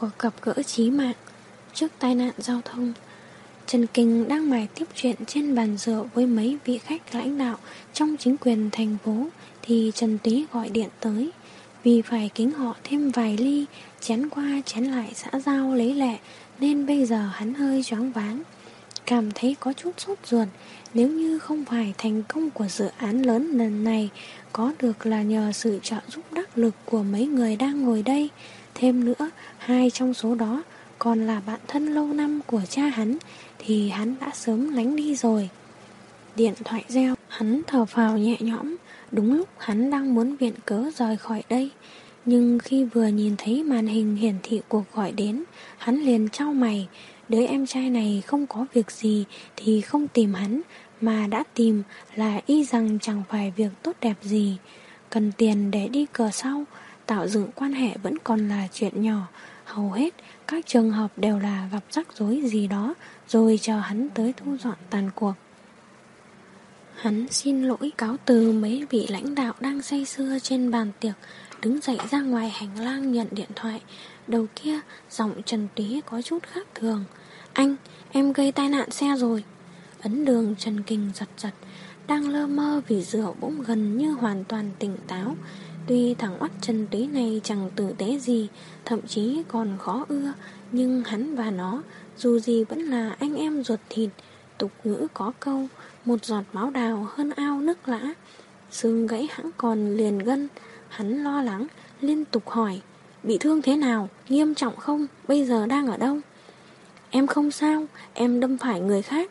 cuộc gặp gỡ chí mạng trước tai nạn giao thông. Trần Kinh đang mải tiếp chuyện trên bàn rượu với mấy vị khách lãnh đạo trong chính quyền thành phố thì Trần Túy gọi điện tới. Vì phải kính họ thêm vài ly, chén qua chén lại xã giao lấy lệ nên bây giờ hắn hơi choáng váng. Cảm thấy có chút sốt ruột nếu như không phải thành công của dự án lớn lần này có được là nhờ sự trợ giúp đắc lực của mấy người đang ngồi đây. Thêm nữa, hai trong số đó còn là bạn thân lâu năm của cha hắn thì hắn đã sớm lánh đi rồi. Điện thoại reo, hắn thở phào nhẹ nhõm, đúng lúc hắn đang muốn viện cớ rời khỏi đây. Nhưng khi vừa nhìn thấy màn hình hiển thị cuộc gọi đến, hắn liền trao mày, đứa em trai này không có việc gì thì không tìm hắn, mà đã tìm là y rằng chẳng phải việc tốt đẹp gì. Cần tiền để đi cờ sau, tạo dựng quan hệ vẫn còn là chuyện nhỏ, hầu hết các trường hợp đều là gặp rắc rối gì đó rồi chờ hắn tới thu dọn tàn cuộc. Hắn xin lỗi cáo từ mấy vị lãnh đạo đang say sưa trên bàn tiệc, đứng dậy ra ngoài hành lang nhận điện thoại. Đầu kia, giọng Trần Túy có chút khác thường. Anh, em gây tai nạn xe rồi. Ấn đường Trần Kinh giật giật, đang lơ mơ vì rượu bỗng gần như hoàn toàn tỉnh táo. Tuy thằng oắt chân Túy này chẳng tử tế gì, thậm chí còn khó ưa, nhưng hắn và nó, dù gì vẫn là anh em ruột thịt. Tục ngữ có câu, một giọt máu đào hơn ao nước lã. Xương gãy hãng còn liền gân, hắn lo lắng, liên tục hỏi, bị thương thế nào, nghiêm trọng không, bây giờ đang ở đâu? Em không sao, em đâm phải người khác.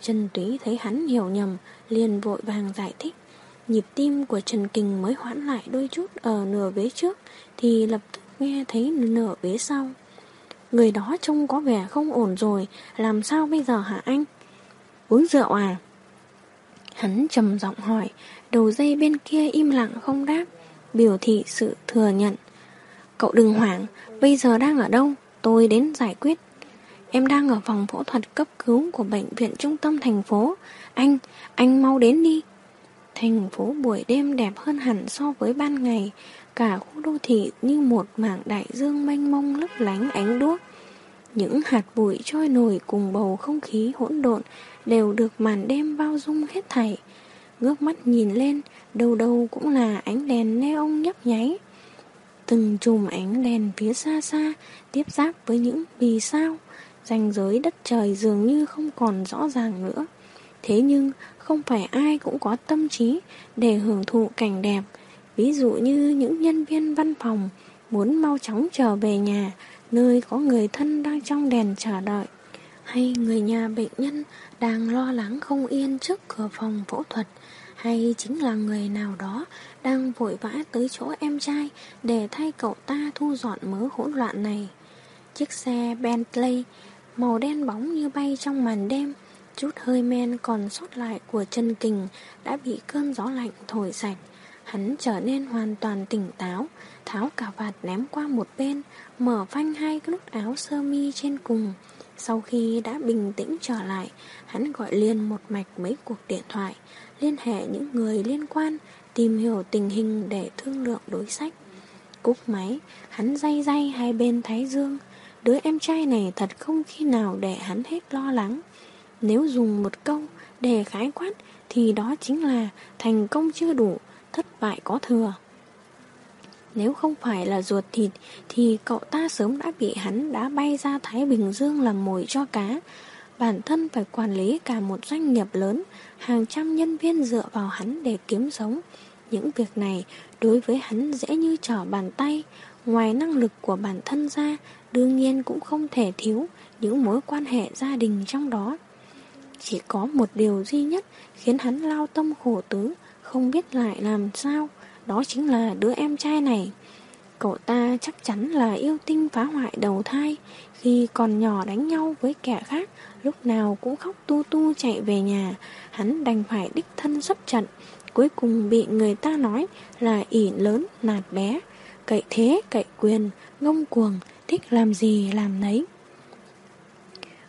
Trần Túy thấy hắn hiểu nhầm, liền vội vàng giải thích. Nhịp tim của Trần Kình mới hoãn lại đôi chút ở nửa vế trước, thì lập tức nghe thấy nửa vế sau. Người đó trông có vẻ không ổn rồi, làm sao bây giờ hả anh? Uống rượu à? Hắn trầm giọng hỏi, đầu dây bên kia im lặng không đáp, biểu thị sự thừa nhận. Cậu đừng hoảng, bây giờ đang ở đâu? Tôi đến giải quyết. Em đang ở phòng phẫu thuật cấp cứu của bệnh viện trung tâm thành phố. Anh, anh mau đến đi. Thành phố buổi đêm đẹp hơn hẳn so với ban ngày, cả khu đô thị như một mảng đại dương mênh mông lấp lánh ánh đuốc. Những hạt bụi trôi nổi cùng bầu không khí hỗn độn đều được màn đêm bao dung hết thảy. Ngước mắt nhìn lên, đâu đâu cũng là ánh đèn neon nhấp nháy. Từng chùm ánh đèn phía xa xa tiếp giáp với những vì sao, ranh giới đất trời dường như không còn rõ ràng nữa. Thế nhưng không phải ai cũng có tâm trí để hưởng thụ cảnh đẹp, ví dụ như những nhân viên văn phòng muốn mau chóng trở về nhà, nơi có người thân đang trong đèn chờ đợi, hay người nhà bệnh nhân đang lo lắng không yên trước cửa phòng phẫu thuật, hay chính là người nào đó đang vội vã tới chỗ em trai để thay cậu ta thu dọn mớ hỗn loạn này. Chiếc xe Bentley màu đen bóng như bay trong màn đêm, chút hơi men còn sót lại của chân kình đã bị cơn gió lạnh thổi sạch. Hắn trở nên hoàn toàn tỉnh táo, tháo cả vạt ném qua một bên, mở phanh hai cái nút áo sơ mi trên cùng. Sau khi đã bình tĩnh trở lại, hắn gọi liền một mạch mấy cuộc điện thoại, liên hệ những người liên quan, tìm hiểu tình hình để thương lượng đối sách. Cúp máy, hắn day day hai bên thái dương. Đứa em trai này thật không khi nào để hắn hết lo lắng. Nếu dùng một câu để khái quát thì đó chính là thành công chưa đủ, thất bại có thừa. Nếu không phải là ruột thịt thì cậu ta sớm đã bị hắn đã bay ra Thái Bình Dương làm mồi cho cá. Bản thân phải quản lý cả một doanh nghiệp lớn, hàng trăm nhân viên dựa vào hắn để kiếm sống. Những việc này đối với hắn dễ như trở bàn tay, ngoài năng lực của bản thân ra, đương nhiên cũng không thể thiếu những mối quan hệ gia đình trong đó. Chỉ có một điều duy nhất khiến hắn lao tâm khổ tứ, không biết lại làm sao, đó chính là đứa em trai này. Cậu ta chắc chắn là yêu tinh phá hoại đầu thai, khi còn nhỏ đánh nhau với kẻ khác, lúc nào cũng khóc tu tu chạy về nhà, hắn đành phải đích thân xuất trận, cuối cùng bị người ta nói là ỉ lớn nạt bé, cậy thế cậy quyền, ngông cuồng, thích làm gì làm nấy.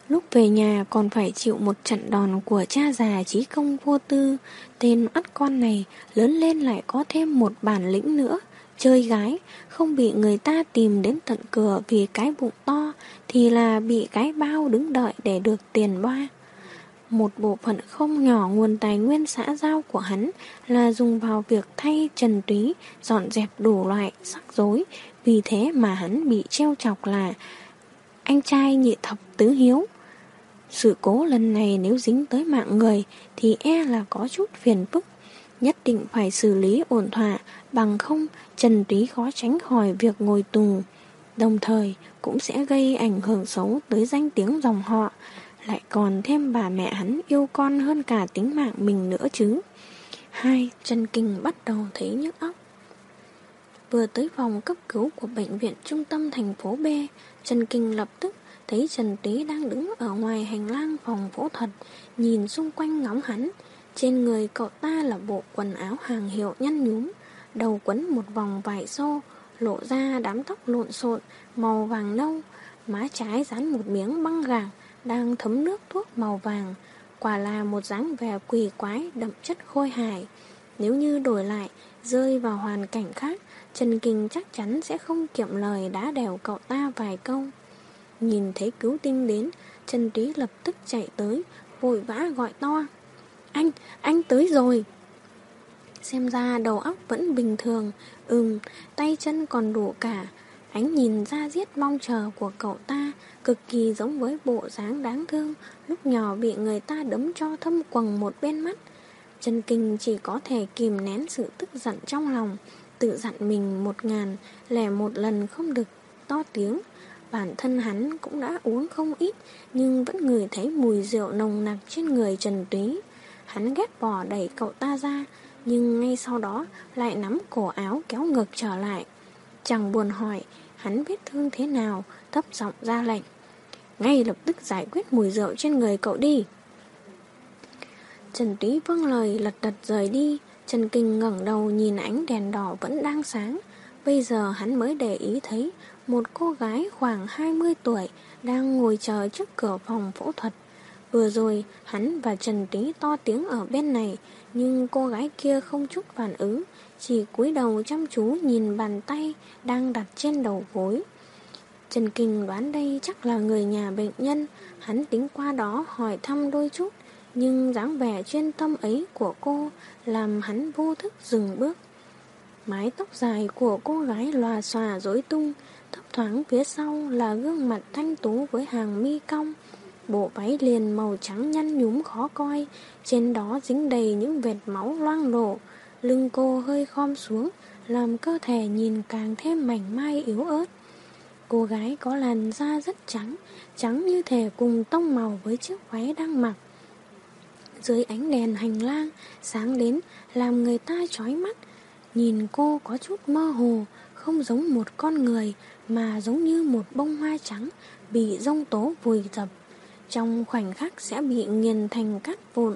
Lúc về nhà còn phải chịu một trận đòn của cha già trí công vô tư, tên ắt con này lớn lên lại có thêm một bản lĩnh nữa, chơi gái, không bị người ta tìm đến tận cửa vì cái bụng to, thì là bị cái bao đứng đợi để được tiền boa. Một bộ phận không nhỏ nguồn tài nguyên xã giao của hắn là dùng vào việc thay trần túy, dọn dẹp đủ loại sắc rối, vì thế mà hắn bị treo chọc là anh trai nhị thập tứ hiếu. Sự cố lần này nếu dính tới mạng người thì e là có chút phiền phức. Nhất định phải xử lý ổn thỏa, bằng không Trần Túy khó tránh khỏi việc ngồi tù. Đồng thời cũng sẽ gây ảnh hưởng xấu tới danh tiếng dòng họ, lại còn thêm bà mẹ hắn yêu con hơn cả tính mạng mình nữa chứ. Hai, Trần Kinh bắt đầu thấy nhức óc. Vừa tới phòng cấp cứu của bệnh viện trung tâm thành phố B, Trần Kinh lập tức thấy Trần Túy đang đứng ở ngoài hành lang phòng phẫu thuật, nhìn xung quanh ngóng hắn. Trên người cậu ta là bộ quần áo hàng hiệu nhăn nhúm, đầu quấn một vòng vải xô, lộ ra đám tóc lộn xộn, màu vàng nâu, má trái dán một miếng băng gạc, đang thấm nước thuốc màu vàng. Quả là một dáng vẻ quỷ quái đậm chất khôi hài. Nếu như đổi lại, rơi vào hoàn cảnh khác, Trần Kinh chắc chắn sẽ không kiệm lời đã đèo cậu ta vài câu. Nhìn thấy cứu tinh đến, Trần Túy lập tức chạy tới, vội vã gọi to. Anh, anh tới rồi. Xem ra đầu óc vẫn bình thường, ừm, tay chân còn đủ cả. Ánh nhìn ra giết mong chờ của cậu ta cực kỳ giống với bộ dáng đáng thương lúc nhỏ bị người ta đấm cho thâm quầng một bên mắt. Trần Kinh chỉ có thể kìm nén sự tức giận trong lòng, tự dặn mình một ngàn, lẻ một lần không được to tiếng. Bản thân hắn cũng đã uống không ít, nhưng vẫn ngửi thấy mùi rượu nồng nặc trên người Trần Túy. Hắn ghét bỏ đẩy cậu ta ra, nhưng ngay sau đó lại nắm cổ áo kéo ngược trở lại. Chẳng buồn hỏi, hắn vết thương thế nào, thấp giọng ra lệnh. Ngay lập tức giải quyết mùi rượu trên người cậu đi. Trần Túy vâng lời lật đật rời đi, Trần Kinh ngẩng đầu nhìn ánh đèn đỏ vẫn đang sáng. Bây giờ hắn mới để ý thấy một cô gái khoảng 20 tuổi đang ngồi chờ trước cửa phòng phẫu thuật. Vừa rồi, hắn và Trần Tý to tiếng ở bên này, nhưng cô gái kia không chút phản ứng, chỉ cúi đầu chăm chú nhìn bàn tay đang đặt trên đầu gối. Trần Kinh đoán đây chắc là người nhà bệnh nhân, hắn tính qua đó hỏi thăm đôi chút, nhưng dáng vẻ chuyên tâm ấy của cô làm hắn vô thức dừng bước. Mái tóc dài của cô gái lòa xòa rối tung, thoáng phía sau là gương mặt thanh tú với hàng mi cong. Bộ váy liền màu trắng nhăn nhúm khó coi, trên đó dính đầy những vệt máu loang lổ. Lưng cô hơi khom xuống, làm cơ thể nhìn càng thêm mảnh mai yếu ớt. Cô gái có làn da rất trắng, trắng như thể cùng tông màu với chiếc váy đang mặc. Dưới ánh đèn hành lang, sáng đến làm người ta chói mắt. Nhìn cô có chút mơ hồ, không giống một con người mà giống như một bông hoa trắng bị rông tố vùi dập. Trong khoảnh khắc sẽ bị nghiền thành cát vụn.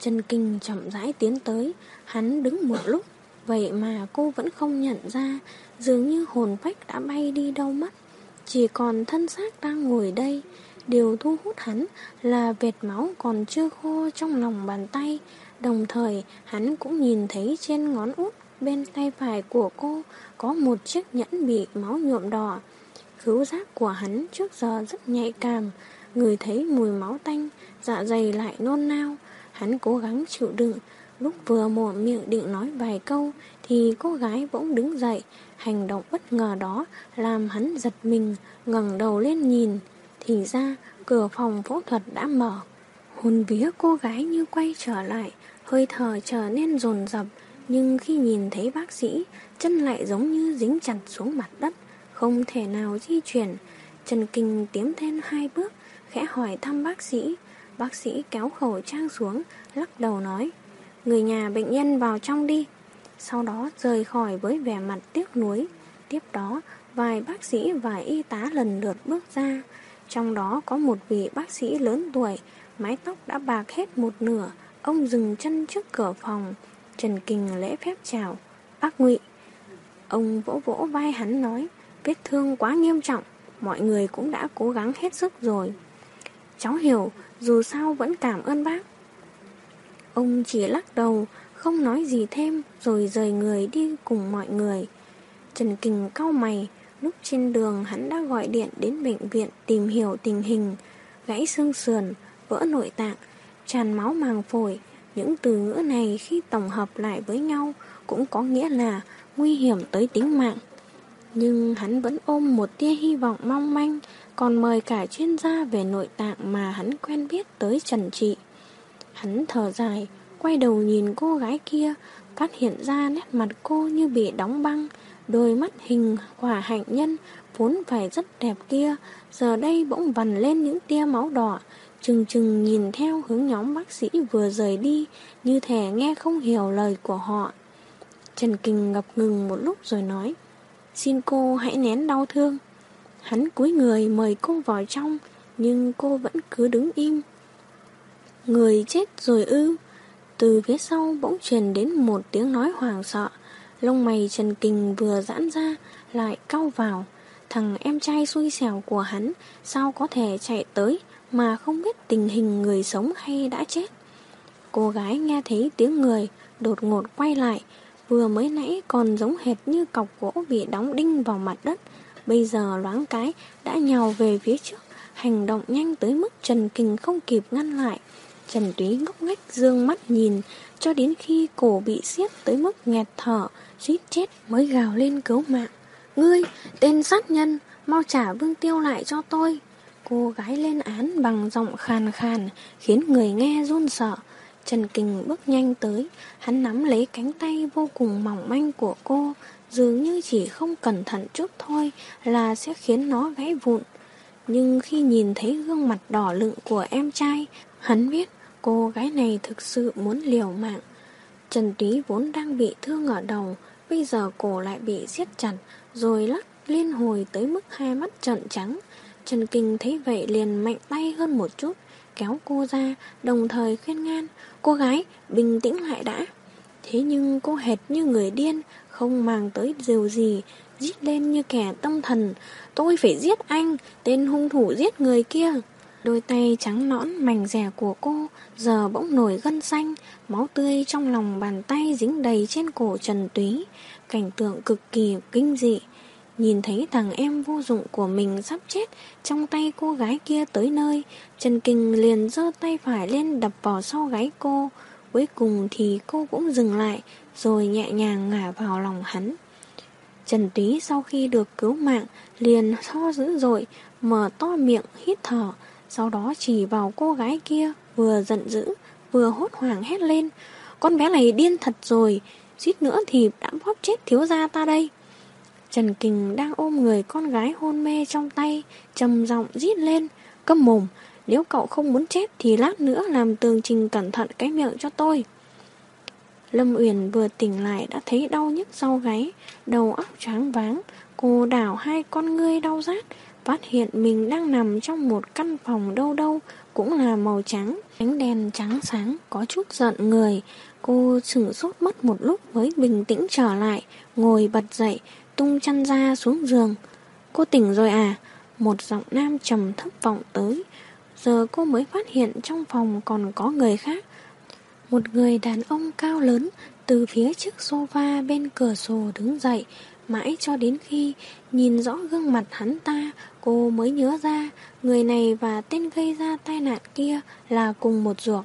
Chân kinh chậm rãi tiến tới, hắn đứng một lúc, vậy mà cô vẫn không nhận ra, dường như hồn phách đã bay đi đâu mất. Chỉ còn thân xác đang ngồi đây, Điều thu hút hắn là vệt máu còn chưa khô trong lòng bàn tay, đồng thời hắn cũng nhìn thấy trên ngón út bên tay phải của cô có một chiếc nhẫn bị máu nhuộm đỏ. Khứu giác của hắn trước giờ rất nhạy cảm, người thấy mùi máu tanh, dạ dày lại nôn nao. Hắn cố gắng chịu đựng, lúc vừa mở miệng định nói vài câu thì cô gái bỗng đứng dậy. Hành động bất ngờ đó làm hắn giật mình, ngẩng đầu lên nhìn. Thì ra, cửa phòng phẫu thuật đã mở. Hồn vía cô gái như quay trở lại, hơi thở trở nên dồn dập, nhưng khi nhìn thấy bác sĩ, chân lại giống như dính chặt xuống mặt đất, không thể nào di chuyển. Trần Kinh tiến thêm hai bước, khẽ hỏi thăm bác sĩ. Bác sĩ kéo khẩu trang xuống, lắc đầu nói, người nhà bệnh nhân vào trong đi. Sau đó rời khỏi với vẻ mặt tiếc nuối. Tiếp đó, vài bác sĩ và y tá lần lượt bước ra. Trong đó có một vị bác sĩ lớn tuổi, mái tóc đã bạc hết một nửa, ông dừng chân trước cửa phòng, Trần Kình lễ phép chào, bác ngụy Ông vỗ vỗ vai hắn nói, vết thương quá nghiêm trọng, mọi người cũng đã cố gắng hết sức rồi. Cháu hiểu, dù sao vẫn cảm ơn bác. Ông chỉ lắc đầu, không nói gì thêm, rồi rời người đi cùng mọi người. Trần Kình cau mày, lúc trên đường hắn đã gọi điện đến bệnh viện tìm hiểu tình hình, gãy xương sườn, vỡ nội tạng, tràn máu màng phổi. Những từ ngữ này khi tổng hợp lại với nhau cũng có nghĩa là nguy hiểm tới tính mạng. Nhưng hắn vẫn ôm một tia hy vọng mong manh, còn mời cả chuyên gia về nội tạng mà hắn quen biết tới trần trị. Hắn thở dài, quay đầu nhìn cô gái kia, phát hiện ra nét mặt cô như bị đóng băng, đôi mắt hình quả hạnh nhân vốn phải rất đẹp kia, giờ đây bỗng vằn lên những tia máu đỏ, chừng chừng nhìn theo hướng nhóm bác sĩ vừa rời đi, như thể nghe không hiểu lời của họ. Trần Kinh ngập ngừng một lúc rồi nói, xin cô hãy nén đau thương. Hắn cúi người mời cô vào trong, nhưng cô vẫn cứ đứng im. Người chết rồi ư. Từ phía sau bỗng truyền đến một tiếng nói hoàng sợ. Lông mày Trần Kình vừa giãn ra, lại cau vào. Thằng em trai xui xẻo của hắn sao có thể chạy tới mà không biết tình hình người sống hay đã chết. Cô gái nghe thấy tiếng người, đột ngột quay lại, vừa mới nãy còn giống hệt như cọc gỗ bị đóng đinh vào mặt đất, bây giờ loáng cái đã nhào về phía trước, hành động nhanh tới mức Trần Kình không kịp ngăn lại. Trần Túy ngốc nghếch dương mắt nhìn, cho đến khi cổ bị siết tới mức nghẹt thở, suýt chết mới gào lên cứu mạng. Ngươi, tên sát nhân, mau trả Vương Tiêu lại cho tôi. Cô gái lên án bằng giọng khàn khàn, khiến người nghe run sợ. Trần Kình bước nhanh tới, hắn nắm lấy cánh tay vô cùng mỏng manh của cô, dường như chỉ không cẩn thận chút thôi là sẽ khiến nó gãy vụn. Nhưng khi nhìn thấy gương mặt đỏ lựng của em trai, hắn biết cô gái này thực sự muốn liều mạng. Trần Túy vốn đang bị thương ở đầu, bây giờ cổ lại bị siết chặt, rồi lắc liên hồi tới mức hai mắt trợn trắng. Trần Kinh thấy vậy liền mạnh tay hơn một chút, kéo cô ra, đồng thời khuyên ngăn: cô gái, bình tĩnh lại đã. Thế nhưng cô hệt như người điên, không mang tới điều gì, giết lên như kẻ tâm thần. Tôi phải giết anh, tên hung thủ giết người kia. Đôi tay trắng nõn mảnh rẻ của cô giờ bỗng nổi gân xanh, máu tươi trong lòng bàn tay dính đầy trên cổ Trần Túy. Cảnh tượng cực kỳ kinh dị. Nhìn thấy thằng em vô dụng của mình sắp chết trong tay cô gái kia tới nơi, Trần Kinh liền giơ tay phải lên đập vào sau gáy cô. Cuối cùng thì cô cũng dừng lại, rồi nhẹ nhàng ngả vào lòng hắn. Trần Túy sau khi được cứu mạng, liền so dữ dội, mở to miệng hít thở, sau đó chỉ vào cô gái kia, vừa giận dữ, vừa hốt hoảng hét lên. Con bé này điên thật rồi, suýt nữa thì đã bóp chết thiếu gia ta đây. Trần Kình đang ôm người con gái hôn mê trong tay, trầm giọng rít lên, câm mồm, nếu cậu không muốn chết thì lát nữa làm tường trình cẩn thận cái miệng cho tôi. Lâm Uyển vừa tỉnh lại đã thấy đau nhức sau gáy, đầu óc tráng váng, cô đảo hai con ngươi đau rát, phát hiện mình đang nằm trong một căn phòng đâu đâu, cũng là màu trắng, ánh đèn trắng sáng, có chút giận người. Cô sửng sốt mất một lúc mới bình tĩnh trở lại, ngồi bật dậy, tung chăn ra xuống giường. Cô tỉnh rồi à? Một giọng nam trầm thấp vọng tới. Giờ cô mới phát hiện trong phòng còn có người khác. Một người đàn ông cao lớn từ phía trước sofa bên cửa sổ đứng dậy, mãi cho đến khi nhìn rõ gương mặt hắn ta, cô mới nhớ ra người này và tên gây ra tai nạn kia là cùng một ruột.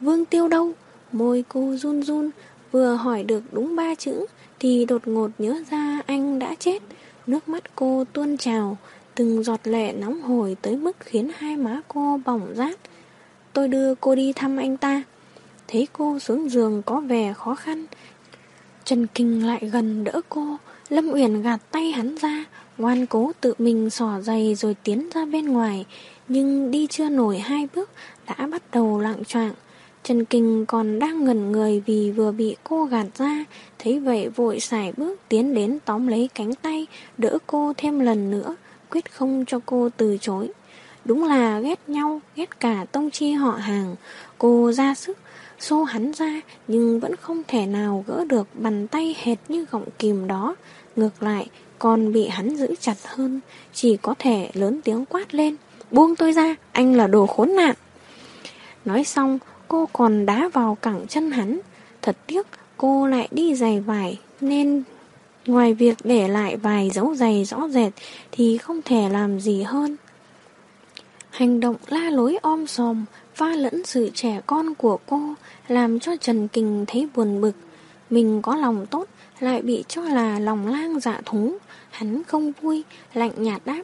Vương Tiêu đâu? Môi cô run run, vừa hỏi được đúng ba chữ thì đột ngột nhớ ra anh đã chết. Nước mắt cô tuôn trào, từng giọt lệ nóng hổi tới mức khiến hai má cô bỏng rát. Tôi đưa cô đi thăm anh ta. Thấy cô xuống giường có vẻ khó khăn. Trần Kinh lại gần đỡ cô, Lâm Uyển gạt tay hắn ra, ngoan cố tự mình xỏ giày rồi tiến ra bên ngoài, nhưng đi chưa nổi hai bước đã bắt đầu lặng choạng. Trần Kinh còn đang ngẩn người vì vừa bị cô gạt ra, thấy vậy vội xài bước tiến đến tóm lấy cánh tay, đỡ cô thêm lần nữa, quyết không cho cô từ chối. Đúng là ghét nhau, ghét cả tông chi họ hàng. Cô ra sức, xô hắn ra, nhưng vẫn không thể nào gỡ được bàn tay hệt như gọng kìm đó. Ngược lại, còn bị hắn giữ chặt hơn, chỉ có thể lớn tiếng quát lên. Buông tôi ra, anh là đồ khốn nạn. Nói xong, cô còn đá vào cẳng chân hắn. Thật tiếc, cô lại đi giày vải, nên Ngoài việc để lại vài dấu giày rõ rệt thì không thể làm gì hơn. Hành động la lối om sòm, pha lẫn sự trẻ con của cô làm cho Trần Kình thấy buồn bực. Mình có lòng tốt lại bị cho là lòng lang dạ thú. Hắn không vui, lạnh nhạt đáp.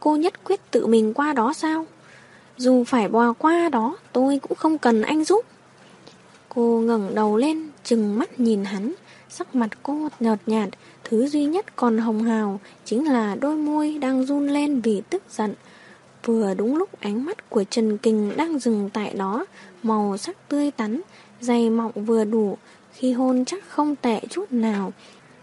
Cô nhất quyết tự mình qua đó sao? Dù phải bò qua đó, tôi cũng không cần anh giúp. Cô ngẩng đầu lên, chừng mắt nhìn hắn. Sắc mặt cô nhợt nhạt, thứ duy nhất còn hồng hào chính là đôi môi đang run lên vì tức giận. Vừa đúng lúc ánh mắt của Trần Kình đang dừng tại đó, màu sắc tươi tắn, dày mọng vừa đủ, khi hôn chắc không tệ chút nào.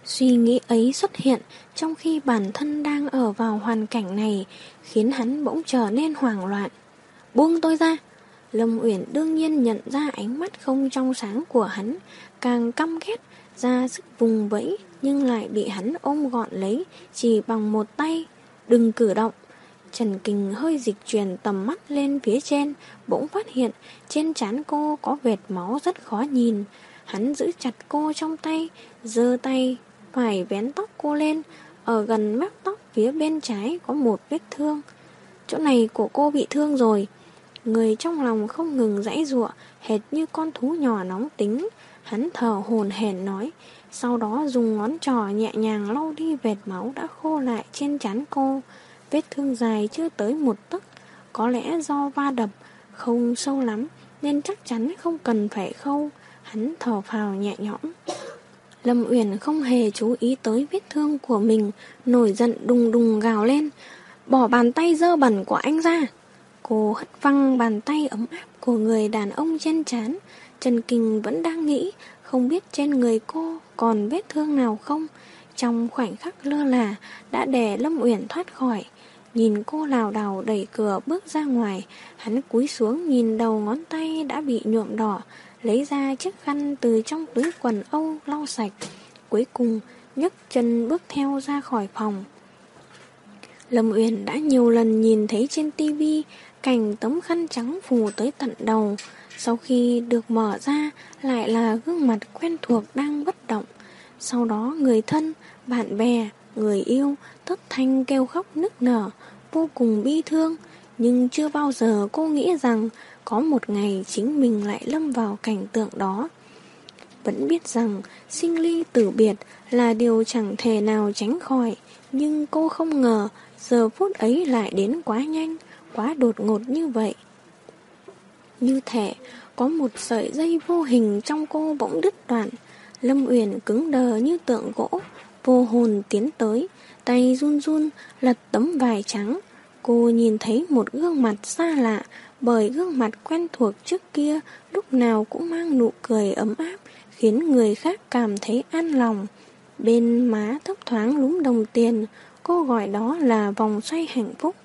Suy nghĩ ấy xuất hiện trong khi bản thân đang ở vào hoàn cảnh này, khiến hắn bỗng trở nên hoảng loạn. Buông tôi ra! Lâm Uyển đương nhiên nhận ra ánh mắt không trong sáng của hắn, càng căm ghét, ra sức vùng vẫy, nhưng lại bị hắn ôm gọn lấy, chỉ bằng một tay. Đừng cử động! Trần Kình hơi dịch chuyển tầm mắt lên phía trên, bỗng phát hiện trên trán cô có vệt máu rất khó nhìn. Hắn giữ chặt cô trong tay, giơ tay, phải vén tóc cô lên, ở gần mép tóc phía bên trái có một vết thương. Chỗ này của cô bị thương rồi. Người trong lòng không ngừng dãy giụa, hệt như con thú nhỏ nóng tính. Hắn thở hồn hển nói, sau đó dùng ngón trỏ nhẹ nhàng lau đi vệt máu đã khô lại trên trán cô. Vết thương dài chưa tới một tấc, có lẽ do va đập, không sâu lắm, nên chắc chắn không cần phải khâu. Hắn thở phào nhẹ nhõm. Lâm Uyển không hề chú ý tới vết thương của mình, nổi giận đùng đùng gào lên. Bỏ bàn tay dơ bẩn của anh ra. Cô hất văng bàn tay ấm áp của người đàn ông trên chán Trần Kinh vẫn đang nghĩ, không biết trên người cô còn vết thương nào không. Trong khoảnh khắc lơ là, đã để Lâm Uyển thoát khỏi. Nhìn cô lào đảo đẩy cửa bước ra ngoài, hắn cúi xuống nhìn đầu ngón tay đã bị nhuộm đỏ, lấy ra chiếc khăn từ trong túi quần Âu lau sạch. Cuối cùng, nhấc chân bước theo ra khỏi phòng. Lâm Uyển đã nhiều lần nhìn thấy trên tivi cảnh tấm khăn trắng phủ tới tận đầu. Sau khi được mở ra, lại là gương mặt quen thuộc đang bất động. Sau đó người thân, bạn bè, người yêu, thất thanh kêu khóc nức nở, vô cùng bi thương. Nhưng chưa bao giờ cô nghĩ rằng có một ngày chính mình lại lâm vào cảnh tượng đó. Vẫn biết rằng sinh ly tử biệt là điều chẳng thể nào tránh khỏi, nhưng cô không ngờ giờ phút ấy lại đến quá nhanh, quá đột ngột như vậy. Như thể có một sợi dây vô hình trong cô bỗng đứt đoạn, Lâm Uyển cứng đờ như tượng gỗ, vô hồn tiến tới, tay run run lật tấm vải trắng. Cô nhìn thấy một gương mặt xa lạ, bởi gương mặt quen thuộc trước kia lúc nào cũng mang nụ cười ấm áp, khiến người khác cảm thấy an lòng. Bên má thấp thoáng lúm đồng tiền, cô gọi đó là vòng xoay hạnh phúc.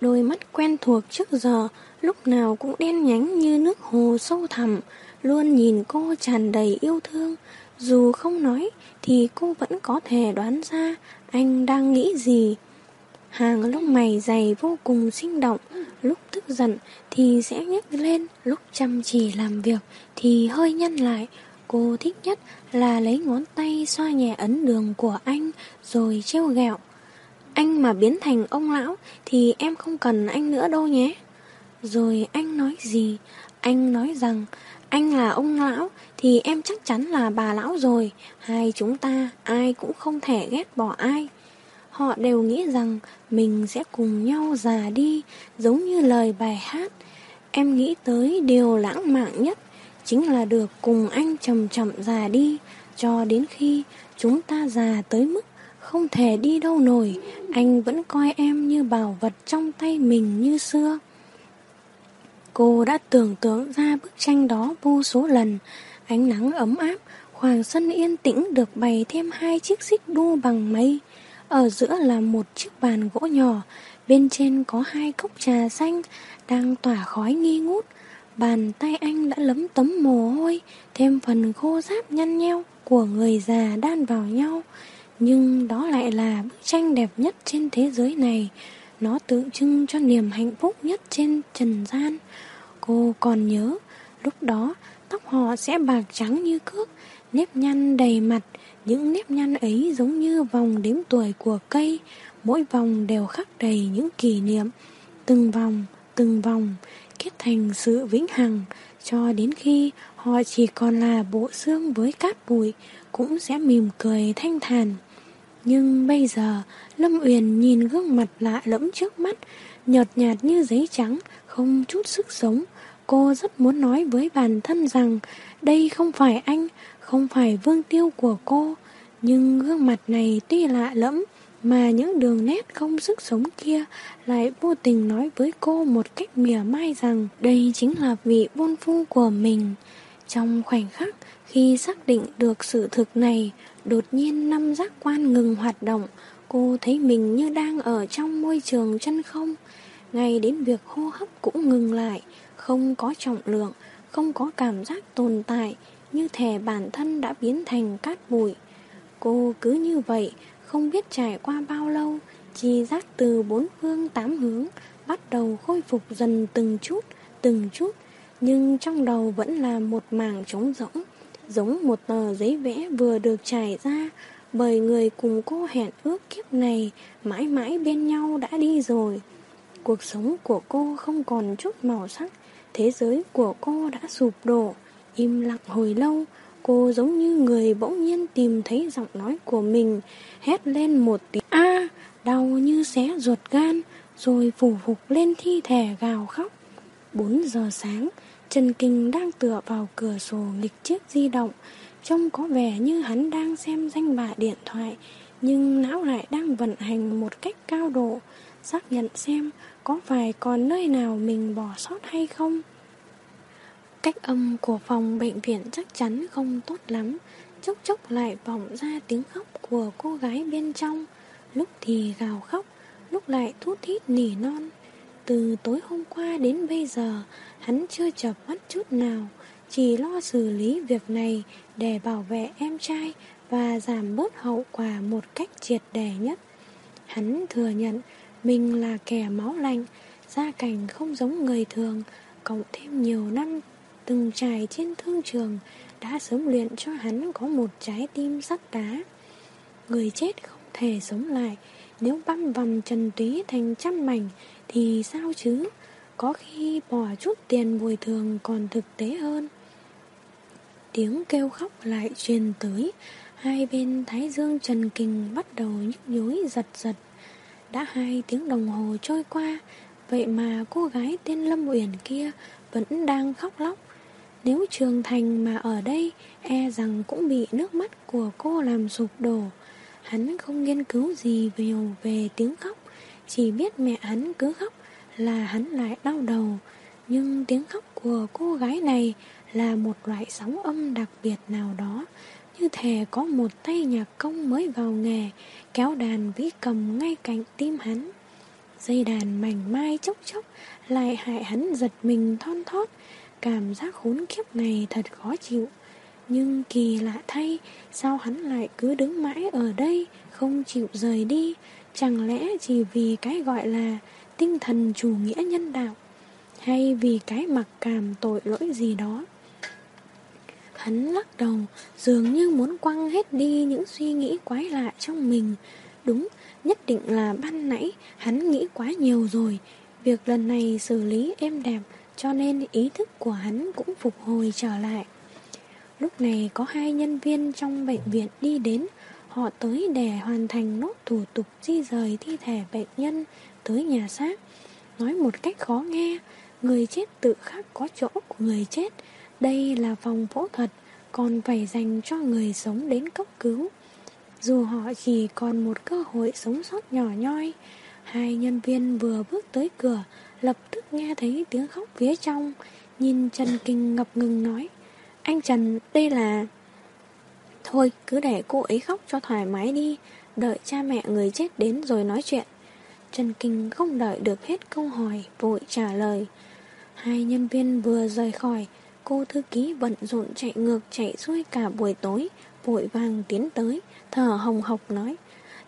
Đôi mắt quen thuộc trước giờ, lúc nào cũng đen nhánh như nước hồ sâu thẳm, luôn nhìn cô tràn đầy yêu thương. Dù không nói, thì cô vẫn có thể đoán ra anh đang nghĩ gì. Hàng lúc mày dày vô cùng sinh động, lúc tức giận thì sẽ nhếch lên, lúc chăm chỉ làm việc thì hơi nhăn lại. Cô thích nhất là lấy ngón tay xoa nhẹ ấn đường của anh rồi trêu ghẹo. Anh mà biến thành ông lão thì em không cần anh nữa đâu nhé. Rồi anh nói gì? Anh nói rằng anh là ông lão thì em chắc chắn là bà lão rồi. Hai chúng ta ai cũng không thể ghét bỏ ai. Họ đều nghĩ rằng mình sẽ cùng nhau già đi, giống như lời bài hát. Em nghĩ tới điều lãng mạn nhất, chính là được cùng anh chậm chậm già đi, cho đến khi chúng ta già tới mức không thể đi đâu nổi, anh vẫn coi em như bảo vật trong tay mình như xưa. Cô đã tưởng tượng ra bức tranh đó vô số lần, ánh nắng ấm áp, khoảng sân yên tĩnh được bày thêm hai chiếc xích đu bằng mây. Ở giữa là một chiếc bàn gỗ nhỏ, bên trên có hai cốc trà xanh đang tỏa khói nghi ngút. Bàn tay anh đã lấm tấm mồ hôi, thêm phần khô ráp nhăn nheo của người già đan vào nhau. Nhưng đó lại là bức tranh đẹp nhất trên thế giới này. Nó tượng trưng cho niềm hạnh phúc nhất trên trần gian. Cô còn nhớ, lúc đó tóc họ sẽ bạc trắng như cước, Nếp nhăn đầy mặt, những nếp nhăn ấy giống như vòng đếm tuổi của cây, mỗi vòng đều khắc đầy những kỷ niệm, từng vòng, từng vòng, kết thành sự vĩnh hằng, cho đến khi họ chỉ còn là bộ xương với cát bụi, cũng sẽ mỉm cười thanh thản. Nhưng bây giờ, Lâm Uyển nhìn gương mặt lạ lẫm trước mắt, nhợt nhạt như giấy trắng, không chút sức sống. Cô rất muốn nói với bản thân rằng đây không phải anh, không phải vương tiêu của cô. Nhưng gương mặt này tuy lạ lẫm, mà những đường nét không sức sống kia lại vô tình nói với cô một cách mỉa mai rằng đây chính là vị buôn phu của mình. Trong khoảnh khắc khi xác định được sự thực này, đột nhiên năm giác quan ngừng hoạt động, cô thấy mình như đang ở trong môi trường chân không. Ngay đến việc hô hấp cũng ngừng lại, không có trọng lượng, không có cảm giác tồn tại, như thể bản thân đã biến thành cát bụi. Cô cứ như vậy, không biết trải qua bao lâu, chi giác từ bốn phương tám hướng, bắt đầu khôi phục dần từng chút, từng chút, nhưng trong đầu vẫn là một mảng trống rỗng, giống một tờ giấy vẽ vừa được trải ra, bởi người cùng cô hẹn ước kiếp này mãi mãi bên nhau đã đi rồi. Cuộc sống của cô không còn chút màu sắc, thế giới của cô đã sụp đổ, im lặng hồi lâu, cô giống như người bỗng nhiên tìm thấy giọng nói của mình, hét lên một tiếng a đau như xé ruột gan, rồi phủ phục lên thi thể gào khóc. 4 giờ sáng, Trần Kinh đang tựa vào cửa sổ nghịch chiếc di động, trông có vẻ như hắn đang xem danh bạ điện thoại, nhưng não lại đang vận hành một cách cao độ, xác nhận xem có phải còn nơi nào mình bỏ sót hay không. Cách âm của phòng bệnh viện chắc chắn không tốt lắm, chốc chốc lại vọng ra tiếng khóc của cô gái bên trong, lúc thì gào khóc, lúc lại thút thít nỉ non. Từ tối hôm qua đến bây giờ, hắn chưa chập mắt chút nào, chỉ lo xử lý việc này để bảo vệ em trai và giảm bớt hậu quả một cách triệt đề nhất. Hắn thừa nhận mình là kẻ máu lạnh, gia cảnh không giống người thường, cộng thêm nhiều năm từng trải trên thương trường đã sớm luyện cho hắn có một trái tim sắt đá. Người chết không thể sống lại, nếu băm vằm Trần Túy thành trăm mảnh thì sao chứ? Có khi bỏ chút tiền bồi thường còn thực tế hơn. Tiếng kêu khóc lại truyền tới, hai bên thái dương Trần Kình bắt đầu nhức nhối giật giật. Đã hai tiếng đồng hồ trôi qua, vậy mà cô gái tên Lâm Uyển kia vẫn đang khóc lóc. Nếu Trường Thành mà ở đây, e rằng cũng bị nước mắt của cô làm sụp đổ. Hắn không nghiên cứu gì về, về tiếng khóc, chỉ biết mẹ hắn cứ khóc là hắn lại đau đầu. Nhưng tiếng khóc của cô gái này là một loại sóng âm đặc biệt nào đó, như thể có một tay nhạc công mới vào nghề, kéo đàn vĩ cầm ngay cạnh tim hắn. Dây đàn mảnh mai chốc chốc lại hại hắn giật mình thon thót, Cảm giác khốn kiếp này thật khó chịu Nhưng kỳ lạ thay Sao hắn lại cứ đứng mãi ở đây Không chịu rời đi Chẳng lẽ chỉ vì cái gọi là Tinh thần chủ nghĩa nhân đạo Hay vì cái mặc cảm tội lỗi gì đó? Hắn lắc đầu Dường như muốn quăng hết đi Những suy nghĩ quái lạ trong mình. Đúng, nhất định là ban nãy Hắn nghĩ quá nhiều rồi. Việc lần này xử lý êm đẹp cho nên ý thức của hắn cũng phục hồi trở lại. Lúc này có hai nhân viên trong bệnh viện đi đến, họ tới để hoàn thành nốt thủ tục di rời thi thể bệnh nhân tới nhà xác. Nói một cách khó nghe, người chết tự khắc có chỗ của người chết, đây là phòng phẫu thuật, còn phải dành cho người sống đến cấp cứu. Dù họ chỉ còn một cơ hội sống sót nhỏ nhoi, hai nhân viên vừa bước tới cửa, lập tức nghe thấy tiếng khóc phía trong, nhìn Trần Kinh ngập ngừng nói, anh Trần, đây là... Thôi, cứ để cô ấy khóc cho thoải mái đi, đợi cha mẹ người chết đến rồi nói chuyện. Trần Kinh không đợi được hết câu hỏi, vội trả lời. Hai nhân viên vừa rời khỏi, cô thư ký bận rộn chạy ngược chạy xuôi cả buổi tối, vội vàng tiến tới, thở hồng hộc nói.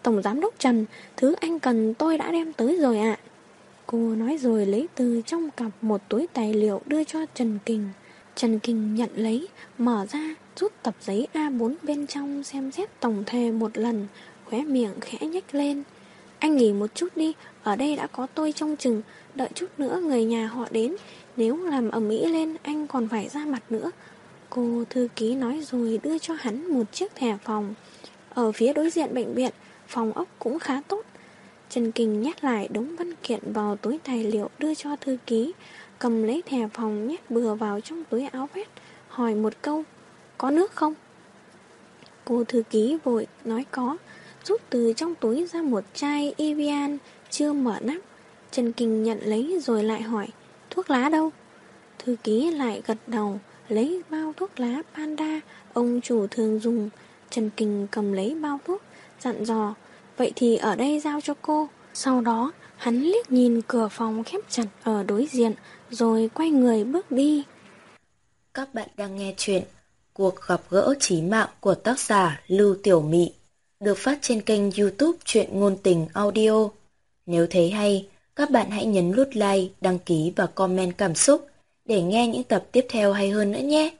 Tổng giám đốc Trần, thứ anh cần tôi đã đem tới rồi ạ. Cô nói rồi lấy từ trong cặp một túi tài liệu đưa cho Trần kinh Trần kinh nhận lấy, mở ra, rút tập giấy A4 bên trong xem xét tổng thể một lần, khóe miệng khẽ nhếch lên. Anh nghỉ một chút đi, ở đây đã có tôi trông chừng, đợi chút nữa người nhà họ đến, nếu làm ẩm mỹ lên anh còn phải ra mặt nữa. Cô thư ký nói rồi đưa cho hắn một chiếc thẻ phòng. Ở phía đối diện bệnh viện, phòng ốc cũng khá tốt. Trần kinh nhét lại đống văn kiện vào túi tài liệu đưa cho thư ký, cầm lấy thẻ phòng nhét bừa vào trong túi áo vest, hỏi một câu, có nước không? Cô thư ký vội nói có, rút từ trong túi ra một chai Evian chưa mở nắp. Trần Kình nhận lấy rồi lại hỏi, thuốc lá đâu? Thư ký lại gật đầu, lấy bao thuốc lá panda ông chủ thường dùng. Trần Kình cầm lấy bao thuốc, dặn dò, vậy thì ở đây giao cho cô. Sau đó, hắn liếc nhìn cửa phòng khép chặt ở đối diện, rồi quay người bước đi. Các bạn đang nghe chuyện Cuộc gặp gỡ trí mạng của tác giả Lưu Tiểu Mị được phát trên kênh youtube Chuyện Ngôn Tình Audio. Nếu thấy hay, các bạn hãy nhấn nút like, đăng ký và comment cảm xúc để nghe những tập tiếp theo hay hơn nữa nhé.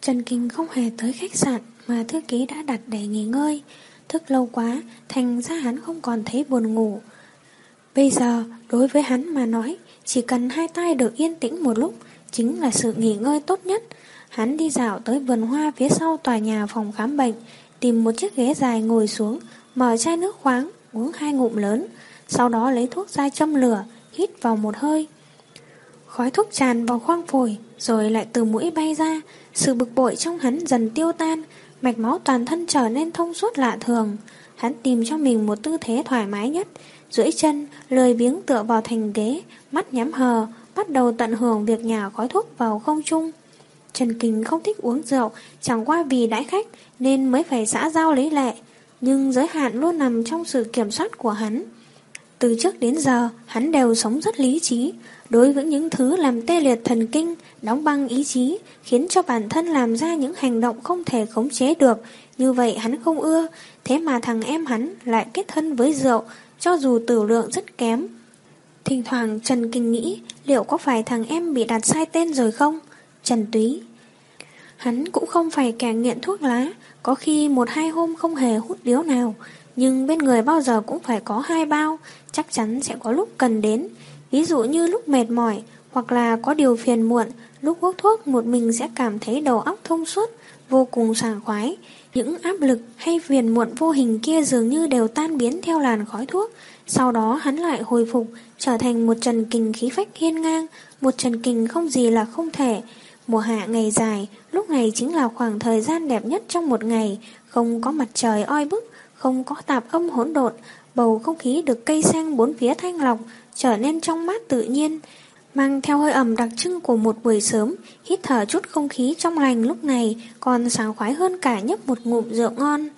Trần Kinh không hề tới khách sạn mà thư ký đã đặt để nghỉ ngơi. Thức lâu quá, thành ra hắn không còn thấy buồn ngủ. Bây giờ, đối với hắn mà nói, chỉ cần hai tay được yên tĩnh một lúc, chính là sự nghỉ ngơi tốt nhất. Hắn đi dạo tới vườn hoa phía sau tòa nhà phòng khám bệnh, tìm một chiếc ghế dài ngồi xuống, mở chai nước khoáng, uống hai ngụm lớn, sau đó lấy thuốc ra châm lửa, hít vào một hơi. Khói thuốc tràn vào khoang phổi, rồi lại từ mũi bay ra, sự bực bội trong hắn dần tiêu tan, mạch máu toàn thân trở nên thông suốt lạ thường. Hắn tìm cho mình một tư thế thoải mái nhất, duỗi chân, lười biếng tựa vào thành ghế, mắt nhắm hờ, bắt đầu tận hưởng việc nhà khói thuốc vào không trung. Trần Kình không thích uống rượu, chẳng qua vì đãi khách nên mới phải xã giao lấy lệ, nhưng giới hạn luôn nằm trong sự kiểm soát của hắn. Từ trước đến giờ, hắn đều sống rất lý trí, đối với những thứ làm tê liệt thần kinh, đóng băng ý chí, khiến cho bản thân làm ra những hành động không thể khống chế được, như vậy hắn không ưa, thế mà thằng em hắn lại kết thân với rượu, cho dù tử lượng rất kém. Thỉnh thoảng Trần Kinh nghĩ liệu có phải thằng em bị đặt sai tên rồi không? Trần Túy. Hắn cũng không phải kẻ nghiện thuốc lá, có khi một hai hôm không hề hút điếu nào, nhưng bên người bao giờ cũng phải có hai bao, chắc chắn sẽ có lúc cần đến. Ví dụ như lúc mệt mỏi, hoặc là có điều phiền muộn, lúc hút thuốc một mình sẽ cảm thấy đầu óc thông suốt, vô cùng sảng khoái. Những áp lực hay phiền muộn vô hình kia dường như đều tan biến theo làn khói thuốc. Sau đó hắn lại hồi phục, trở thành một trần kình khí phách hiên ngang, một trần kình không gì là không thể. Mùa hạ ngày dài, lúc này chính là khoảng thời gian đẹp nhất trong một ngày, không có mặt trời oi bức, không có tạp âm hỗn độn, bầu không khí được cây xanh bốn phía thanh lọc, trở nên trong mát tự nhiên, mang theo hơi ẩm đặc trưng của một buổi sớm, hít thở chút không khí trong lành lúc này còn sáng khoái hơn cả nhấp một ngụm rượu ngon.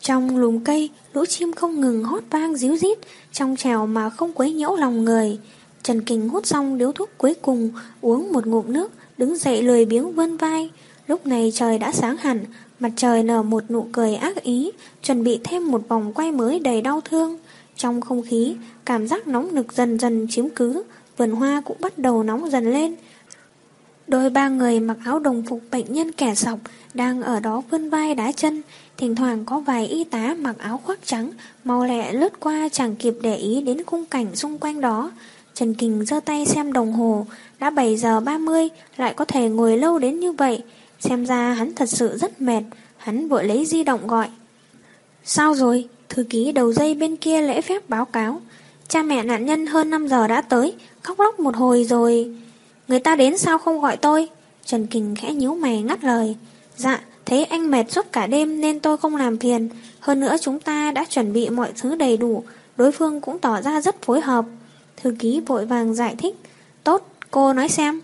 Trong lùm cây, lũ chim không ngừng hót vang díu rít, trong trèo mà không quấy nhiễu lòng người. Trần Kình hút xong điếu thuốc cuối cùng, uống một ngụm nước, đứng dậy lười biếng vươn vai. Lúc này trời đã sáng hẳn, mặt trời nở một nụ cười ác ý, chuẩn bị thêm một vòng quay mới đầy đau thương. Trong không khí, cảm giác nóng nực dần dần chiếm cứ, vườn hoa cũng bắt đầu nóng dần lên. Đôi ba người mặc áo đồng phục bệnh nhân kẻ sọc đang ở đó vươn vai đá chân, thỉnh thoảng có vài y tá mặc áo khoác trắng, mau lẹ lướt qua chẳng kịp để ý đến khung cảnh xung quanh đó. Trần Kình giơ tay xem đồng hồ, đã 7 giờ 30, lại có thể ngồi lâu đến như vậy. Xem ra hắn thật sự rất mệt, hắn vội lấy di động gọi. Sao rồi? Thư ký đầu dây bên kia lễ phép báo cáo. Cha mẹ nạn nhân hơn 5 giờ đã tới, khóc lóc một hồi rồi. Người ta đến sao không gọi tôi? Trần Kình khẽ nhíu mày ngắt lời. Dạ, thấy anh mệt suốt cả đêm nên tôi không làm phiền. Hơn nữa chúng ta đã chuẩn bị mọi thứ đầy đủ, đối phương cũng tỏ ra rất phối hợp. Thư ký vội vàng giải thích. Tốt, cô nói xem.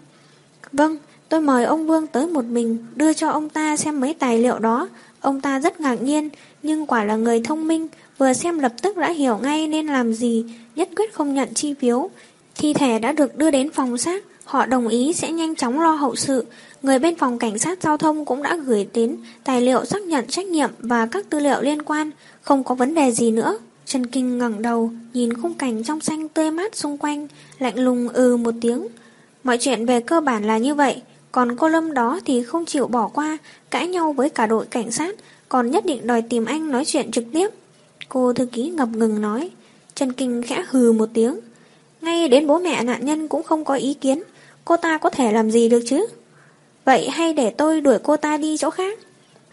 Vâng, tôi mời ông Vương tới một mình, đưa cho ông ta xem mấy tài liệu đó. Ông ta rất ngạc nhiên, nhưng quả là người thông minh, vừa xem lập tức đã hiểu ngay nên làm gì, nhất quyết không nhận chi phiếu. Thi thể đã được đưa đến phòng xác, họ đồng ý sẽ nhanh chóng lo hậu sự. Người bên phòng cảnh sát giao thông cũng đã gửi đến tài liệu xác nhận trách nhiệm và các tư liệu liên quan, không có vấn đề gì nữa. Trần Kinh ngẩng đầu, nhìn khung cảnh trong xanh tươi mát xung quanh, lạnh lùng ừ một tiếng. Mọi chuyện về cơ bản là như vậy, Còn cô Lâm đó thì không chịu bỏ qua, cãi nhau với cả đội cảnh sát, còn nhất định đòi tìm anh nói chuyện trực tiếp. Cô thư ký ngập ngừng nói. Trần Kinh khẽ hừ một tiếng. Ngay đến bố mẹ nạn nhân cũng không có ý kiến, cô ta có thể làm gì được chứ? Vậy hay để tôi đuổi cô ta đi chỗ khác?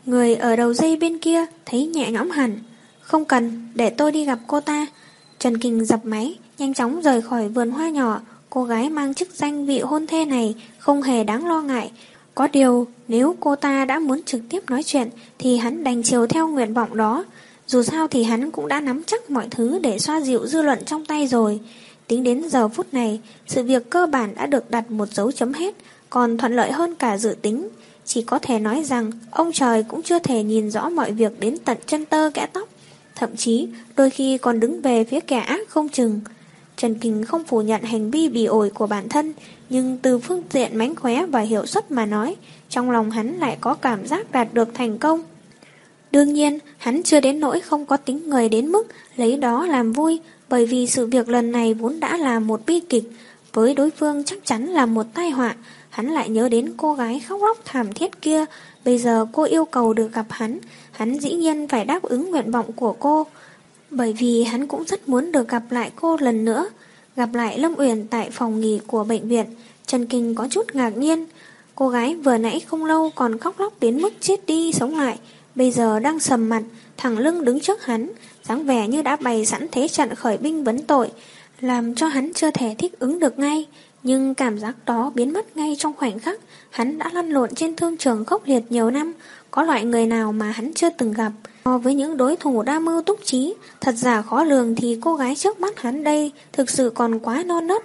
Người ở đầu dây bên kia thấy nhẹ nhõm hẳn. Không cần, để tôi đi gặp cô ta. Trần Kinh dập máy, nhanh chóng rời khỏi vườn hoa nhỏ. Cô gái mang chức danh vị hôn thê này không hề đáng lo ngại. Có điều, nếu cô ta đã muốn trực tiếp nói chuyện thì hắn đành chiều theo nguyện vọng đó. Dù sao thì hắn cũng đã nắm chắc mọi thứ để xoa dịu dư luận trong tay rồi. Tính đến giờ phút này, sự việc cơ bản đã được đặt một dấu chấm hết, còn thuận lợi hơn cả dự tính. Chỉ có thể nói rằng ông trời cũng chưa thể nhìn rõ mọi việc đến tận chân tơ kẽ tóc. Thậm chí đôi khi còn đứng về phía kẻ ác không chừng. Trần Kinh không phủ nhận hành vi bị ổi của bản thân, nhưng từ phương diện mánh khóe và hiệu suất mà nói, trong lòng hắn lại có cảm giác đạt được thành công. Đương nhiên, hắn chưa đến nỗi không có tính người đến mức lấy đó làm vui, bởi vì sự việc lần này vốn đã là một bi kịch, với đối phương chắc chắn là một tai họa, hắn lại nhớ đến cô gái khóc lóc thảm thiết kia, bây giờ cô yêu cầu được gặp hắn, hắn dĩ nhiên phải đáp ứng nguyện vọng của cô, bởi vì hắn cũng rất muốn được gặp lại cô lần nữa, gặp lại Lâm Uyển tại phòng nghỉ của bệnh viện, Trần Kinh có chút ngạc nhiên, cô gái vừa nãy không lâu còn khóc lóc đến mức chết đi sống lại, bây giờ đang sầm mặt, thẳng lưng đứng trước hắn, dáng vẻ như đã bày sẵn thế trận khởi binh vấn tội, làm cho hắn chưa thể thích ứng được ngay. Nhưng cảm giác đó biến mất ngay trong khoảnh khắc, hắn đã lăn lộn trên thương trường khốc liệt nhiều năm, có loại người nào mà hắn chưa từng gặp. So với những đối thủ đa mưu túc trí, thật giả khó lường thì cô gái trước mắt hắn đây thực sự còn quá non nớt.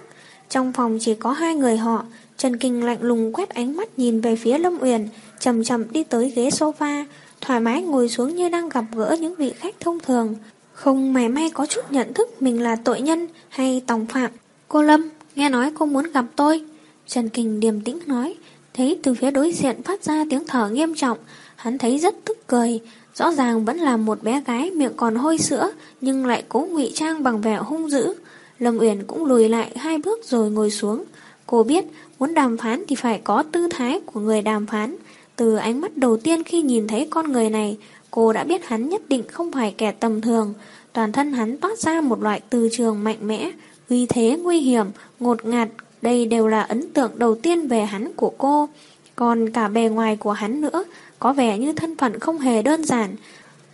Trong phòng chỉ có hai người họ, Trần Kinh lạnh lùng quét ánh mắt nhìn về phía Lâm Uyển, chậm chậm đi tới ghế sofa, thoải mái ngồi xuống như đang gặp gỡ những vị khách thông thường. Không mày may có chút nhận thức mình là tội nhân hay tòng phạm. Cô Lâm, nghe nói cô muốn gặp tôi. Trần Kình điềm tĩnh nói, thấy từ phía đối diện phát ra tiếng thở nghiêm trọng, hắn thấy rất tức cười. Rõ ràng vẫn là một bé gái miệng còn hôi sữa, nhưng lại cố ngụy trang bằng vẻ hung dữ. Lâm Uyển cũng lùi lại hai bước rồi ngồi xuống. Cô biết, muốn đàm phán thì phải có tư thái của người đàm phán. Từ ánh mắt đầu tiên khi nhìn thấy con người này, cô đã biết hắn nhất định không phải kẻ tầm thường. Toàn thân hắn toát ra một loại từ trường mạnh mẽ, uy thế nguy hiểm, ngột ngạt. Đây đều là ấn tượng đầu tiên về hắn của cô. Còn cả bề ngoài của hắn nữa, có vẻ như thân phận không hề đơn giản.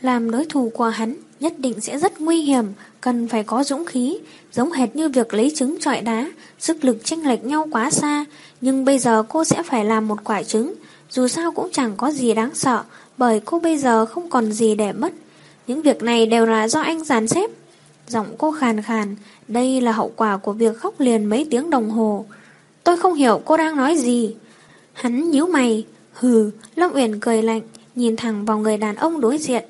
Làm đối thủ của hắn nhất định sẽ rất nguy hiểm, cần phải có dũng khí, giống hệt như việc lấy trứng trọi đá, sức lực chênh lệch nhau quá xa, nhưng bây giờ cô sẽ phải làm một quả trứng, dù sao cũng chẳng có gì đáng sợ, bởi cô bây giờ không còn gì để mất. Những việc này đều là do anh giàn xếp. Giọng cô khàn khàn, đây là hậu quả của việc khóc liền mấy tiếng đồng hồ. Tôi không hiểu cô đang nói gì. Hắn nhíu mày, hừ, Lâm Uyển cười lạnh, nhìn thẳng vào người đàn ông đối diện.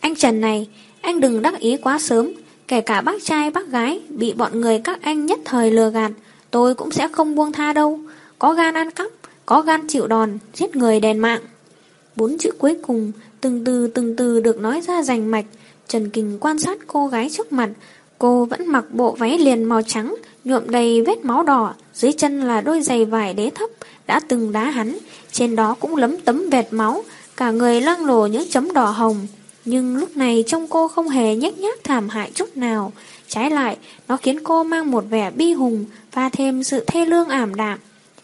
Anh Trần này, anh đừng đắc ý quá sớm, kể cả bác trai bác gái bị bọn người các anh nhất thời lừa gạt, tôi cũng sẽ không buông tha đâu. Có gan ăn cắp, có gan chịu đòn, giết người đèn mạng. Bốn chữ cuối cùng, từng từ từng từ được nói ra rành mạch. Trần Kình quan sát cô gái trước mặt. Cô vẫn mặc bộ váy liền màu trắng, nhuộm đầy vết máu đỏ. Dưới chân là đôi giày vải đế thấp, đã từng đá hắn. Trên đó cũng lấm tấm vệt máu, cả người loang lổ những chấm đỏ hồng. Nhưng lúc này trông cô không hề nhếch nhác thảm hại chút nào. Trái lại, nó khiến cô mang một vẻ bi hùng và thêm sự thê lương ảm đạm.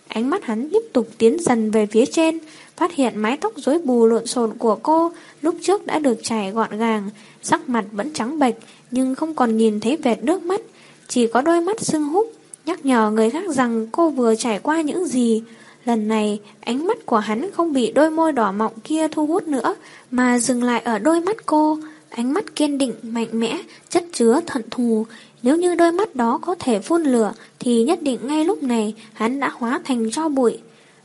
Ánh mắt hắn tiếp tục tiến dần về phía trên, phát hiện mái tóc rối bù lộn xộn của cô lúc trước đã được chải gọn gàng, sắc mặt vẫn trắng bệch nhưng không còn nhìn thấy vệt nước mắt, chỉ có đôi mắt sưng húp, nhắc nhở người khác rằng cô vừa trải qua những gì. Lần này, ánh mắt của hắn không bị đôi môi đỏ mọng kia thu hút nữa, mà dừng lại ở đôi mắt cô, ánh mắt kiên định, mạnh mẽ, chất chứa thận thù, nếu như đôi mắt đó có thể phun lửa thì nhất định ngay lúc này hắn đã hóa thành cho bụi.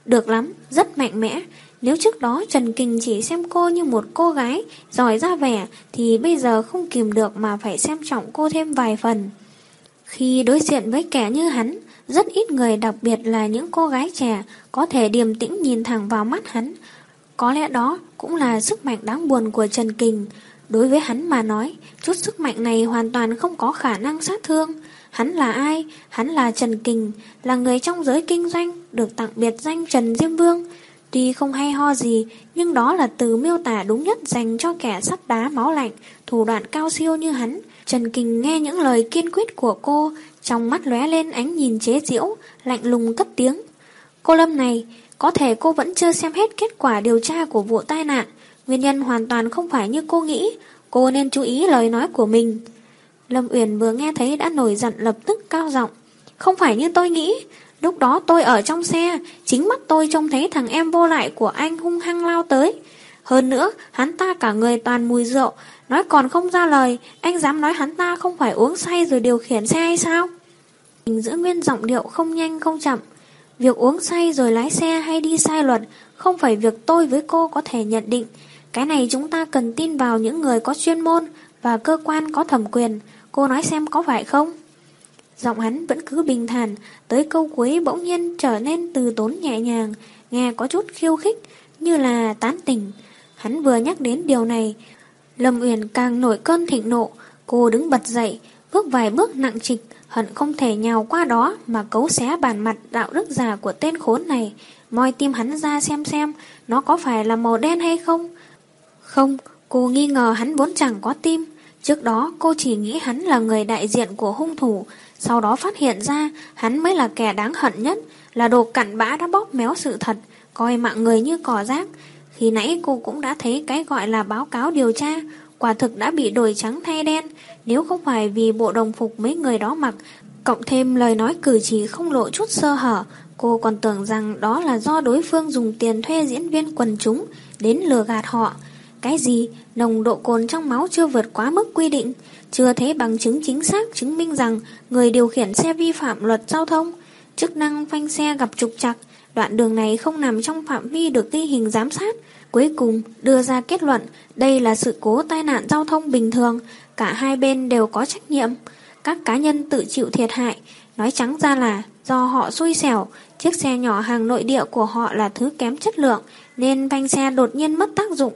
Được lắm, rất mạnh mẽ. Nếu trước đó Trần Kinh chỉ xem cô như một cô gái giỏi ra vẻ thì bây giờ không kìm được mà phải xem trọng cô thêm vài phần. Khi đối diện với kẻ như hắn, rất ít người đặc biệt là những cô gái trẻ có thể điềm tĩnh nhìn thẳng vào mắt hắn. Có lẽ đó cũng là sức mạnh đáng buồn của Trần Kình. Đối với hắn mà nói, chút sức mạnh này hoàn toàn không có khả năng sát thương. Hắn là ai? Hắn là Trần Kình, là người trong giới kinh doanh, được tặng biệt danh Trần Diêm Vương. Tuy không hay ho gì, nhưng đó là từ miêu tả đúng nhất dành cho kẻ sắt đá máu lạnh, thủ đoạn cao siêu như hắn. Trần Kình nghe những lời kiên quyết của cô, trong mắt lóe lên ánh nhìn chế giễu, lạnh lùng cất tiếng. Cô Lâm này, có thể cô vẫn chưa xem hết kết quả điều tra của vụ tai nạn. Nguyên nhân hoàn toàn không phải như cô nghĩ. Cô nên chú ý lời nói của mình. Lâm Uyển vừa nghe thấy đã nổi giận lập tức cao giọng. Không phải như tôi nghĩ. Lúc đó tôi ở trong xe, chính mắt tôi trông thấy thằng em vô lại của anh hung hăng lao tới. Hơn nữa, hắn ta cả người toàn mùi rượu, nói còn không ra lời, anh dám nói hắn ta không phải uống say rồi điều khiển xe hay sao? Mình giữ nguyên giọng điệu không nhanh không chậm. Việc uống say rồi lái xe hay đi sai luật không phải việc tôi với cô có thể nhận định. Cái này chúng ta cần tin vào những người có chuyên môn và cơ quan có thẩm quyền. Cô nói xem có phải không? Giọng hắn vẫn cứ bình thản, tới câu cuối bỗng nhiên trở nên từ tốn nhẹ nhàng, nghe có chút khiêu khích, như là tán tỉnh. Hắn vừa nhắc đến điều này, Lâm Uyển càng nổi cơn thịnh nộ, cô đứng bật dậy, bước vài bước nặng trịch, hận không thể nhào qua đó mà cấu xé bản mặt đạo đức già của tên khốn này, moi tim hắn ra xem xem nó có phải là màu đen hay không. Không, cô nghi ngờ hắn vốn chẳng có tim. Trước đó cô chỉ nghĩ hắn là người đại diện của hung thủ, sau đó phát hiện ra hắn mới là kẻ đáng hận nhất, là đồ cặn bã đã bóp méo sự thật, coi mạng người như cỏ rác. Khi nãy cô cũng đã thấy cái gọi là báo cáo điều tra, quả thực đã bị đổi trắng thay đen, nếu không phải vì bộ đồng phục mấy người đó mặc, cộng thêm lời nói cử chỉ không lộ chút sơ hở, cô còn tưởng rằng đó là do đối phương dùng tiền thuê diễn viên quần chúng đến lừa gạt họ. Cái gì? Nồng độ cồn trong máu chưa vượt quá mức quy định, chưa thấy bằng chứng chính xác chứng minh rằng người điều khiển xe vi phạm luật giao thông, chức năng phanh xe gặp trục trặc, đoạn đường này không nằm trong phạm vi được ghi hình giám sát. Cuối cùng đưa ra kết luận đây là sự cố tai nạn giao thông bình thường, cả hai bên đều có trách nhiệm. Các cá nhân tự chịu thiệt hại, nói trắng ra là do họ xui xẻo, chiếc xe nhỏ hàng nội địa của họ là thứ kém chất lượng, nên phanh xe đột nhiên mất tác dụng.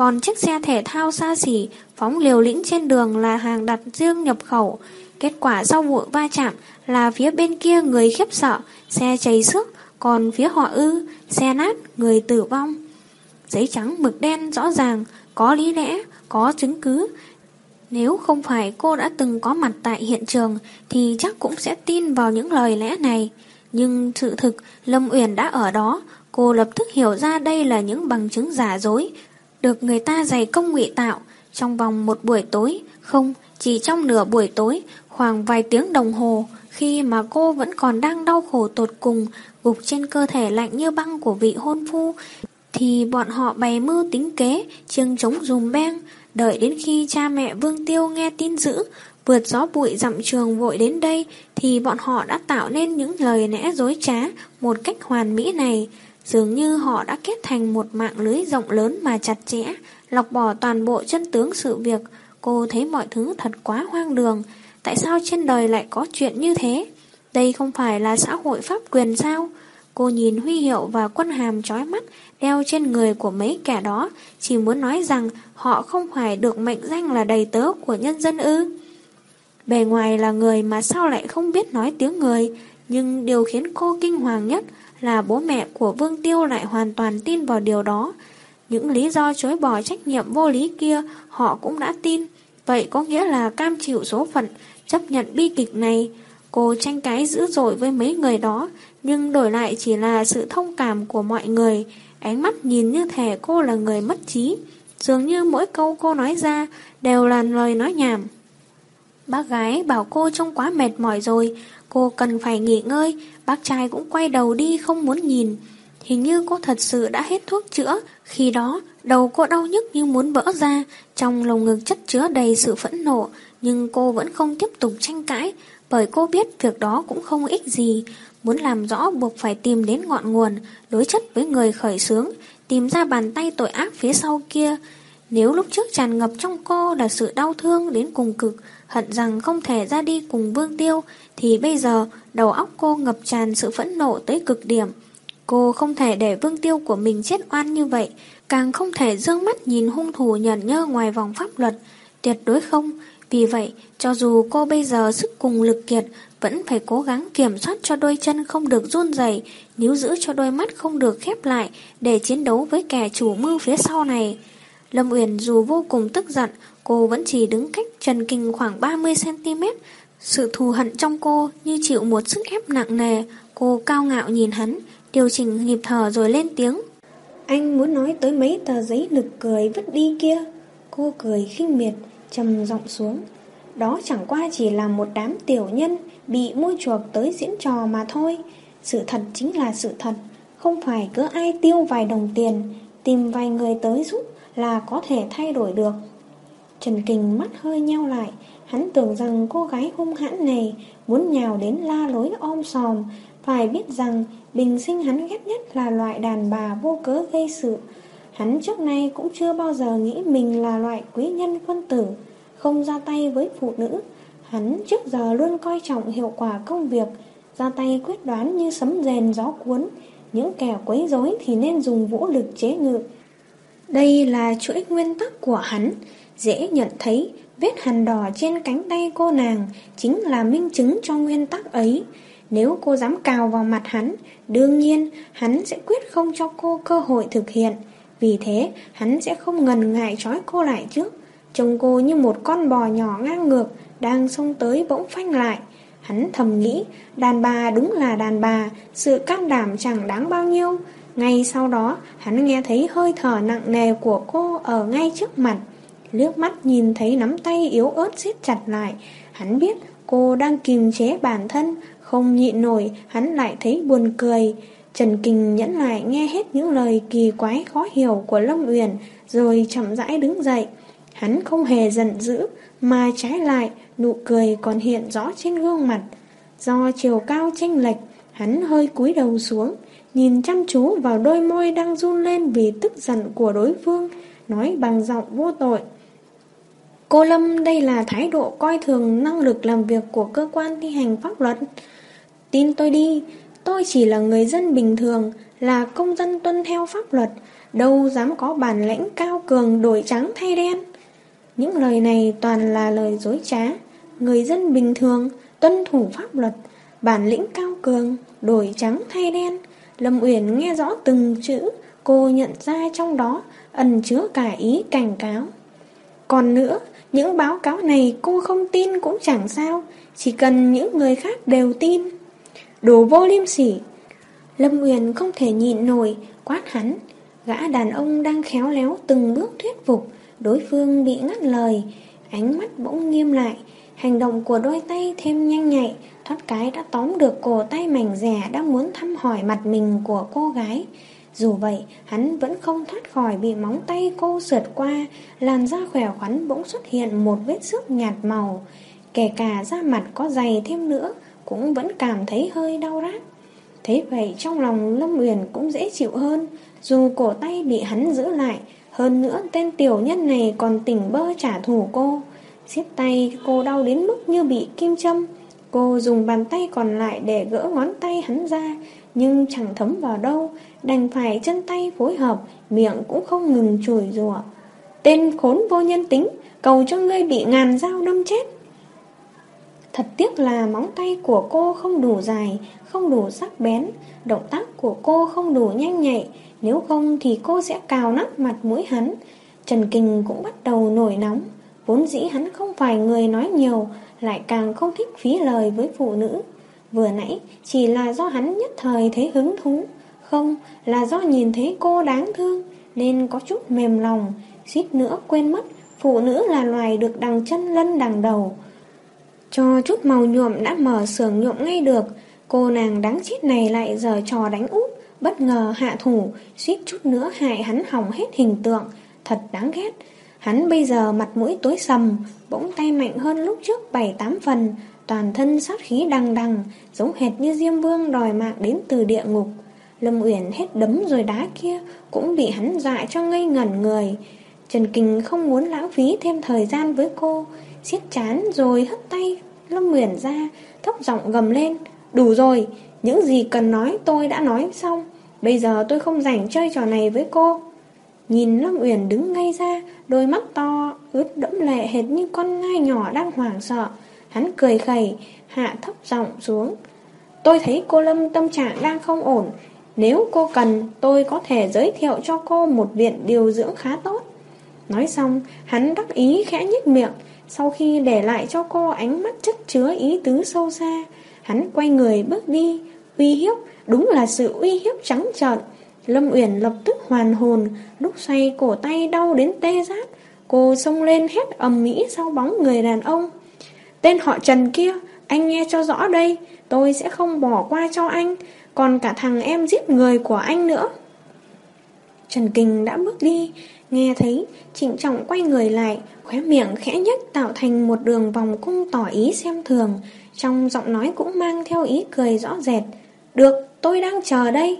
Còn chiếc xe thể thao xa xỉ phóng liều lĩnh trên đường là hàng đặt riêng nhập khẩu. Kết quả sau vụ va chạm là phía bên kia người khiếp sợ, xe chảy xước, còn phía họ ư, xe nát, người tử vong. Giấy trắng mực đen rõ ràng, có lý lẽ, có chứng cứ. Nếu không phải cô đã từng có mặt tại hiện trường thì chắc cũng sẽ tin vào những lời lẽ này. Nhưng sự thực, Lâm Uyển đã ở đó, cô lập tức hiểu ra đây là những bằng chứng giả dối, được người ta dày công ngụy tạo trong vòng một buổi tối, không, chỉ trong nửa buổi tối, khoảng vài tiếng đồng hồ, khi mà cô vẫn còn đang đau khổ tột cùng, gục trên cơ thể lạnh như băng của vị hôn phu, thì bọn họ bày mưu tính kế, chiêng chống dùm beng, đợi đến khi cha mẹ Vương Tiêu nghe tin dữ, vượt gió bụi dặm trường vội đến đây, thì bọn họ đã tạo nên những lời lẽ dối trá một cách hoàn mỹ này. Dường như họ đã kết thành một mạng lưới rộng lớn mà chặt chẽ, lọc bỏ toàn bộ chân tướng sự việc. Cô thấy mọi thứ thật quá hoang đường. Tại sao trên đời lại có chuyện như thế? Đây không phải là xã hội pháp quyền sao? Cô nhìn huy hiệu và quân hàm trói mắt đeo trên người của mấy kẻ đó, chỉ muốn nói rằng họ không phải được mệnh danh là đầy tớ của nhân dân ư. Bề ngoài là người mà sao lại không biết nói tiếng người, nhưng điều khiến cô kinh hoàng nhất là bố mẹ của Vương Tiêu lại hoàn toàn tin vào điều đó. Những lý do chối bỏ trách nhiệm vô lý kia họ cũng đã tin, vậy có nghĩa là cam chịu số phận, chấp nhận bi kịch này. Cô tranh cái dữ dội với mấy người đó, nhưng đổi lại chỉ là sự thông cảm của mọi người, ánh mắt nhìn như thể cô là người mất trí. Dường như mỗi câu cô nói ra đều là lời nói nhảm. Bác gái bảo cô trông quá mệt mỏi rồi, cô cần phải nghỉ ngơi, bác trai cũng quay đầu đi không muốn nhìn. Hình như cô thật sự đã hết thuốc chữa, khi đó đầu cô đau nhức như muốn vỡ ra, trong lồng ngực chất chứa đầy sự phẫn nộ, nhưng cô vẫn không tiếp tục tranh cãi, bởi cô biết việc đó cũng không ích gì. Muốn làm rõ buộc phải tìm đến ngọn nguồn, đối chất với người khởi sướng tìm ra bàn tay tội ác phía sau kia. Nếu lúc trước tràn ngập trong cô là sự đau thương đến cùng cực, hận rằng không thể ra đi cùng Vương Tiêu, thì bây giờ đầu óc cô ngập tràn sự phẫn nộ tới cực điểm. Cô không thể để Vương Tiêu của mình chết oan như vậy, càng không thể dương mắt nhìn hung thủ nhẫn nhơ ngoài vòng pháp luật. Tuyệt đối không, Vì vậy, cho dù cô bây giờ sức cùng lực kiệt, vẫn phải cố gắng kiểm soát cho đôi chân không được run rẩy, níu giữ cho đôi mắt không được khép lại để chiến đấu với kẻ chủ mưu phía sau này. Lâm Uyển dù vô cùng tức giận, cô vẫn chỉ đứng cách Trần Kinh khoảng 30cm. Sự thù hận trong cô như chịu một sức ép nặng nề. Cô cao ngạo nhìn hắn, điều chỉnh nhịp thở rồi lên tiếng. Anh muốn nói tới mấy tờ giấy nực cười vứt đi kia. Cô cười khinh miệt, trầm giọng xuống. Đó chẳng qua chỉ là một đám tiểu nhân bị mua chuộc tới diễn trò mà thôi. Sự thật chính là sự thật, không phải cứ ai tiêu vài đồng tiền, tìm vài người tới giúp là có thể thay đổi được. Trần Kình mắt hơi nheo lại, hắn tưởng rằng cô gái hung hãn này muốn nhào đến la lối om sòm, phải biết rằng bình sinh hắn ghét nhất là loại đàn bà vô cớ gây sự. Hắn trước nay cũng chưa bao giờ nghĩ mình là loại quý nhân quân tử, không ra tay với phụ nữ. Hắn trước giờ luôn coi trọng hiệu quả công việc, ra tay quyết đoán như sấm rèn gió cuốn. Những kẻ quấy rối thì nên dùng vũ lực chế ngự. Đây là chuỗi nguyên tắc của hắn, dễ nhận thấy vết hằn đỏ trên cánh tay cô nàng chính là minh chứng cho nguyên tắc ấy. Nếu cô dám cào vào mặt hắn, đương nhiên hắn sẽ quyết không cho cô cơ hội thực hiện. Vì thế, hắn sẽ không ngần ngại trói cô lại trước. Trông cô như một con bò nhỏ ngang ngược, đang xông tới bỗng phanh lại. Hắn thầm nghĩ, đàn bà đúng là đàn bà, sự can đảm chẳng đáng bao nhiêu. Ngay sau đó, hắn nghe thấy hơi thở nặng nề của cô ở ngay trước mặt. Liếc mắt nhìn thấy nắm tay yếu ớt siết chặt lại. Hắn biết cô đang kìm chế bản thân, không nhịn nổi, hắn lại thấy buồn cười. Trần Kình nhẫn lại nghe hết những lời kỳ quái khó hiểu của Lâm Uyển, rồi chậm rãi đứng dậy. Hắn không hề giận dữ, mà trái lại, nụ cười còn hiện rõ trên gương mặt. Do chiều cao chênh lệch, hắn hơi cúi đầu xuống, nhìn chăm chú vào đôi môi đang run lên vì tức giận của đối phương, nói bằng giọng vô tội. Cô Lâm đây là thái độ coi thường năng lực làm việc của cơ quan thi hành pháp luật. Tin tôi đi, tôi chỉ là người dân bình thường, là công dân tuân theo pháp luật, đâu dám có bản lĩnh cao cường đổi trắng thay đen. Những lời này toàn là lời dối trá, người dân bình thường, tuân thủ pháp luật, bản lĩnh cao cường, đổi trắng thay đen. Lâm Uyển nghe rõ từng chữ, cô nhận ra trong đó ẩn chứa cả ý cảnh cáo. Còn nữa, những báo cáo này cô không tin cũng chẳng sao, chỉ cần những người khác đều tin. Đồ vô liêm sỉ. Lâm Uyển không thể nhịn nổi, quát hắn. Gã đàn ông đang khéo léo từng bước thuyết phục, đối phương bị ngắt lời, ánh mắt bỗng nghiêm lại, hành động của đôi tay thêm nhanh nhạy, thoát cái đã tóm được cổ tay mảnh rẻ đang muốn thăm hỏi mặt mình của cô gái. Dù vậy, hắn vẫn không thoát khỏi bị móng tay cô sượt qua, làn da khỏe khoắn bỗng xuất hiện một vết xước nhạt màu. Kể cả da mặt có dày thêm nữa, cũng vẫn cảm thấy hơi đau rát. Thế vậy trong lòng Lâm Uyển cũng dễ chịu hơn, dù cổ tay bị hắn giữ lại, hơn nữa tên tiểu nhân này còn tỉnh bơ trả thù cô. xiết tay cô đau đến mức như bị kim châm. Cô dùng bàn tay còn lại để gỡ ngón tay hắn ra, nhưng chẳng thấm vào đâu, đành phải chân tay phối hợp, miệng cũng không ngừng chửi rủa. Tên khốn vô nhân tính, cầu cho ngươi bị ngàn dao đâm chết. Thật tiếc là móng tay của cô không đủ dài, không đủ sắc bén, động tác của cô không đủ nhanh nhạy, nếu không thì cô sẽ cào nát mặt mũi hắn. Trần Kinh cũng bắt đầu nổi nóng, vốn dĩ hắn không phải người nói nhiều, lại càng không thích phí lời với phụ nữ. Vừa nãy chỉ là do hắn nhất thời thấy hứng thú, không là do nhìn thấy cô đáng thương, nên có chút mềm lòng, suýt nữa quên mất phụ nữ là loài được đằng chân lân đằng đầu. Cho chút màu nhuộm đã mở sưởng nhuộm ngay được, cô nàng đáng chết này lại giờ trò đánh úp, bất ngờ hạ thủ, suýt chút nữa hại hắn hỏng hết hình tượng, thật đáng ghét. Hắn bây giờ mặt mũi tối sầm, bỗng tay mạnh hơn lúc trước 7-8 phần, toàn thân sát khí đằng đằng, giống hệt như Diêm Vương đòi mạng đến từ địa ngục. Lâm Uyển hết đấm rồi đá kia, cũng bị hắn dọa cho ngây ngẩn người. Trần Kình không muốn lãng phí thêm thời gian với cô, siết chán rồi hất tay Lâm Uyển ra, thấp giọng gầm lên. Đủ rồi, những gì cần nói tôi đã nói xong, bây giờ tôi không rảnh chơi trò này với cô. Nhìn Lâm Uyển đứng ngay ra, đôi mắt to, ướt đẫm lệ hệt như con ngai nhỏ đang hoảng sợ. Hắn cười khẩy, hạ thấp giọng xuống. Tôi thấy cô Lâm tâm trạng đang không ổn. Nếu cô cần, tôi có thể giới thiệu cho cô một viện điều dưỡng khá tốt. Nói xong, hắn đắc ý khẽ nhếch miệng, sau khi để lại cho cô ánh mắt chất chứa ý tứ sâu xa. Hắn quay người bước đi, uy hiếp, đúng là sự uy hiếp trắng trợn. Lâm Uyển lập tức hoàn hồn, lúc xoay cổ tay đau đến tê rát. Cô xông lên hét ầm mỹ sau bóng người đàn ông. Tên họ Trần kia, anh nghe cho rõ đây, tôi sẽ không bỏ qua cho anh, còn cả thằng em giết người của anh nữa. Trần Kinh đã bước đi, nghe thấy, trịnh trọng quay người lại, khóe miệng khẽ nhất tạo thành một đường vòng cung tỏ ý xem thường, trong giọng nói cũng mang theo ý cười rõ rệt. Được, tôi đang chờ đây.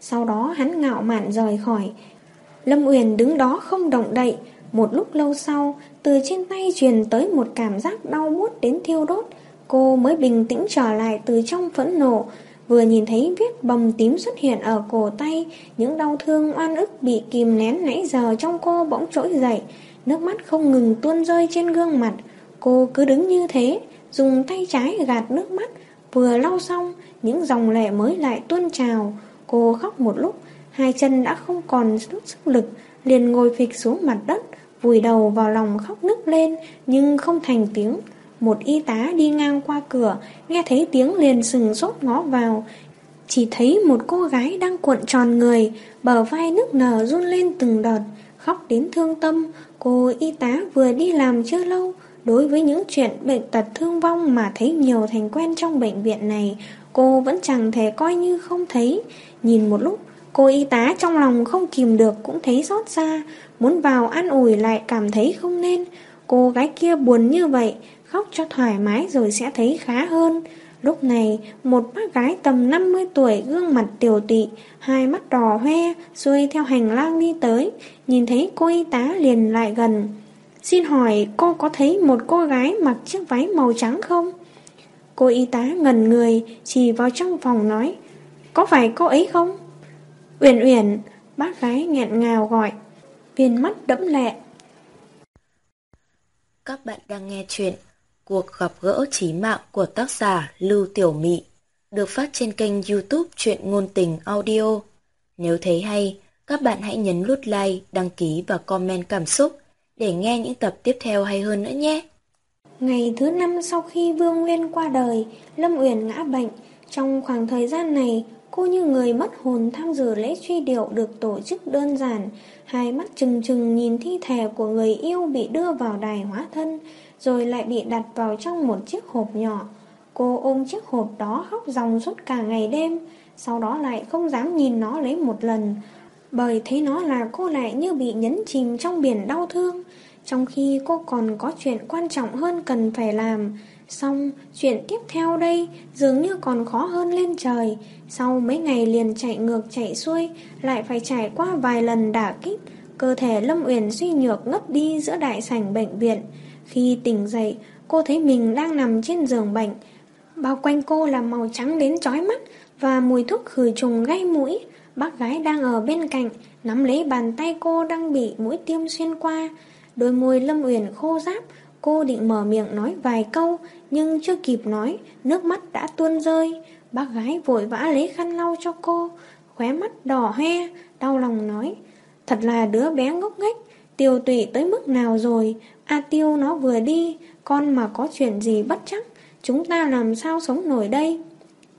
Sau đó hắn ngạo mạn rời khỏi. Lâm Uyển đứng đó không động đậy. Một lúc lâu sau, từ trên tay truyền tới một cảm giác đau buốt đến thiêu đốt. Cô mới bình tĩnh trở lại từ trong phẫn nộ. Vừa nhìn thấy vết bầm tím xuất hiện ở cổ tay, những đau thương oan ức bị kìm nén nãy giờ trong cô bỗng trỗi dậy. Nước mắt không ngừng tuôn rơi trên gương mặt. Cô cứ đứng như thế, dùng tay trái gạt nước mắt. Vừa lau xong, những dòng lệ mới lại tuôn trào. Cô khóc một lúc, hai chân đã không còn sức sức lực, liền ngồi phịch xuống mặt đất, vùi đầu vào lòng khóc nức lên, nhưng không thành tiếng. Một y tá đi ngang qua cửa, nghe thấy tiếng liền sừng sốt ngó vào. Chỉ thấy một cô gái đang cuộn tròn người, bờ vai nức nở run lên từng đợt, khóc đến thương tâm. Cô y tá vừa đi làm chưa lâu, đối với những chuyện bệnh tật thương vong mà thấy nhiều thành quen trong bệnh viện này, cô vẫn chẳng thể coi như không thấy. Nhìn một lúc, cô y tá trong lòng không kìm được cũng thấy xót xa, muốn vào an ủi lại cảm thấy không nên. Cô gái kia buồn như vậy, khóc cho thoải mái rồi sẽ thấy khá hơn. Lúc này, một bác gái tầm 50 tuổi gương mặt tiểu tị, hai mắt đỏ hoe, xuôi theo hành lang đi tới, nhìn thấy cô y tá liền lại gần. Xin hỏi cô có thấy một cô gái mặc chiếc váy màu trắng không? Cô y tá ngần người, chỉ vào trong phòng nói, có phải cô ấy không? Uyển Uyển, bác gái nghẹn ngào gọi, viên mắt đẫm lệ. Các bạn đang nghe chuyện Cuộc gặp gỡ trí mạng của tác giả Lưu Tiểu Mị được phát trên kênh youtube Chuyện Ngôn Tình Audio. Nếu thấy hay, các bạn hãy nhấn nút like, đăng ký và comment cảm xúc để nghe những tập tiếp theo hay hơn nữa nhé. Ngày thứ năm sau khi Vương Nguyên qua đời, Lâm Uyển ngã bệnh. Trong khoảng thời gian này, cô như người mất hồn tham dự lễ truy điệu được tổ chức đơn giản, hai mắt trừng trừng nhìn thi thể của người yêu bị đưa vào đài hóa thân, rồi lại bị đặt vào trong một chiếc hộp nhỏ. Cô ôm chiếc hộp đó khóc ròng suốt cả ngày đêm, sau đó lại không dám nhìn nó lấy một lần, bởi thấy nó là cô lại như bị nhấn chìm trong biển đau thương, trong khi cô còn có chuyện quan trọng hơn cần phải làm. Xong, chuyện tiếp theo đây dường như còn khó hơn lên trời. Sau mấy ngày liền chạy ngược chạy xuôi, lại phải trải qua vài lần đả kích. Cơ thể Lâm Uyển suy nhược ngất đi giữa đại sảnh bệnh viện. Khi tỉnh dậy, cô thấy mình đang nằm trên giường bệnh. Bao quanh cô là màu trắng đến chói mắt và mùi thuốc khử trùng gây mũi. Bác gái đang ở bên cạnh, nắm lấy bàn tay cô đang bị mũi tiêm xuyên qua. Đôi môi Lâm Uyển khô ráp, cô định mở miệng nói vài câu, nhưng chưa kịp nói, nước mắt đã tuôn rơi. Bác gái vội vã lấy khăn lau cho cô, khóe mắt đỏ hoe, đau lòng nói. Thật là đứa bé ngốc nghếch, tiêu tụy tới mức nào rồi, A tiêu nó vừa đi, con mà có chuyện gì bất chắc, chúng ta làm sao sống nổi đây.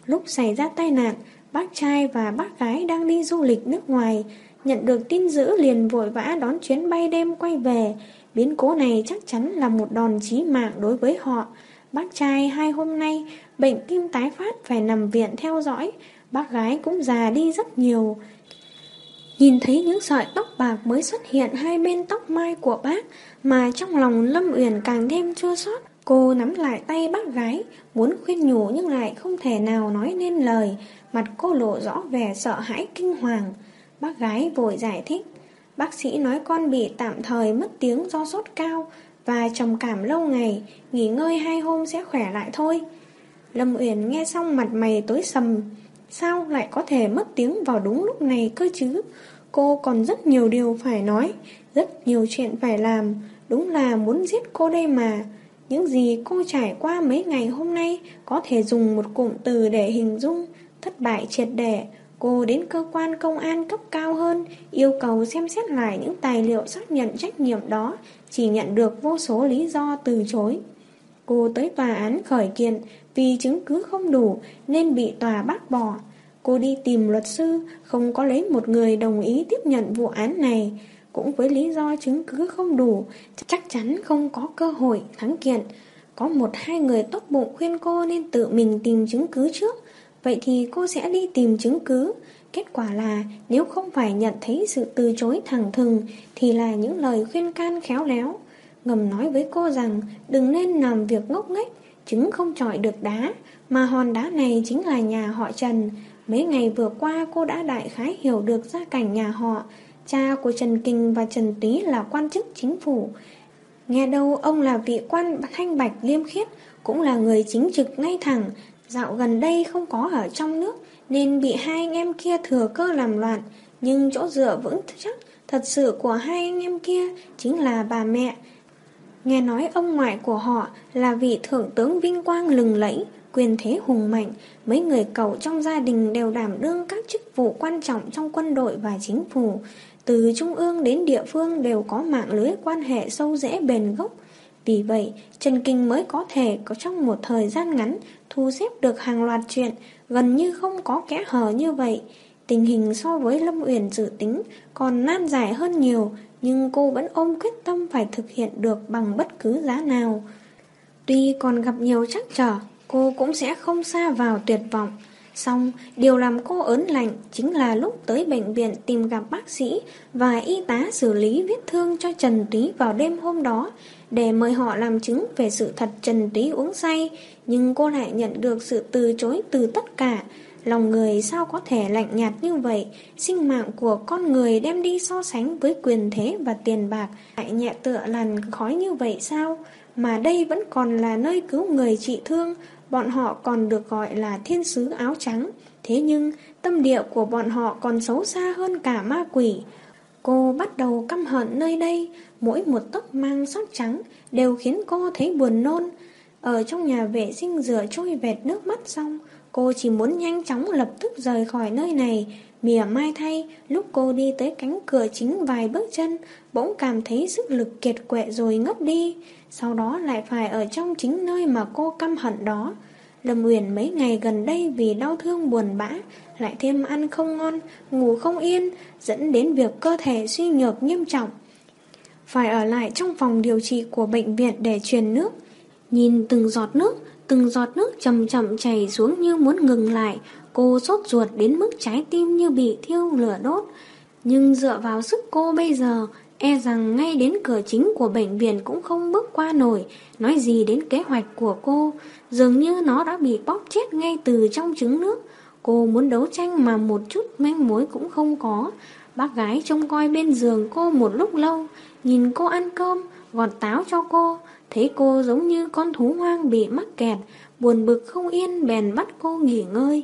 Lúc xảy ra tai nạn, bác trai và bác gái đang đi du lịch nước ngoài, nhận được tin dữ liền vội vã đón chuyến bay đêm quay về. Biến cố này chắc chắn là một đòn chí mạng đối với họ. Bác trai hai hôm nay bệnh tim tái phát phải nằm viện theo dõi, bác gái cũng già đi rất nhiều. Nhìn thấy những sợi tóc bạc mới xuất hiện hai bên tóc mai của bác mà trong lòng Lâm Uyển càng thêm chua xót. Cô nắm lại tay bác gái, muốn khuyên nhủ nhưng lại không thể nào nói nên lời, mặt cô lộ rõ vẻ sợ hãi kinh hoàng. Bác gái vội giải thích, bác sĩ nói con bị tạm thời mất tiếng do sốt cao và trầm cảm lâu ngày, nghỉ ngơi hai hôm sẽ khỏe lại thôi. Lâm Uyển nghe xong mặt mày tối sầm, sao lại có thể mất tiếng vào đúng lúc này cơ chứ? cô còn rất nhiều điều phải nói, rất nhiều chuyện phải làm, đúng là muốn giết cô đây mà. Những gì cô trải qua mấy ngày hôm nay có thể dùng một cụm từ để hình dung, thất bại triệt để. Cô đến cơ quan công an cấp cao hơn, yêu cầu xem xét lại những tài liệu xác nhận trách nhiệm đó, chỉ nhận được vô số lý do từ chối. Cô tới tòa án khởi kiện vì chứng cứ không đủ nên bị tòa bác bỏ. Cô đi tìm luật sư, không có lấy một người đồng ý tiếp nhận vụ án này. Cũng với lý do chứng cứ không đủ, chắc chắn không có cơ hội thắng kiện. Có một hai người tốt bụng khuyên cô nên tự mình tìm chứng cứ trước. Vậy thì cô sẽ đi tìm chứng cứ. Kết quả là nếu không phải nhận thấy sự từ chối thẳng thừng thì là những lời khuyên can khéo léo. Ngầm nói với cô rằng đừng nên làm việc ngốc nghếch, trứng không trọi được đá, mà hòn đá này chính là nhà họ Trần. Mấy ngày vừa qua cô đã đại khái hiểu được gia cảnh nhà họ. Cha của Trần Kinh và Trần Túy là quan chức chính phủ. Nghe đâu ông là vị quan thanh bạch liêm khiết, cũng là người chính trực ngay thẳng. Dạo gần đây không có ở trong nước, nên bị hai anh em kia thừa cơ làm loạn. Nhưng chỗ dựa vững chắc thật sự của hai anh em kia chính là bà mẹ. Nghe nói ông ngoại của họ là vị thượng tướng vinh quang lừng lẫy, quyền thế hùng mạnh, mấy người cậu trong gia đình đều đảm đương các chức vụ quan trọng trong quân đội và chính phủ. Từ trung ương đến địa phương đều có mạng lưới quan hệ sâu rẽ bền gốc. Vì vậy, Trần Kinh mới có thể có trong một thời gian ngắn thu xếp được hàng loạt chuyện, gần như không có kẽ hở như vậy. Tình hình so với Lâm Uyển dự tính còn nan giải hơn nhiều, nhưng cô vẫn ôm quyết tâm phải thực hiện được bằng bất cứ giá nào. Tuy còn gặp nhiều trắc trở, cô cũng sẽ không xa vào tuyệt vọng. Xong, điều làm cô ớn lạnh chính là lúc tới bệnh viện tìm gặp bác sĩ và y tá xử lý vết thương cho Trần Túy vào đêm hôm đó để mời họ làm chứng về sự thật Trần Túy uống say, nhưng cô lại nhận được sự từ chối từ tất cả. Lòng người sao có thể lạnh nhạt như vậy, sinh mạng của con người đem đi so sánh với quyền thế và tiền bạc, lại nhẹ tựa làn khói như vậy sao? Mà đây vẫn còn là nơi cứu người trị thương, bọn họ còn được gọi là thiên sứ áo trắng. Thế nhưng, tâm địa của bọn họ còn xấu xa hơn cả ma quỷ. Cô bắt đầu căm hận nơi đây, mỗi một tóc mang sắc trắng đều khiến cô thấy buồn nôn. Ở trong nhà vệ sinh rửa trôi vẹt nước mắt xong, cô chỉ muốn nhanh chóng lập tức rời khỏi nơi này. Mỉa mai thay, lúc cô đi tới cánh cửa chính vài bước chân, bỗng cảm thấy sức lực kiệt quệ rồi ngất đi. Sau đó lại phải ở trong chính nơi mà cô căm hận đó. Lâm Uyển mấy ngày gần đây vì đau thương buồn bã, lại thêm ăn không ngon, ngủ không yên, dẫn đến việc cơ thể suy nhược nghiêm trọng. Phải ở lại trong phòng điều trị của bệnh viện để truyền nước. Nhìn từng giọt nước, từng giọt nước chậm chậm chảy xuống như muốn ngừng lại, cô sốt ruột đến mức trái tim như bị thiêu lửa đốt. Nhưng dựa vào sức cô bây giờ, e rằng ngay đến cửa chính của bệnh viện cũng không bước qua nổi, nói gì đến kế hoạch của cô, dường như nó đã bị bóp chết ngay từ trong trứng nước. Cô muốn đấu tranh mà một chút manh mối cũng không có. Bác gái trông coi bên giường cô một lúc lâu, nhìn cô ăn cơm, gọt táo cho cô, thấy cô giống như con thú hoang bị mắc kẹt, buồn bực không yên bèn bắt cô nghỉ ngơi.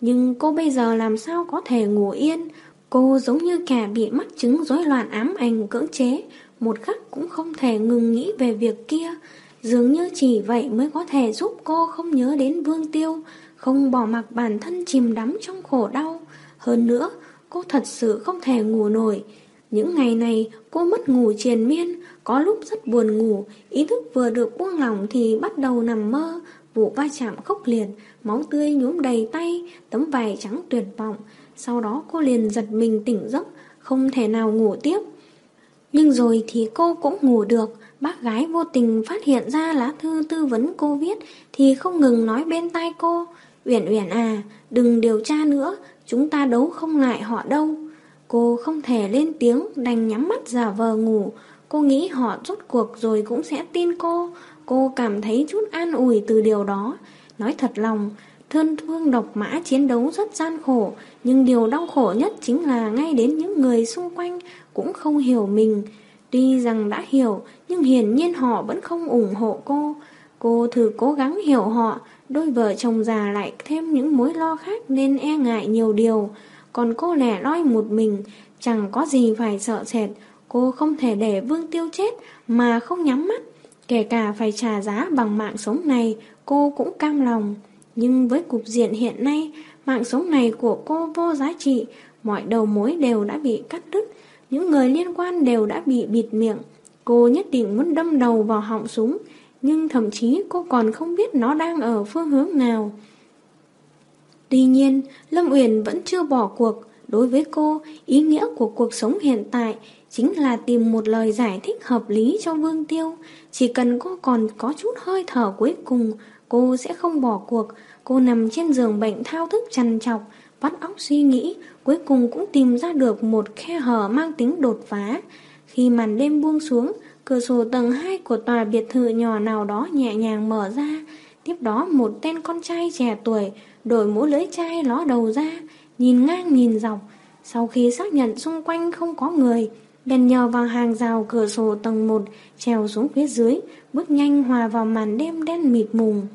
Nhưng cô bây giờ làm sao có thể ngủ yên, cô giống như kẻ bị mắc chứng rối loạn ám ảnh cưỡng chế, một khắc cũng không thể ngừng nghĩ về việc kia. Dường như chỉ vậy mới có thể giúp cô không nhớ đến Vương Tiêu, không bỏ mặc bản thân chìm đắm trong khổ đau. Hơn nữa, cô thật sự không thể ngủ nổi. Những ngày này, cô mất ngủ triền miên, có lúc rất buồn ngủ, ý thức vừa được buông lỏng thì bắt đầu nằm mơ, vụ va chạm khốc liệt, máu tươi nhuốm đầy tay, tấm vải trắng tuyệt vọng. Sau đó cô liền giật mình tỉnh giấc, không thể nào ngủ tiếp. Nhưng rồi thì cô cũng ngủ được, bác gái vô tình phát hiện ra lá thư tư vấn cô viết thì không ngừng nói bên tai cô. Uyển Uyển à, đừng điều tra nữa, chúng ta đấu không lại họ đâu. Cô không thể lên tiếng, đành nhắm mắt giả vờ ngủ. Cô nghĩ họ rốt cuộc rồi cũng sẽ tin cô. Cô cảm thấy chút an ủi từ điều đó. Nói thật lòng, thân thương độc mã chiến đấu rất gian khổ, nhưng điều đau khổ nhất chính là ngay đến những người xung quanh cũng không hiểu mình. Tuy rằng đã hiểu, nhưng hiển nhiên họ vẫn không ủng hộ cô. Cô thử cố gắng hiểu họ, đôi vợ chồng già lại thêm những mối lo khác nên e ngại nhiều điều. còn cô lẻ loi một mình, chẳng có gì phải sợ sệt. Cô không thể để Vương Tiêu chết mà không nhắm mắt. Kể cả phải trả giá bằng mạng sống này, cô cũng cam lòng. Nhưng với cục diện hiện nay, mạng sống này của cô vô giá trị, mọi đầu mối đều đã bị cắt đứt, những người liên quan đều đã bị bịt miệng. Cô nhất định muốn đâm đầu vào họng súng, nhưng thậm chí cô còn không biết nó đang ở phương hướng nào. Tuy nhiên, Lâm Uyển vẫn chưa bỏ cuộc. Đối với cô, ý nghĩa của cuộc sống hiện tại chính là tìm một lời giải thích hợp lý cho Vương Tiêu. Chỉ cần cô còn có chút hơi thở cuối cùng, cô sẽ không bỏ cuộc. Cô nằm trên giường bệnh thao thức chằn chọc, vắt óc suy nghĩ, cuối cùng cũng tìm ra được một khe hở mang tính đột phá. Khi màn đêm buông xuống, cửa sổ tầng 2 của tòa biệt thự nhỏ nào đó nhẹ nhàng mở ra, tiếp đó một tên con trai trẻ tuổi đổi mũ lưới chai ló đầu ra, nhìn ngang nhìn dọc. Sau khi xác nhận xung quanh không có người, bèn nhờ vào hàng rào cửa sổ tầng 1 trèo xuống phía dưới, bước nhanh hòa vào màn đêm đen mịt mùng.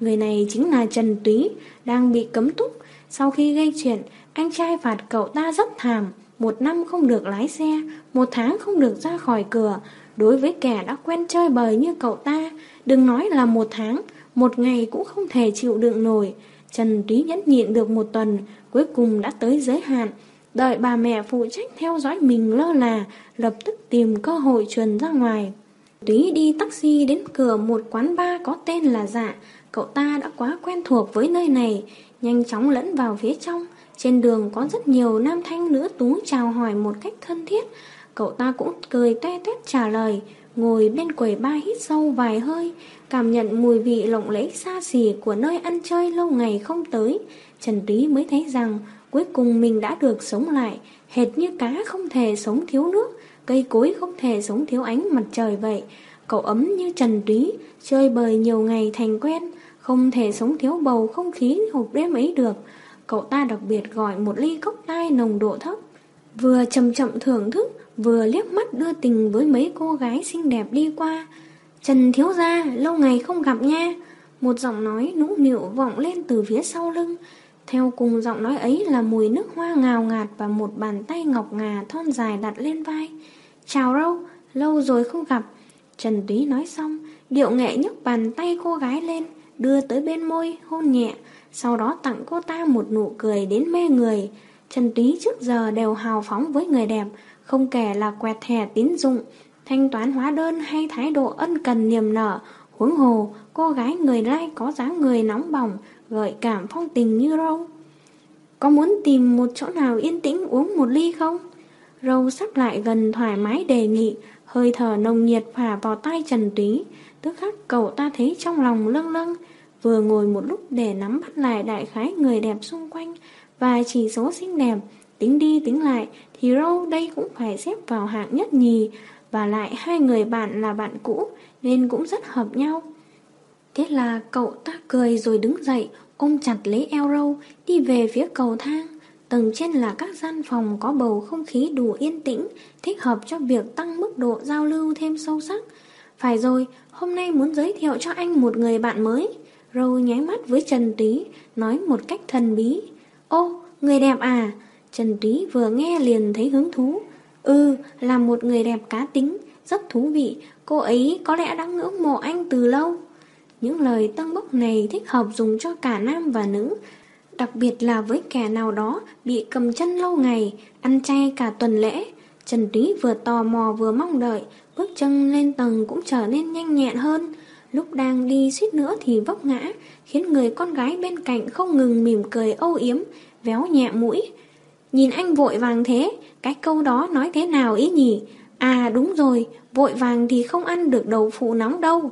Người này chính là Trần Túy, đang bị cấm túc. Sau khi gây chuyện, anh trai phạt cậu ta rất thảm. Một năm không được lái xe, một tháng không được ra khỏi cửa. Đối với kẻ đã quen chơi bời như cậu ta, đừng nói là một tháng, một ngày cũng không thể chịu đựng nổi. Trần Túy nhẫn nhịn được một tuần, cuối cùng đã tới giới hạn. Đợi bà mẹ phụ trách theo dõi mình lơ là, lập tức tìm cơ hội truyền ra ngoài. Túy đi taxi đến cửa một quán bar có tên là Dạ, cậu ta đã quá quen thuộc với nơi này, nhanh chóng lẫn vào phía trong. Trên đường có rất nhiều nam thanh nữ tú chào hỏi một cách thân thiết, cậu ta cũng cười toe toét trả lời, ngồi bên quầy ba hít sâu vài hơi, cảm nhận mùi vị lộng lẫy xa xỉ của nơi ăn chơi lâu ngày không tới. Trần Túy mới thấy rằng cuối cùng mình đã được sống lại, hệt như cá không thể sống thiếu nước, cây cối không thể sống thiếu ánh mặt trời vậy. Cậu ấm như Trần Túy, chơi bời nhiều ngày thành quen, không thể sống thiếu bầu không khí hộp đêm ấy được. Cậu ta đặc biệt gọi một ly cốc tai nồng độ thấp, vừa chậm chậm thưởng thức, vừa liếc mắt đưa tình với mấy cô gái xinh đẹp đi qua. Trần thiếu gia, lâu ngày không gặp nha. Một giọng nói nũng nịu vọng lên từ phía sau lưng. Theo cùng giọng nói ấy là mùi nước hoa ngào ngạt và một bàn tay ngọc ngà thon dài đặt lên vai. Chào râu, lâu rồi không gặp. Trần Túy nói xong, điệu nghệ nhấc bàn tay cô gái lên, đưa tới bên môi, hôn nhẹ, sau đó tặng cô ta một nụ cười đến mê người. Trần Túy trước giờ đều hào phóng với người đẹp, không kể là quẹt thẻ tín dụng, thanh toán hóa đơn hay thái độ ân cần niềm nở, huống hồ, cô gái người lai có dáng người nóng bỏng, gợi cảm phong tình như râu. Có muốn tìm một chỗ nào yên tĩnh uống một ly không? Râu sắp lại gần thoải mái đề nghị, hơi thở nồng nhiệt phả vào tay Trần Túy, tức khắc cậu ta thấy trong lòng lâng lâng, vừa ngồi một lúc để nắm bắt lại đại khái người đẹp xung quanh và chỉ số xinh đẹp, tính đi tính lại thì Râu đây cũng phải xếp vào hạng nhất nhì, và lại hai người bạn là bạn cũ nên cũng rất hợp nhau. Thế là cậu ta cười rồi đứng dậy, ôm chặt lấy eo râu, đi về phía cầu thang. Tầng trên là các gian phòng có bầu không khí đủ yên tĩnh, thích hợp cho việc tăng mức độ giao lưu thêm sâu sắc. Phải rồi, hôm nay muốn giới thiệu cho anh một người bạn mới. Râu nháy mắt với Trần Túy, nói một cách thần bí. Ô, người đẹp à? Trần Túy vừa nghe liền thấy hứng thú. Ừ, là một người đẹp cá tính, rất thú vị, cô ấy có lẽ đã ngưỡng mộ anh từ lâu. Những lời tăng bốc này thích hợp dùng cho cả nam và nữ, đặc biệt là với kẻ nào đó bị cầm chân lâu ngày, ăn chay cả tuần lễ. Trần Túy vừa tò mò vừa mong đợi, bước chân lên tầng cũng trở nên nhanh nhẹn hơn. Lúc đang đi suýt nữa thì vấp ngã, khiến người con gái bên cạnh không ngừng mỉm cười âu yếm, véo nhẹ mũi. Nhìn anh vội vàng thế, cái câu đó nói thế nào ý nhỉ? À đúng rồi, vội vàng thì không ăn được đầu phụ nóng đâu.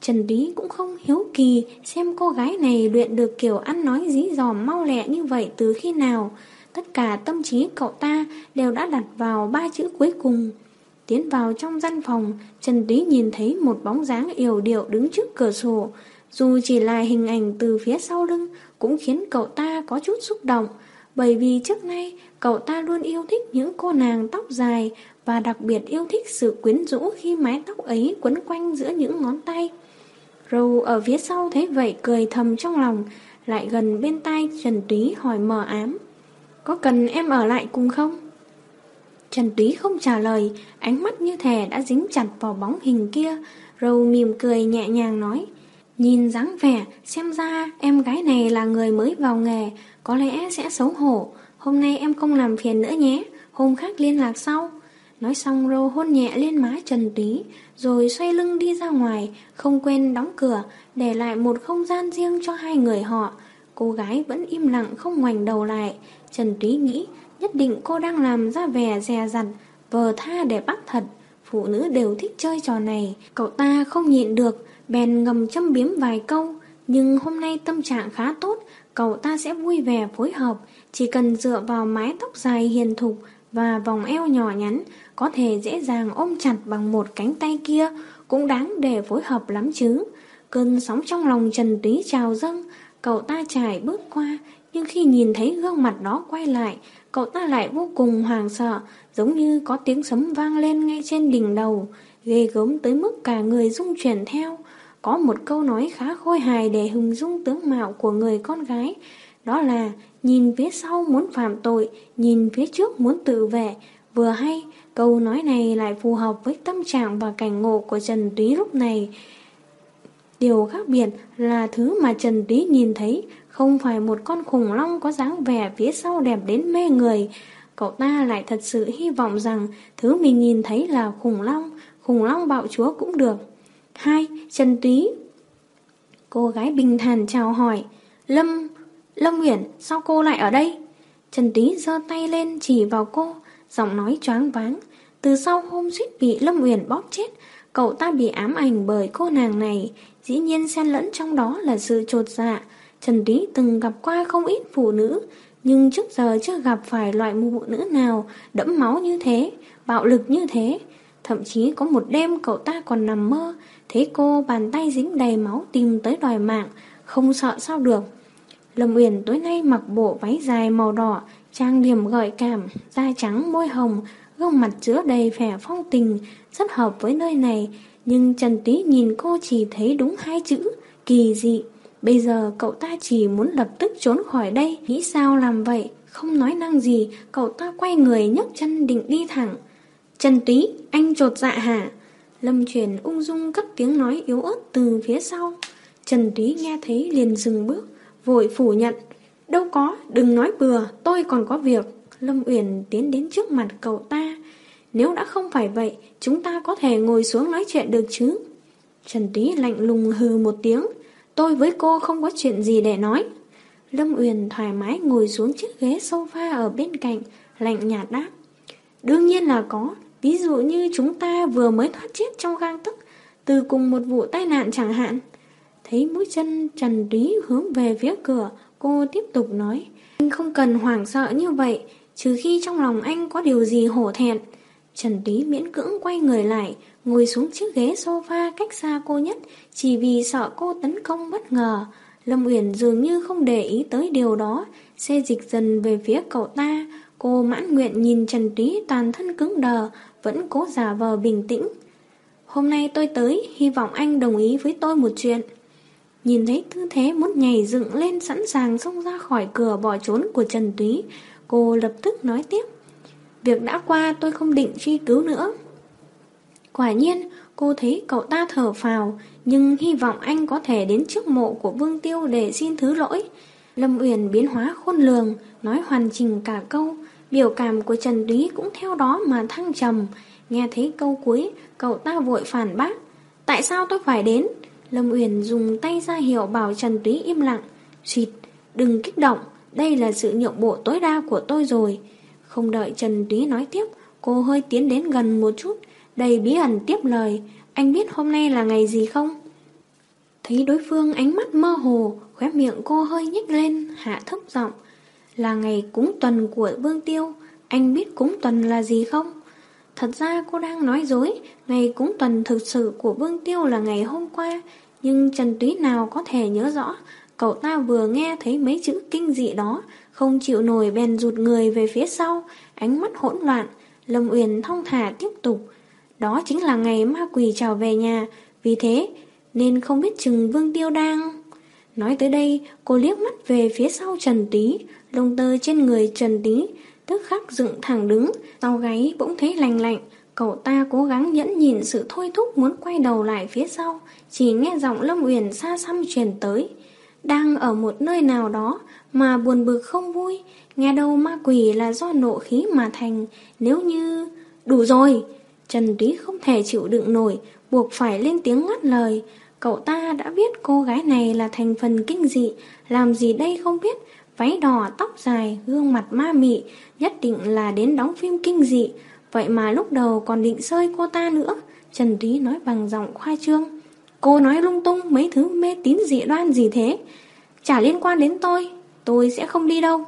Trần Lý cũng không hiếu kỳ xem cô gái này luyện được kiểu ăn nói dí dòm mau lẹ như vậy từ khi nào. Tất cả tâm trí cậu ta đều đã đặt vào ba chữ cuối cùng. Tiến vào trong gian phòng, Trần Túy nhìn thấy một bóng dáng yểu điệu đứng trước cửa sổ. Dù chỉ là hình ảnh từ phía sau lưng, cũng khiến cậu ta có chút xúc động bởi vì trước nay cậu ta luôn yêu thích những cô nàng tóc dài và đặc biệt yêu thích sự quyến rũ khi mái tóc ấy quấn quanh giữa những ngón tay. Râu ở phía sau thấy vậy cười thầm trong lòng, lại gần bên tai Trần Túy hỏi mờ ám. có cần em ở lại cùng không? Trần Túy không trả lời, ánh mắt như thể đã dính chặt vào bóng hình kia, Râu mỉm cười nhẹ nhàng nói. Nhìn dáng vẻ, xem ra em gái này là người mới vào nghề, có lẽ sẽ xấu hổ. Hôm nay em không làm phiền nữa nhé, hôm khác liên lạc sau. Nói xong râu hôn nhẹ lên má Trần Túy, rồi xoay lưng đi ra ngoài, không quên đóng cửa, để lại một không gian riêng cho hai người họ. Cô gái vẫn im lặng không ngoảnh đầu lại. Trần Túy nghĩ nhất định cô đang làm ra vẻ dè dặt, vờ tha để bắt thật. Phụ nữ đều thích chơi trò này, cậu ta không nhịn được, bèn ngầm châm biếm vài câu. Nhưng hôm nay tâm trạng khá tốt, cậu ta sẽ vui vẻ phối hợp, chỉ cần dựa vào mái tóc dài hiền thục và vòng eo nhỏ nhắn, có thể dễ dàng ôm chặt bằng một cánh tay kia, cũng đáng để phối hợp lắm chứ. Cơn sóng trong lòng Trần Túy trào dâng, cậu ta trải bước qua, nhưng khi nhìn thấy gương mặt đó quay lại, cậu ta lại vô cùng hoàng sợ, giống như có tiếng sấm vang lên ngay trên đỉnh đầu, ghê gớm tới mức cả người rung chuyển theo. Có một câu nói khá khôi hài để hình dung tướng mạo của người con gái, đó là nhìn phía sau muốn phạm tội, nhìn phía trước muốn tự vệ. Vừa hay, câu nói này lại phù hợp với tâm trạng và cảnh ngộ của Trần Túy lúc này. Điều khác biệt là thứ mà Trần Túy nhìn thấy không phải một con khủng long có dáng vẻ phía sau đẹp đến mê người. Cậu ta lại thật sự hy vọng rằng thứ mình nhìn thấy là khủng long, khủng long bạo chúa cũng được. Hai, Trần Túy Cô gái bình thản chào hỏi Lâm, Lâm Nguyễn, sao cô lại ở đây? Trần Túy giơ tay lên chỉ vào cô, giọng nói choáng váng. Từ sau hôm suýt bị Lâm Uyển bóp chết, cậu ta bị ám ảnh bởi cô nàng này, dĩ nhiên xen lẫn trong đó là sự trột dạ. Trần Túy từng gặp qua không ít phụ nữ, nhưng trước giờ chưa gặp phải loại phụ nữ nào đẫm máu như thế, bạo lực như thế. Thậm chí có một đêm cậu ta còn nằm mơ, thấy cô bàn tay dính đầy máu tìm tới đòi mạng, không sợ sao được. Lâm Uyển tối nay mặc bộ váy dài màu đỏ, trang điểm gợi cảm, da trắng môi hồng, gương mặt chứa đầy vẻ phong tình, rất hợp với nơi này. Nhưng Trần Túy nhìn cô chỉ thấy đúng hai chữ, kỳ dị. Bây giờ cậu ta chỉ muốn lập tức trốn khỏi đây, nghĩ sao làm vậy, không nói năng gì, cậu ta quay người nhấc chân định đi thẳng. Trần Túy, anh trột dạ hả? Lâm truyền ung dung cất tiếng nói yếu ớt từ phía sau. Trần Túy nghe thấy liền dừng bước, vội phủ nhận. Đâu có, đừng nói bừa, tôi còn có việc. Lâm Uyển tiến đến trước mặt cậu ta. Nếu đã không phải vậy, chúng ta có thể ngồi xuống nói chuyện được chứ? Trần Túy lạnh lùng hừ một tiếng. Tôi với cô không có chuyện gì để nói. Lâm Uyển thoải mái ngồi xuống chiếc ghế sofa ở bên cạnh, lạnh nhạt đáp. Đương nhiên là có, ví dụ như chúng ta vừa mới thoát chết trong gang tức, từ cùng một vụ tai nạn chẳng hạn. Thấy mũi chân Trần Túy hướng về phía cửa, cô tiếp tục nói. Anh không cần hoảng sợ như vậy, trừ khi trong lòng anh có điều gì hổ thẹn. Trần Túy miễn cưỡng quay người lại, ngồi xuống chiếc ghế sofa cách xa cô nhất, chỉ vì sợ cô tấn công bất ngờ. Lâm Uyển dường như không để ý tới điều đó, xe dịch dần về phía cậu ta. Cô mãn nguyện nhìn Trần Túy toàn thân cứng đờ, vẫn cố giả vờ bình tĩnh. Hôm nay tôi tới, hy vọng anh đồng ý với tôi một chuyện. Nhìn thấy tư thế muốn nhảy dựng lên sẵn sàng xông ra khỏi cửa bỏ trốn của Trần Túy, cô lập tức nói tiếp. Việc đã qua tôi không định truy cứu nữa. Quả nhiên, cô thấy cậu ta thở phào, nhưng hy vọng anh có thể đến trước mộ của Vương Tiêu để xin thứ lỗi. Lâm Uyển biến hóa khôn lường, nói hoàn chỉnh cả câu, biểu cảm của Trần Túy cũng theo đó mà thăng trầm. Nghe thấy câu cuối, cậu ta vội phản bác. Tại sao tôi phải đến? Lâm Uyển dùng tay ra hiệu bảo Trần Túy im lặng. Xịt, đừng kích động, đây là sự nhượng bộ tối đa của tôi rồi. Không đợi Trần Túy nói tiếp, cô hơi tiến đến gần một chút, đầy bí ẩn tiếp lời. Anh biết hôm nay là ngày gì không? Thấy đối phương ánh mắt mơ hồ, khóe miệng cô hơi nhích lên, hạ thấp giọng. Là ngày cúng tuần của Vương Tiêu, anh biết cúng tuần là gì không? Thật ra cô đang nói dối, ngày cúng tuần thực sự của Vương Tiêu là ngày hôm qua, nhưng Trần Túy nào có thể nhớ rõ, cậu ta vừa nghe thấy mấy chữ kinh dị đó, không chịu nổi bèn rụt người về phía sau, ánh mắt hỗn loạn. Lâm Uyển thong thả tiếp tục. Đó chính là ngày ma quỷ trở về nhà, vì thế nên không biết chừng Vương Tiêu đang... Nói tới đây, cô liếc mắt về phía sau Trần Tý, lông tơ trên người Trần Tý, tức khắc dựng thẳng đứng, sau gáy bỗng thấy lành lạnh. Cậu ta cố gắng nhẫn nhìn sự thôi thúc muốn quay đầu lại phía sau, chỉ nghe giọng Lâm Uyển xa xăm truyền tới. Đang ở một nơi nào đó mà buồn bực không vui, nghe đâu ma quỷ là do nộ khí mà thành, nếu như... Đủ rồi! Trần Túy không thể chịu đựng nổi, buộc phải lên tiếng ngắt lời. Cậu ta đã biết cô gái này là thành phần kinh dị, làm gì đây không biết, váy đỏ, tóc dài, gương mặt ma mị, nhất định là đến đóng phim kinh dị. Vậy mà lúc đầu còn định sơi cô ta nữa. Trần Túy nói bằng giọng khoa trương. Cô nói lung tung mấy thứ mê tín dị đoan gì thế. Chả liên quan đến tôi, tôi sẽ không đi đâu.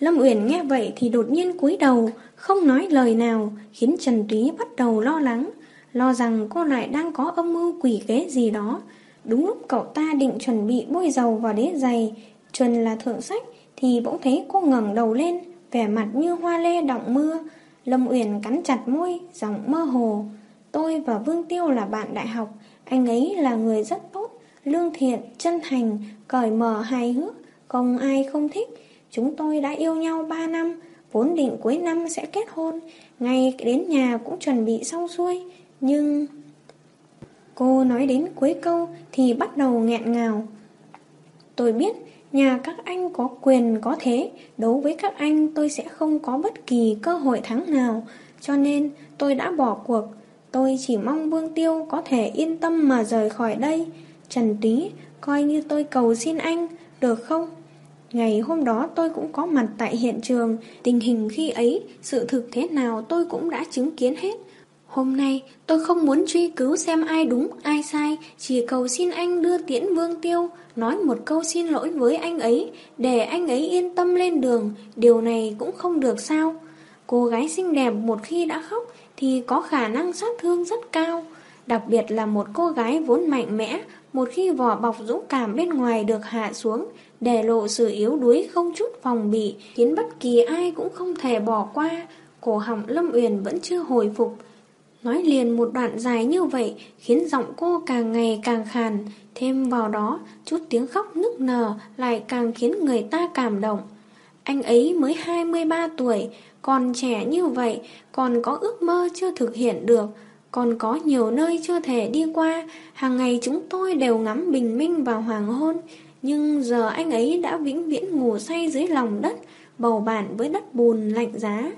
Lâm Uyển nghe vậy thì đột nhiên cúi đầu, không nói lời nào, khiến Trần Túy bắt đầu lo lắng, lo rằng cô lại đang có âm mưu quỷ kế gì đó. Đúng lúc cậu ta định chuẩn bị bôi dầu vào đế giày, chuẩn là thượng sách, thì bỗng thấy cô ngẩng đầu lên, vẻ mặt như hoa lê đọng mưa. Lâm Uyển cắn chặt môi, giọng mơ hồ. Tôi và Vương Tiêu là bạn đại học, anh ấy là người rất tốt, lương thiện, chân thành, cởi mở hài hước, không ai không thích. Chúng tôi đã yêu nhau 3 năm, vốn định cuối năm sẽ kết hôn, ngay đến nhà cũng chuẩn bị xong xuôi, nhưng... Cô nói đến cuối câu thì bắt đầu nghẹn ngào. Tôi biết nhà các anh có quyền có thế, đối với các anh tôi sẽ không có bất kỳ cơ hội thắng nào, cho nên tôi đã bỏ cuộc. Tôi chỉ mong Vương Tiêu có thể yên tâm mà rời khỏi đây. Trần Túy, coi như tôi cầu xin anh, được không? Ngày hôm đó tôi cũng có mặt tại hiện trường, tình hình khi ấy, sự thực thế nào tôi cũng đã chứng kiến hết. Hôm nay tôi không muốn truy cứu xem ai đúng, ai sai, chỉ cầu xin anh đưa tiễn Vương Tiêu, nói một câu xin lỗi với anh ấy, để anh ấy yên tâm lên đường, điều này cũng không được sao. Cô gái xinh đẹp một khi đã khóc thì có khả năng sát thương rất cao, đặc biệt là một cô gái vốn mạnh mẽ, một khi vỏ bọc dũng cảm bên ngoài được hạ xuống, để lộ sự yếu đuối không chút phòng bị, khiến bất kỳ ai cũng không thể bỏ qua. Cổ họng Lâm Uyển vẫn chưa hồi phục. Nói liền một đoạn dài như vậy khiến giọng cô càng ngày càng khàn, thêm vào đó chút tiếng khóc nức nở lại càng khiến người ta cảm động. Anh ấy mới 23 tuổi, còn trẻ như vậy, còn có ước mơ chưa thực hiện được, còn có nhiều nơi chưa thể đi qua, hàng ngày chúng tôi đều ngắm bình minh và hoàng hôn, nhưng giờ anh ấy đã vĩnh viễn ngủ say dưới lòng đất, bầu bản với đất bùn lạnh giá.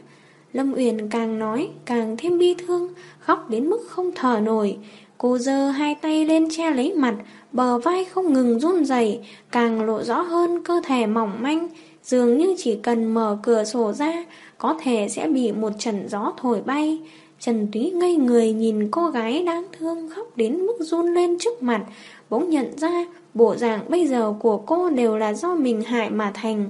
Lâm Uyển càng nói, càng thêm bi thương, khóc đến mức không thở nổi. Cô giơ hai tay lên che lấy mặt, bờ vai không ngừng run rẩy, càng lộ rõ hơn cơ thể mỏng manh, dường như chỉ cần mở cửa sổ ra, có thể sẽ bị một trận gió thổi bay. Trần Túy ngây người nhìn cô gái đáng thương khóc đến mức run lên trước mặt, bỗng nhận ra bộ dạng bây giờ của cô đều là do mình hại mà thành.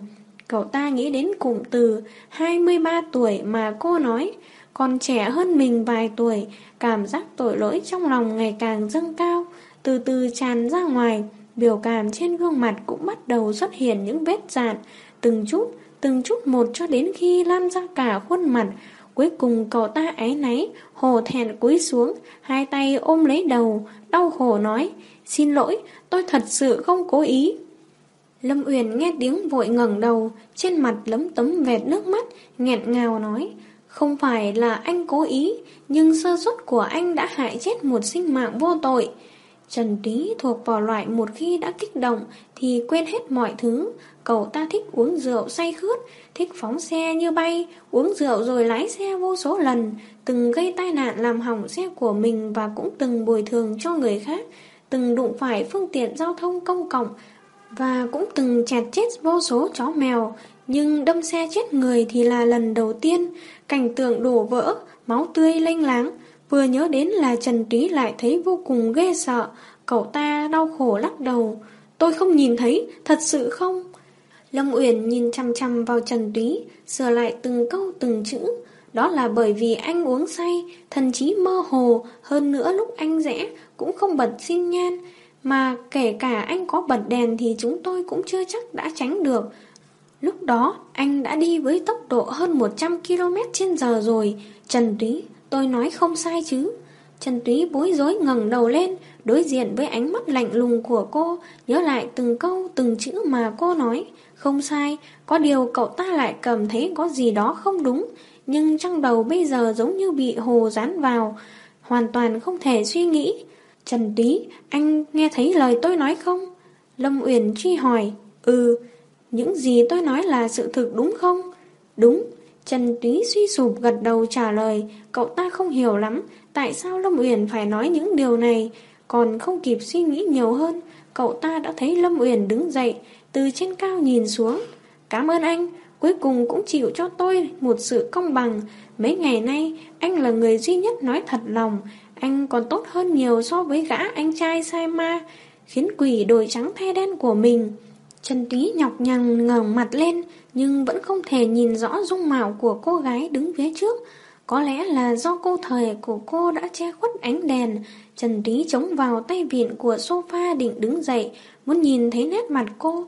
Cậu ta nghĩ đến cụm từ 23 tuổi mà cô nói, còn trẻ hơn mình vài tuổi, cảm giác tội lỗi trong lòng ngày càng dâng cao, từ từ tràn ra ngoài, biểu cảm trên gương mặt cũng bắt đầu xuất hiện những vết dạn, từng chút, từng chút một cho đến khi lan ra cả khuôn mặt. Cuối cùng cậu ta áy náy, hồ thẹn cúi xuống, hai tay ôm lấy đầu, đau khổ nói, xin lỗi, tôi thật sự không cố ý. Lâm Uyển nghe tiếng vội ngẩng đầu, trên mặt lấm tấm vẹt nước mắt, nghẹn ngào nói, không phải là anh cố ý, nhưng sơ suất của anh đã hại chết một sinh mạng vô tội. Trần Tý thuộc vào loại một khi đã kích động thì quên hết mọi thứ. Cậu ta thích uống rượu say khướt, thích phóng xe như bay, uống rượu rồi lái xe vô số lần, từng gây tai nạn làm hỏng xe của mình và cũng từng bồi thường cho người khác, từng đụng phải phương tiện giao thông công cộng và cũng từng chặt chết vô số chó mèo, nhưng đâm xe chết người thì là lần đầu tiên, cảnh tượng đổ vỡ, máu tươi lênh láng, vừa nhớ đến là Trần Trí lại thấy vô cùng ghê sợ, cậu ta đau khổ lắc đầu, tôi không nhìn thấy, thật sự không? Lâm Uyển nhìn chăm chăm vào Trần Túy, sửa lại từng câu từng chữ, đó là bởi vì anh uống say, thần trí mơ hồ, hơn nữa lúc anh rẽ cũng không bật xin nhan, mà kể cả anh có bật đèn thì chúng tôi cũng chưa chắc đã tránh được. Lúc đó, anh đã đi với tốc độ hơn 100 km trên giờ rồi. Trần Túy, tôi nói không sai chứ. Trần Túy bối rối ngẩng đầu lên, đối diện với ánh mắt lạnh lùng của cô, nhớ lại từng câu, từng chữ mà cô nói. Không sai, có điều cậu ta lại cảm thấy có gì đó không đúng, nhưng trong đầu bây giờ giống như bị hồ dán vào, hoàn toàn không thể suy nghĩ. Trần Túy, anh nghe thấy lời tôi nói không? Lâm Uyển truy hỏi, ừ, những gì tôi nói là sự thực đúng không? Đúng, Trần Túy suy sụp gật đầu trả lời, cậu ta không hiểu lắm, tại sao Lâm Uyển phải nói những điều này, còn không kịp suy nghĩ nhiều hơn, cậu ta đã thấy Lâm Uyển đứng dậy, từ trên cao nhìn xuống. Cảm ơn anh, cuối cùng cũng chịu cho tôi một sự công bằng. Mấy ngày nay, anh là người duy nhất nói thật lòng, anh còn tốt hơn nhiều so với gã anh trai sai ma, khiến quỷ đổi trắng thay đen của mình. Trần Túy nhọc nhằn ngẩng mặt lên, nhưng vẫn không thể nhìn rõ dung mạo của cô gái đứng phía trước. Có lẽ là do cô thời của cô đã che khuất ánh đèn, Trần Túy chống vào tay vịn của sofa định đứng dậy, muốn nhìn thấy nét mặt cô.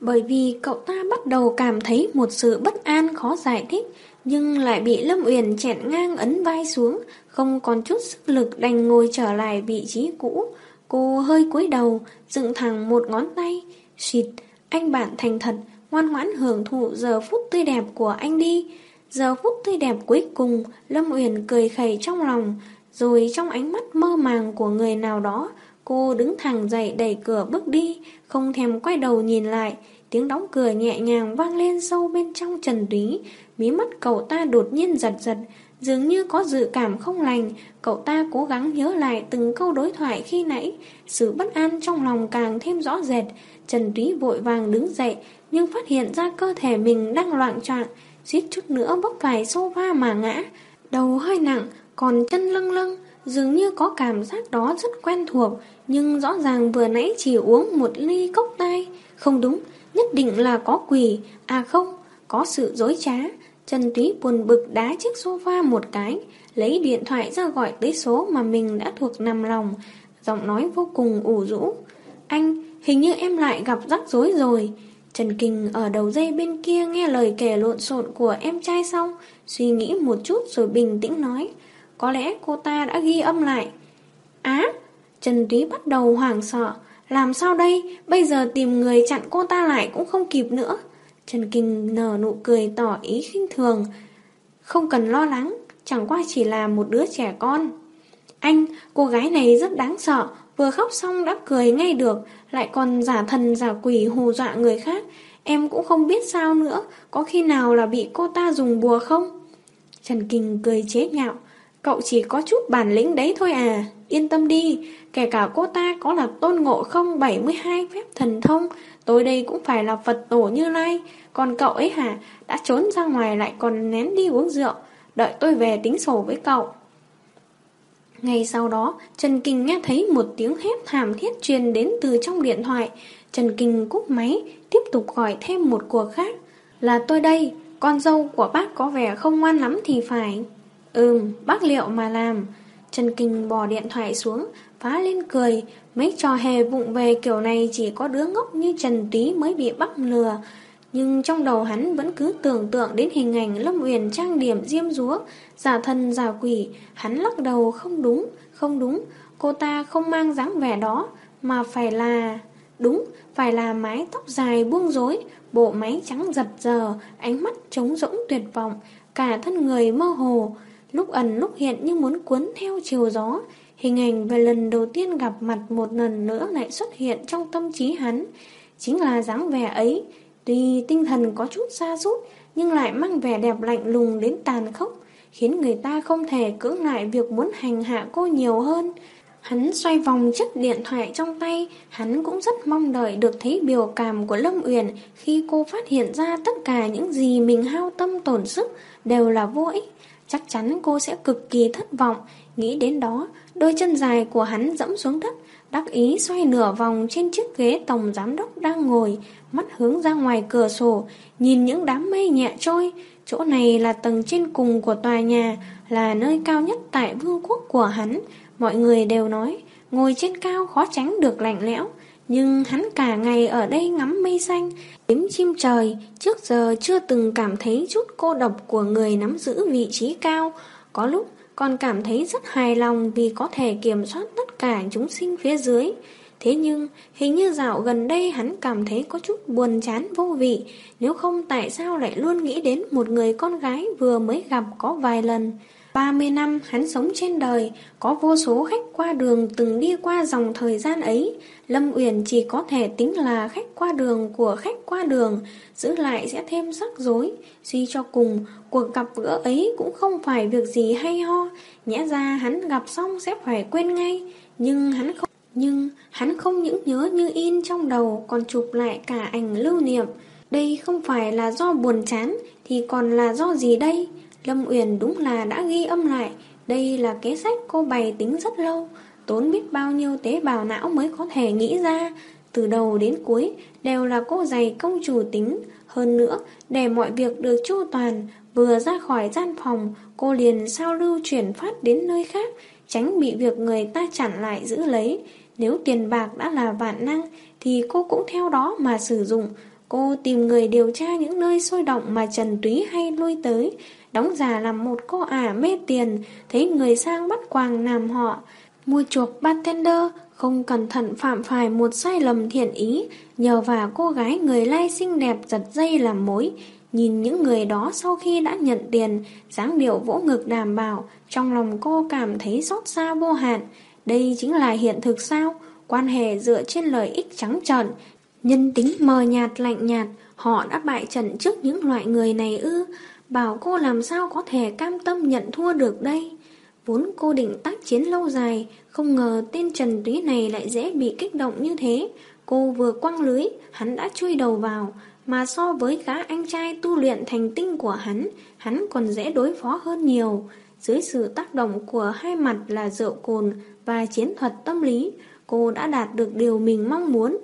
Bởi vì cậu ta bắt đầu cảm thấy một sự bất an khó giải thích, nhưng lại bị Lâm Uyển chẹn ngang ấn vai xuống, không còn chút sức lực đành ngồi trở lại vị trí cũ. Cô hơi cúi đầu, dựng thẳng một ngón tay. Xịt, anh bạn thành thật, ngoan ngoãn hưởng thụ giờ phút tươi đẹp của anh đi. Giờ phút tươi đẹp cuối cùng, Lâm Uyển cười khẩy trong lòng, rồi trong ánh mắt mơ màng của người nào đó, cô đứng thẳng dậy đẩy cửa bước đi, không thèm quay đầu nhìn lại. Tiếng đóng cửa nhẹ nhàng vang lên sâu bên trong trần túy, mí mắt cậu ta đột nhiên giật giật, dường như có dự cảm không lành, cậu ta cố gắng nhớ lại từng câu đối thoại khi nãy, sự bất an trong lòng càng thêm rõ rệt. Trần Túy vội vàng đứng dậy, nhưng phát hiện ra cơ thể mình đang loạn trọng, suýt chút nữa bốc phải sofa mà ngã. Đầu hơi nặng, còn chân lâng lâng, dường như có cảm giác đó rất quen thuộc, nhưng rõ ràng vừa nãy chỉ uống một ly cốc tai. Không đúng, nhất định là có quỷ, à không, có sự dối trá. Trần Túy buồn bực đá chiếc sofa một cái, lấy điện thoại ra gọi tới số mà mình đã thuộc nằm lòng, giọng nói vô cùng ủ rũ. Anh, hình như em lại gặp rắc rối rồi. Trần Kinh ở đầu dây bên kia nghe lời kể lộn xộn của em trai xong, suy nghĩ một chút rồi bình tĩnh nói. Có lẽ cô ta đã ghi âm lại. Á, Trần Túy bắt đầu hoảng sợ. Làm sao đây? Bây giờ tìm người chặn cô ta lại cũng không kịp nữa. Trần Kinh nở nụ cười tỏ ý khinh thường. Không cần lo lắng, chẳng qua chỉ là một đứa trẻ con. Anh, cô gái này rất đáng sợ, vừa khóc xong đã cười ngay được, lại còn giả thần giả quỷ hù dọa người khác. Em cũng không biết sao nữa, có khi nào là bị cô ta dùng bùa không? Trần Kinh cười chế nhạo, cậu chỉ có chút bản lĩnh đấy thôi à, yên tâm đi, kể cả cô ta có là tôn ngộ không 72 phép thần thông, tôi đây cũng phải là Phật tổ như lai, còn cậu ấy hả, đã trốn ra ngoài lại còn nén đi uống rượu, đợi tôi về tính sổ với cậu. Ngay sau đó, Trần Kinh nghe thấy một tiếng hét thảm thiết truyền đến từ trong điện thoại. Trần Kinh cúp máy, tiếp tục gọi thêm một cuộc khác. Là tôi đây, con dâu của bác có vẻ không ngoan lắm thì phải. Ừm, bác liệu mà làm. Trần Kinh bỏ điện thoại xuống, phá lên cười. Mấy trò hề vụng về kiểu này chỉ có đứa ngốc như Trần Túy mới bị bắt lừa. Nhưng trong đầu hắn vẫn cứ tưởng tượng đến hình ảnh Lâm Uyển trang điểm diêm rúa, giả thân giả quỷ, hắn lắc đầu không đúng, không đúng, cô ta không mang dáng vẻ đó, mà phải là... Đúng, phải là mái tóc dài buông rối, bộ máy trắng giật giờ, ánh mắt trống rỗng tuyệt vọng, cả thân người mơ hồ, lúc ẩn lúc hiện như muốn cuốn theo chiều gió. Hình ảnh về lần đầu tiên gặp mặt một lần nữa lại xuất hiện trong tâm trí hắn. Chính là dáng vẻ ấy, Tuy tinh thần có chút xa rút, nhưng lại mang vẻ đẹp lạnh lùng đến tàn khốc, khiến người ta không thể cưỡng lại việc muốn hành hạ cô nhiều hơn. Hắn xoay vòng chiếc điện thoại trong tay, hắn cũng rất mong đợi được thấy biểu cảm của Lâm Uyển khi cô phát hiện ra tất cả những gì mình hao tâm tổn sức đều là vô ích. Chắc chắn cô sẽ cực kỳ thất vọng, nghĩ đến đó, đôi chân dài của hắn dẫm xuống đất, đắc ý xoay nửa vòng trên chiếc ghế tổng giám đốc đang ngồi, mắt hướng ra ngoài cửa sổ, nhìn những đám mây nhẹ trôi. Chỗ này là tầng trên cùng của tòa nhà, là nơi cao nhất tại vương quốc của hắn. Mọi người đều nói, ngồi trên cao khó tránh được lạnh lẽo. Nhưng hắn cả ngày ở đây ngắm mây xanh, đếm chim trời, trước giờ chưa từng cảm thấy chút cô độc của người nắm giữ vị trí cao. Có lúc còn cảm thấy rất hài lòng vì có thể kiểm soát tất cả chúng sinh phía dưới. Thế nhưng, hình như dạo gần đây hắn cảm thấy có chút buồn chán vô vị, nếu không tại sao lại luôn nghĩ đến một người con gái vừa mới gặp có vài lần. 30 năm hắn sống trên đời, có vô số khách qua đường từng đi qua dòng thời gian ấy. Lâm Uyển chỉ có thể tính là khách qua đường của khách qua đường, giữ lại sẽ thêm rắc rối. Suy cho cùng, cuộc gặp gỡ ấy cũng không phải việc gì hay ho, nhẽ ra hắn gặp xong sẽ phải quên ngay. Nhưng hắn không nhưng hắn không những nhớ như in trong đầu còn chụp lại cả ảnh lưu niệm. Đây không phải là do buồn chán thì còn là do gì đây? Lâm Uyển đúng là đã ghi âm lại, đây là kế sách cô bày tính rất lâu, tốn biết bao nhiêu tế bào não mới có thể nghĩ ra. Từ đầu đến cuối đều là cô dày công chủ tính, hơn nữa để mọi việc được chu toàn, vừa ra khỏi gian phòng, cô liền sao lưu chuyển phát đến nơi khác, tránh bị việc người ta chặn lại giữ lấy. Nếu tiền bạc đã là vạn năng thì cô cũng theo đó mà sử dụng. Cô tìm người điều tra những nơi sôi động mà Trần Túy hay lui tới, đóng giả làm một cô ả mê tiền, thấy người sang bắt quàng làm họ, mua chuộc bartender, không cẩn thận phạm phải một sai lầm thiện ý, nhờ vào cô gái người lai xinh đẹp giật dây làm mối. Nhìn những người đó sau khi đã nhận tiền, dáng điệu vỗ ngực đảm bảo, trong lòng cô cảm thấy xót xa vô hạn. Đây chính là hiện thực sao? Quan hệ dựa trên lợi ích trắng trợn, nhân tính mờ nhạt lạnh nhạt, họ đã bại trận trước những loại người này ư? Bảo cô làm sao có thể cam tâm nhận thua được đây? Vốn cô định tác chiến lâu dài, Không ngờ tên Trần Túy này lại dễ bị kích động như thế. Cô vừa quăng lưới, Hắn đã chui đầu vào. Mà so với gã anh trai tu luyện thành tinh của hắn Hắn còn dễ đối phó hơn nhiều. Dưới sự tác động của hai mặt là rượu cồn Và chiến thuật tâm lý, Cô đã đạt được điều mình mong muốn.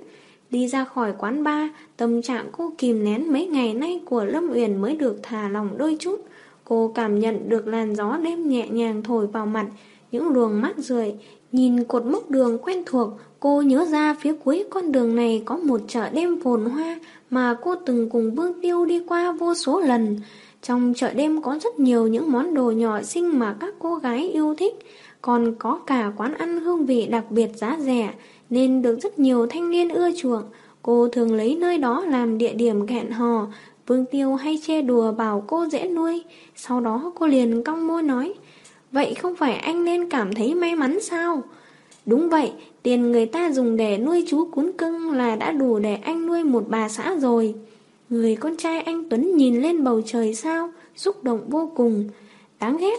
Đi ra khỏi quán bar, tâm trạng cô kìm nén mấy ngày nay của Lâm Uyển mới được thả lòng đôi chút. Cô cảm nhận được làn gió đêm nhẹ nhàng thổi vào mặt, những luồng mát rượi. Nhìn cột mốc đường quen thuộc, cô nhớ ra phía cuối con đường này có một chợ đêm phồn hoa mà cô từng cùng Vương Tiêu đi qua vô số lần. Trong chợ đêm có rất nhiều những món đồ nhỏ xinh mà các cô gái yêu thích, còn có cả quán ăn hương vị đặc biệt giá rẻ nên được rất nhiều thanh niên ưa chuộng. Cô thường lấy nơi đó làm địa điểm hẹn hò, Vương Tiêu hay che đùa bảo cô dễ nuôi. Sau đó cô liền cong môi nói, vậy không phải anh nên cảm thấy may mắn sao? Đúng vậy, tiền người ta dùng để nuôi chú cún cưng là đã đủ để anh nuôi một bà xã rồi. Người con trai anh Tuấn nhìn lên bầu trời sao, xúc động vô cùng. Đáng ghét,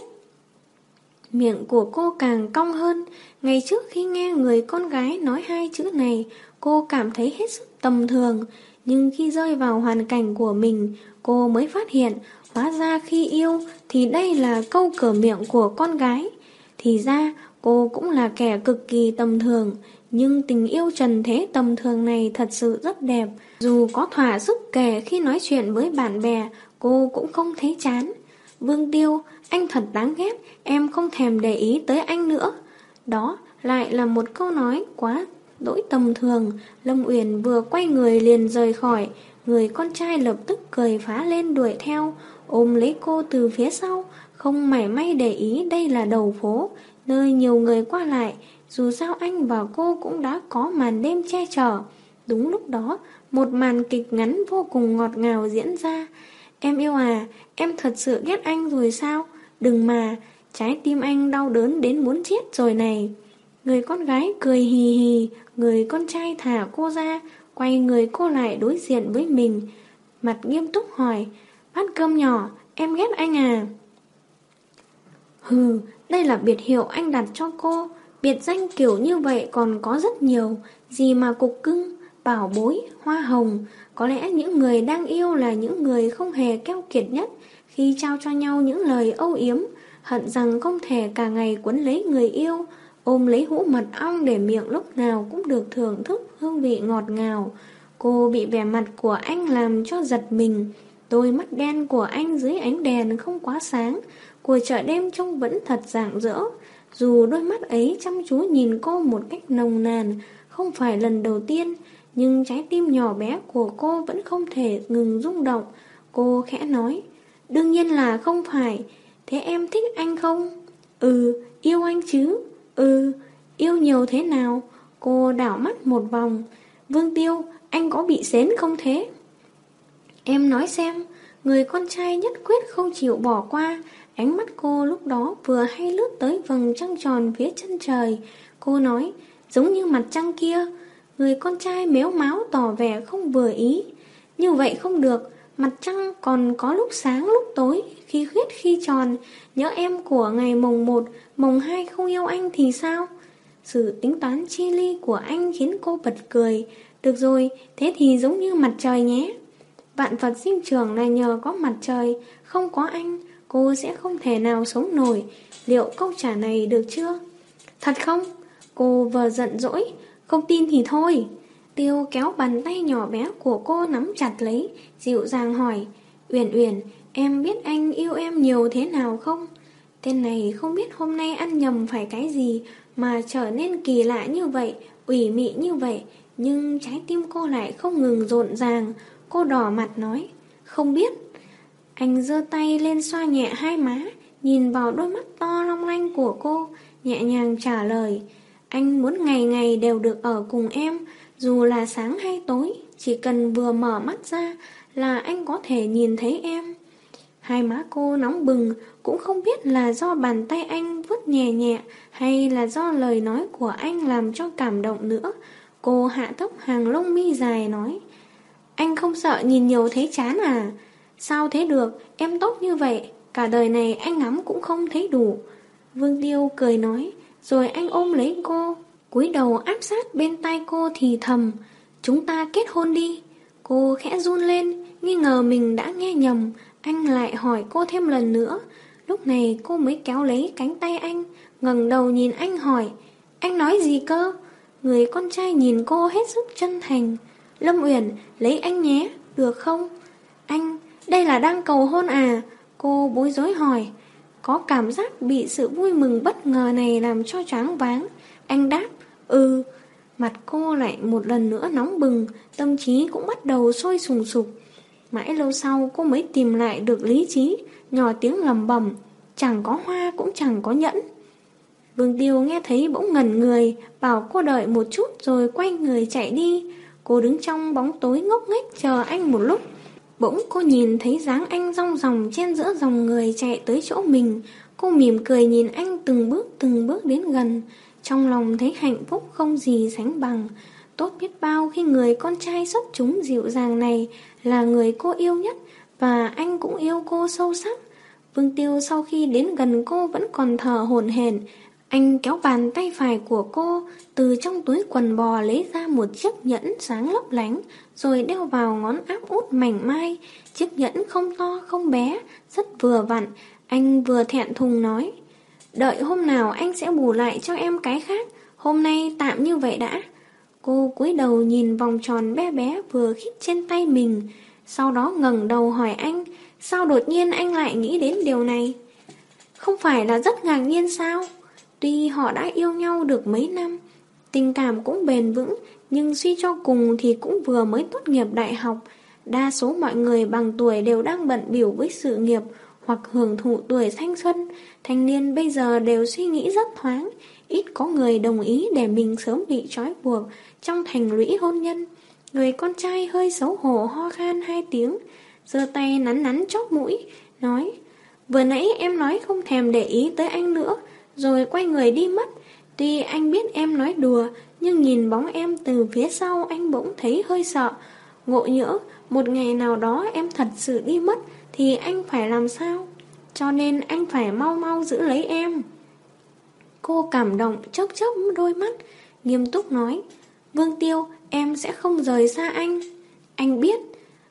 Miệng của cô càng cong hơn. Ngày trước khi nghe người con gái nói hai chữ này Cô cảm thấy hết sức tầm thường. Nhưng khi rơi vào hoàn cảnh của mình Cô mới phát hiện Hóa ra khi yêu Thì đây là câu cửa miệng của con gái. Thì ra cô cũng là kẻ cực kỳ tầm thường. Nhưng tình yêu trần thế tầm thường này thật sự rất đẹp. Dù có thỏa sức kể khi nói chuyện với bạn bè Cô cũng không thấy chán. Vương Tiêu, anh thật đáng ghét, em không thèm để ý tới anh nữa. Đó lại là một câu nói quá đỗi tầm thường. Lâm Uyển vừa quay người liền rời khỏi, người con trai lập tức cười phá lên đuổi theo, ôm lấy cô từ phía sau, không mảy may để ý đây là đầu phố, nơi nhiều người qua lại. Dù sao anh và cô cũng đã có màn đêm che chở. Đúng lúc đó, một màn kịch ngắn vô cùng ngọt ngào diễn ra. Em yêu à, em thật sự ghét anh rồi sao? Đừng mà, trái tim anh đau đớn đến muốn chết rồi này. Người con gái cười hì hì, người con trai thả cô ra, quay người cô lại đối diện với mình. Mặt nghiêm túc hỏi, bát cơm nhỏ, em ghét anh à? Hừ, đây là biệt hiệu anh đặt cho cô. Biệt danh kiểu như vậy còn có rất nhiều, gì mà cục cưng, bảo bối, hoa hồng, có lẽ những người đang yêu là những người không hề keo kiệt nhất khi trao cho nhau những lời âu yếm, hận rằng không thể cả ngày quấn lấy người yêu, ôm lấy hũ mật ong để miệng lúc nào cũng được thưởng thức hương vị ngọt ngào. Cô bị vẻ mặt của anh làm cho giật mình, đôi mắt đen của anh dưới ánh đèn không quá sáng, của chợ đêm trông vẫn thật rạng rỡ. Dù đôi mắt ấy chăm chú nhìn cô một cách nồng nàn, không phải lần đầu tiên, nhưng trái tim nhỏ bé của cô vẫn không thể ngừng rung động. Cô khẽ nói, đương nhiên là không phải, thế em thích anh không? Ừ, yêu anh chứ? Ừ, yêu nhiều thế nào? Cô đảo mắt một vòng. Vương Tiêu, anh có bị xến không thế? Em nói xem, người con trai nhất quyết không chịu bỏ qua. Ánh mắt cô lúc đó vừa hay lướt tới vầng trăng tròn phía chân trời. Cô nói, giống như mặt trăng kia. Người con trai méo máu tỏ vẻ không vừa ý. Như vậy không được, mặt trăng còn có lúc sáng lúc tối, khi khuyết khi tròn. Nhớ em của ngày mồng 1, mồng 2 không yêu anh thì sao? Sự tính toán chi ly của anh khiến cô bật cười. Được rồi, thế thì giống như mặt trời nhé. Vạn vật sinh trưởng là nhờ có mặt trời, không có anh, cô sẽ không thể nào sống nổi. Liệu câu trả này được chưa? Thật không? Cô vừa giận dỗi, không tin thì thôi. Tiêu kéo bàn tay nhỏ bé của cô nắm chặt lấy, dịu dàng hỏi. Uyển Uyển, em biết anh yêu em nhiều thế nào không? Tên này không biết hôm nay ăn nhầm phải cái gì mà trở nên kỳ lạ như vậy, ủy mị như vậy, nhưng trái tim cô lại không ngừng rộn ràng. Cô đỏ mặt nói, không biết. Anh giơ tay lên xoa nhẹ hai má, nhìn vào đôi mắt to long lanh của cô, nhẹ nhàng trả lời. Anh muốn ngày ngày đều được ở cùng em, dù là sáng hay tối, chỉ cần vừa mở mắt ra là anh có thể nhìn thấy em. Hai má cô nóng bừng, cũng không biết là do bàn tay anh vuốt nhẹ nhẹ hay là do lời nói của anh làm cho cảm động nữa. Cô hạ thấp hàng lông mi dài nói, anh không sợ nhìn nhiều thấy chán à? Sao thế được, em tốt như vậy, cả đời này anh ngắm cũng không thấy đủ. Vương Tiêu cười nói, rồi anh ôm lấy cô, cúi đầu áp sát bên tay cô thì thầm, chúng ta kết hôn đi. Cô khẽ run lên, nghi ngờ mình đã nghe nhầm, anh lại hỏi cô thêm lần nữa. Lúc này cô mới kéo lấy cánh tay anh, ngẩng đầu nhìn anh hỏi, anh nói gì cơ? Người con trai nhìn cô hết sức chân thành. Lâm Uyển, lấy anh nhé, được không? Anh, đây là đang cầu hôn à? Cô bối rối hỏi. Có cảm giác bị sự vui mừng bất ngờ này làm cho choáng váng. Anh đáp, ừ. Mặt cô lại một lần nữa nóng bừng, tâm trí cũng bắt đầu sôi sùng sục. Mãi lâu sau cô mới tìm lại được lý trí, nhỏ tiếng lầm bầm, chẳng có hoa cũng chẳng có nhẫn. Vương Tiêu nghe thấy bỗng ngẩn người, bảo cô đợi một chút rồi quay người chạy đi. Cô đứng trong bóng tối ngốc nghếch chờ anh một lúc. Bỗng cô nhìn thấy dáng anh rong ròng trên giữa dòng người chạy tới chỗ mình. Cô mỉm cười nhìn anh từng bước từng bước đến gần. Trong lòng thấy hạnh phúc không gì sánh bằng. Tốt biết bao khi người con trai xuất chúng dịu dàng này là người cô yêu nhất và anh cũng yêu cô sâu sắc. Vương Tiêu sau khi đến gần cô vẫn còn thở hổn hển, anh kéo bàn tay phải của cô từ trong túi quần bò lấy ra một chiếc nhẫn sáng lấp lánh rồi đeo vào ngón áp út mảnh mai. Chiếc nhẫn không to không bé, rất vừa vặn. Anh vừa thẹn thùng nói. Đợi hôm nào anh sẽ bù lại cho em cái khác. Hôm nay tạm như vậy đã. Cô cúi đầu nhìn vòng tròn bé bé vừa khít trên tay mình. Sau đó ngẩng đầu hỏi anh, sao đột nhiên anh lại nghĩ đến điều này? Không phải là rất ngạc nhiên sao? Tuy họ đã yêu nhau được mấy năm, tình cảm cũng bền vững, nhưng suy cho cùng thì cũng vừa mới tốt nghiệp đại học. Đa số mọi người bằng tuổi đều đang bận biểu với sự nghiệp hoặc hưởng thụ tuổi thanh xuân. Thanh niên bây giờ đều suy nghĩ rất thoáng, ít có người đồng ý để mình sớm bị trói buộc trong thành lũy hôn nhân. Người con trai hơi xấu hổ ho khan hai tiếng, giơ tay nắn nắn chóp mũi, nói Vừa nãy em nói không thèm để ý tới anh nữa, rồi quay người đi mất. Tuy anh biết em nói đùa, nhưng nhìn bóng em từ phía sau anh bỗng thấy hơi sợ. Ngộ nhỡ, một ngày nào đó em thật sự đi mất, thì anh phải làm sao? Cho nên anh phải mau mau giữ lấy em. Cô cảm động chốc chốc đôi mắt, nghiêm túc nói, Vương Tiêu, em sẽ không rời xa anh. Anh biết.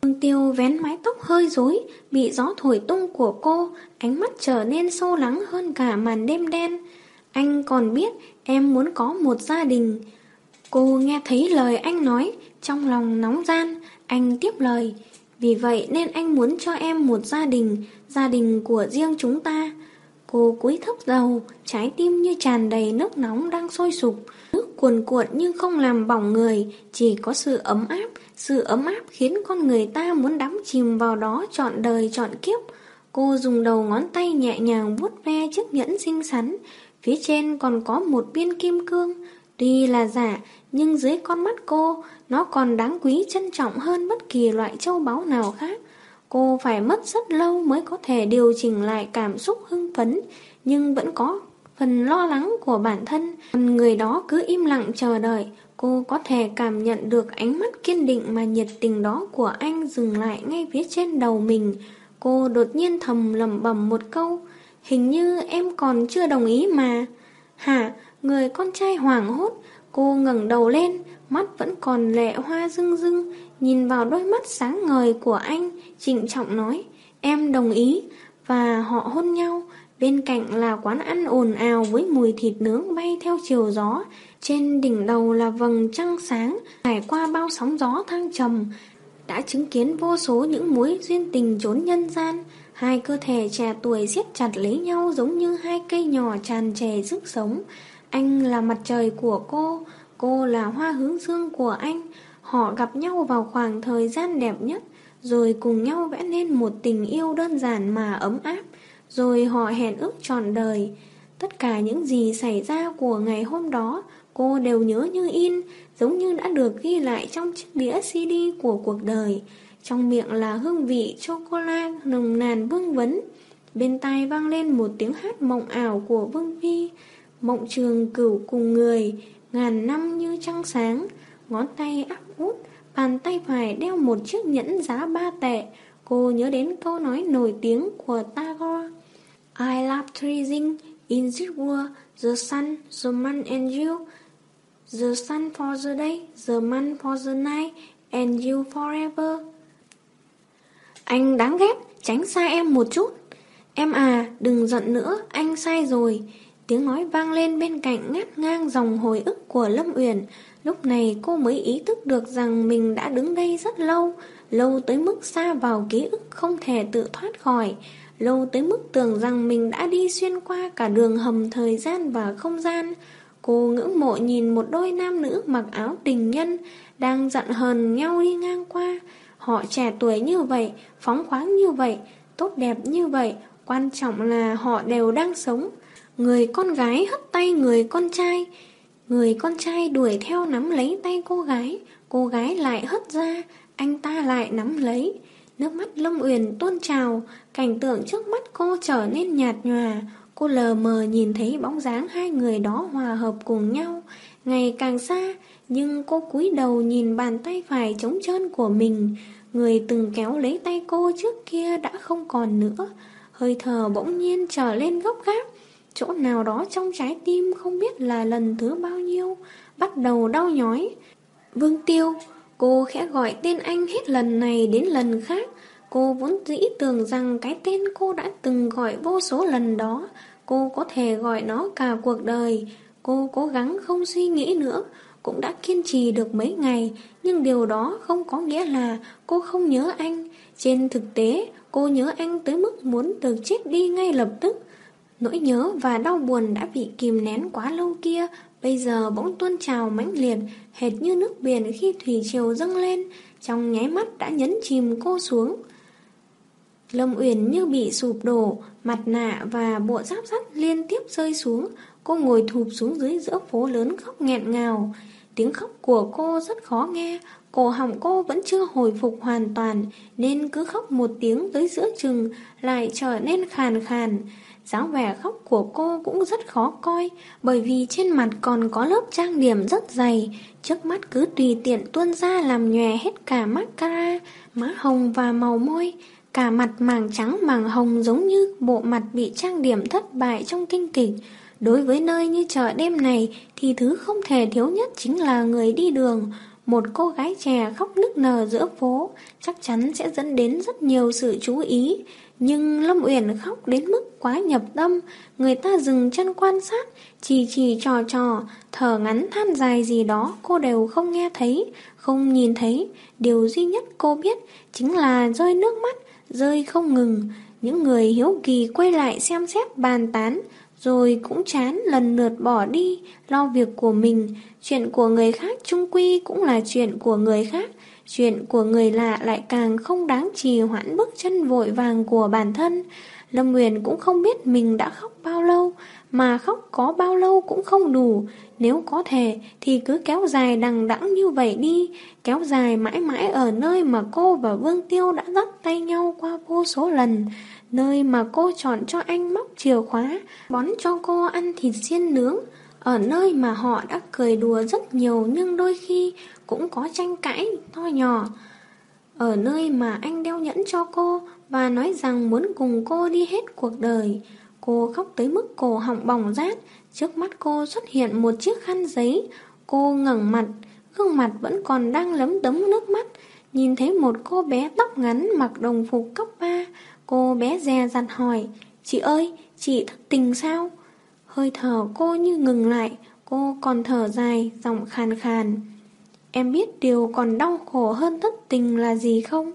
Vương Tiêu vén mái tóc hơi rối, bị gió thổi tung của cô, ánh mắt trở nên sâu lắng hơn cả màn đêm đen. Anh còn biết em muốn có một gia đình. Cô nghe thấy lời anh nói, trong lòng nóng gian, anh tiếp lời. Vì vậy nên anh muốn cho em một gia đình, gia đình của riêng chúng ta. Cô cúi thấp đầu, trái tim như tràn đầy nước nóng đang sôi sục. Nước cuồn cuộn nhưng không làm bỏng người, chỉ có sự ấm áp. Sự ấm áp khiến con người ta muốn đắm chìm vào đó trọn đời trọn kiếp. Cô dùng đầu ngón tay nhẹ nhàng vuốt ve chiếc nhẫn xinh xắn, phía trên còn có một viên kim cương. Tuy là giả, nhưng dưới con mắt cô, nó còn đáng quý trân trọng hơn bất kỳ loại châu báu nào khác. Cô phải mất rất lâu mới có thể điều chỉnh lại cảm xúc hưng phấn, nhưng vẫn có phần lo lắng của bản thân. Người đó cứ im lặng chờ đợi, cô có thể cảm nhận được ánh mắt kiên định mà nhiệt tình đó của anh dừng lại ngay phía trên đầu mình. Cô đột nhiên thầm lẩm bẩm một câu, hình như em còn chưa đồng ý mà. Hả, người con trai hoảng hốt, cô ngẩng đầu lên, mắt vẫn còn lệ hoa rưng rưng, nhìn vào đôi mắt sáng ngời của anh, trịnh trọng nói, em đồng ý, và họ hôn nhau. Bên cạnh là quán ăn ồn ào với mùi thịt nướng bay theo chiều gió, trên đỉnh đầu là vầng trăng sáng, trải qua bao sóng gió thăng trầm, đã chứng kiến vô số những mối duyên tình trốn nhân gian. Hai cơ thể trẻ tuổi siết chặt lấy nhau giống như hai cây nhỏ tràn trề sức sống. Anh là mặt trời của cô, cô là hoa hướng dương của anh. Họ gặp nhau vào khoảng thời gian đẹp nhất, rồi cùng nhau vẽ nên một tình yêu đơn giản mà ấm áp, rồi họ hẹn ước trọn đời. Tất cả những gì xảy ra của ngày hôm đó, cô đều nhớ như in, giống như đã được ghi lại trong chiếc đĩa CD của cuộc đời. Trong miệng là hương vị chocolate nồng nàn vương vấn. Bên tai vang lên một tiếng hát mộng ảo của Vương Phi. Mộng trường cửu cùng người, ngàn năm như trăng sáng, ngón tay áp út, bàn tay phải đeo một chiếc nhẫn giá ba tệ. Cô nhớ đến câu nói nổi tiếng của Tagore. I love treasing in this world, the sun, the moon and you. The sun for the day, the moon for the night, and you forever. Anh đáng ghét, tránh xa em một chút. Em à, đừng giận nữa, anh sai rồi. Tiếng nói vang lên bên cạnh ngắt ngang dòng hồi ức của Lâm Uyển. Lúc này cô mới ý thức được rằng mình đã đứng đây rất lâu, lâu tới mức xa vào ký ức không thể tự thoát khỏi, lâu tới mức tưởng rằng mình đã đi xuyên qua cả đường hầm thời gian và không gian. Cô ngưỡng mộ nhìn một đôi nam nữ mặc áo tình nhân đang giận hờn nhau đi ngang qua. Họ trẻ tuổi như vậy, phóng khoáng như vậy, tốt đẹp như vậy, quan trọng là họ đều đang sống. Người con gái hất tay người con trai, người con trai đuổi theo nắm lấy tay cô gái, cô gái lại hất ra, anh ta lại nắm lấy. Nước mắt Lâm Uyển tuôn trào, cảnh tượng trước mắt cô trở nên nhạt nhòa, cô lờ mờ nhìn thấy bóng dáng hai người đó hòa hợp cùng nhau, ngày càng xa, nhưng cô cúi đầu nhìn bàn tay phải trống trơn của mình, người từng kéo lấy tay cô trước kia đã không còn nữa, hơi thở bỗng nhiên trở lên gấp gáp, chỗ nào đó trong trái tim không biết là lần thứ bao nhiêu, bắt đầu đau nhói. Vương Tiêu, cô khẽ gọi tên anh hết lần này đến lần khác, Cô vốn dĩ tưởng rằng cái tên cô đã từng gọi vô số lần đó, cô có thể gọi nó cả cuộc đời. Cô cố gắng không suy nghĩ nữa, cũng đã kiên trì được mấy ngày, nhưng điều đó không có nghĩa là cô không nhớ anh. Trên thực tế, cô nhớ anh tới mức muốn được chết đi ngay lập tức. Nỗi nhớ và đau buồn đã bị kìm nén quá lâu kia, bây giờ bỗng tuôn trào mãnh liệt, hệt như nước biển khi thủy triều dâng lên, trong nháy mắt đã nhấn chìm cô xuống. Lâm Uyển như bị sụp đổ, mặt nạ và bộ giáp sắt liên tiếp rơi xuống, cô ngồi thụp xuống dưới giữa phố lớn khóc nghẹn ngào. Tiếng khóc của cô rất khó nghe, cổ họng cô vẫn chưa hồi phục hoàn toàn, nên cứ khóc một tiếng tới giữa chừng lại trở nên khàn khàn dáng vẻ khóc của cô cũng rất khó coi, bởi vì trên mặt còn có lớp trang điểm rất dày, trước mắt cứ tùy tiện tuôn ra làm nhòe hết cả mascara, má hồng và màu môi. Cả mặt màng trắng màng hồng giống như bộ mặt bị trang điểm thất bại trong kinh kịch. Đối với nơi như chợ đêm này thì thứ không thể thiếu nhất chính là người đi đường. Một cô gái trẻ khóc nức nở giữa phố chắc chắn sẽ dẫn đến rất nhiều sự chú ý. Nhưng Lâm Uyển khóc đến mức quá nhập tâm, người ta dừng chân quan sát, chỉ chỉ trò trò, thở ngắn than dài gì đó cô đều không nghe thấy, không nhìn thấy. Điều duy nhất cô biết chính là rơi nước mắt, rơi không ngừng. Những người hiếu kỳ quay lại xem xét bàn tán, rồi cũng chán lần lượt bỏ đi, lo việc của mình. Chuyện của người khác chung quy cũng là chuyện của người khác. Chuyện của người lạ lại càng không đáng trì hoãn bước chân vội vàng của bản thân. Lâm Nguyền cũng không biết mình đã khóc bao lâu mà khóc có bao lâu cũng không đủ. Nếu có thể thì cứ kéo dài đằng đẵng như vậy đi, kéo dài mãi mãi ở nơi mà cô và Vương Tiêu đã dắt tay nhau qua vô số lần, nơi mà cô chọn cho anh móc chìa khóa, bón cho cô ăn thịt xiên nướng, ở nơi mà họ đã cười đùa rất nhiều nhưng đôi khi cũng có tranh cãi to nhỏ. Ở nơi mà anh đeo nhẫn cho cô và nói rằng muốn cùng cô đi hết cuộc đời. Cô khóc tới mức cổ họng bỏng rát, trước mắt cô xuất hiện một chiếc khăn giấy. Cô ngẩng mặt, gương mặt vẫn còn đang lấm tấm nước mắt. Nhìn thấy một cô bé tóc ngắn mặc đồng phục cấp 3, cô bé dè dặt hỏi, Chị ơi, chị thất tình sao? Hơi thở cô như ngừng lại, cô còn thở dài, giọng khàn khàn. Em biết điều còn đau khổ hơn thất tình là gì không?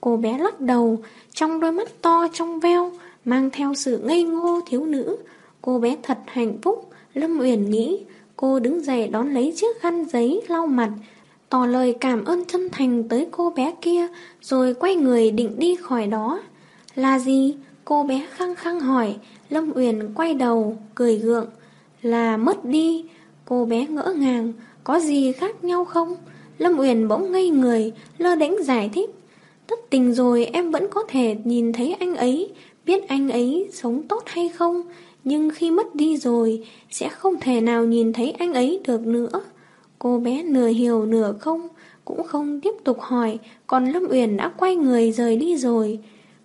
Cô bé lắc đầu, trong đôi mắt to trong veo, mang theo sự ngây ngô thiếu nữ. Cô bé thật hạnh phúc, Lâm Uyển nghĩ. Cô đứng dậy đón lấy chiếc khăn giấy lau mặt, tỏ lời cảm ơn chân thành tới cô bé kia, rồi quay người định đi khỏi đó. Là gì? Cô bé khăng khăng hỏi, Lâm Uyển quay đầu, cười gượng. Là mất đi. Cô bé ngỡ ngàng, có gì khác nhau không? Lâm Uyển bỗng ngây người, lơ đánh giải thích. Tất tình rồi em vẫn có thể nhìn thấy anh ấy, biết anh ấy sống tốt hay không, nhưng khi mất đi rồi, sẽ không thể nào nhìn thấy anh ấy được nữa. Cô bé nửa hiểu nửa không, cũng không tiếp tục hỏi, còn Lâm Uyển đã quay người rời đi rồi.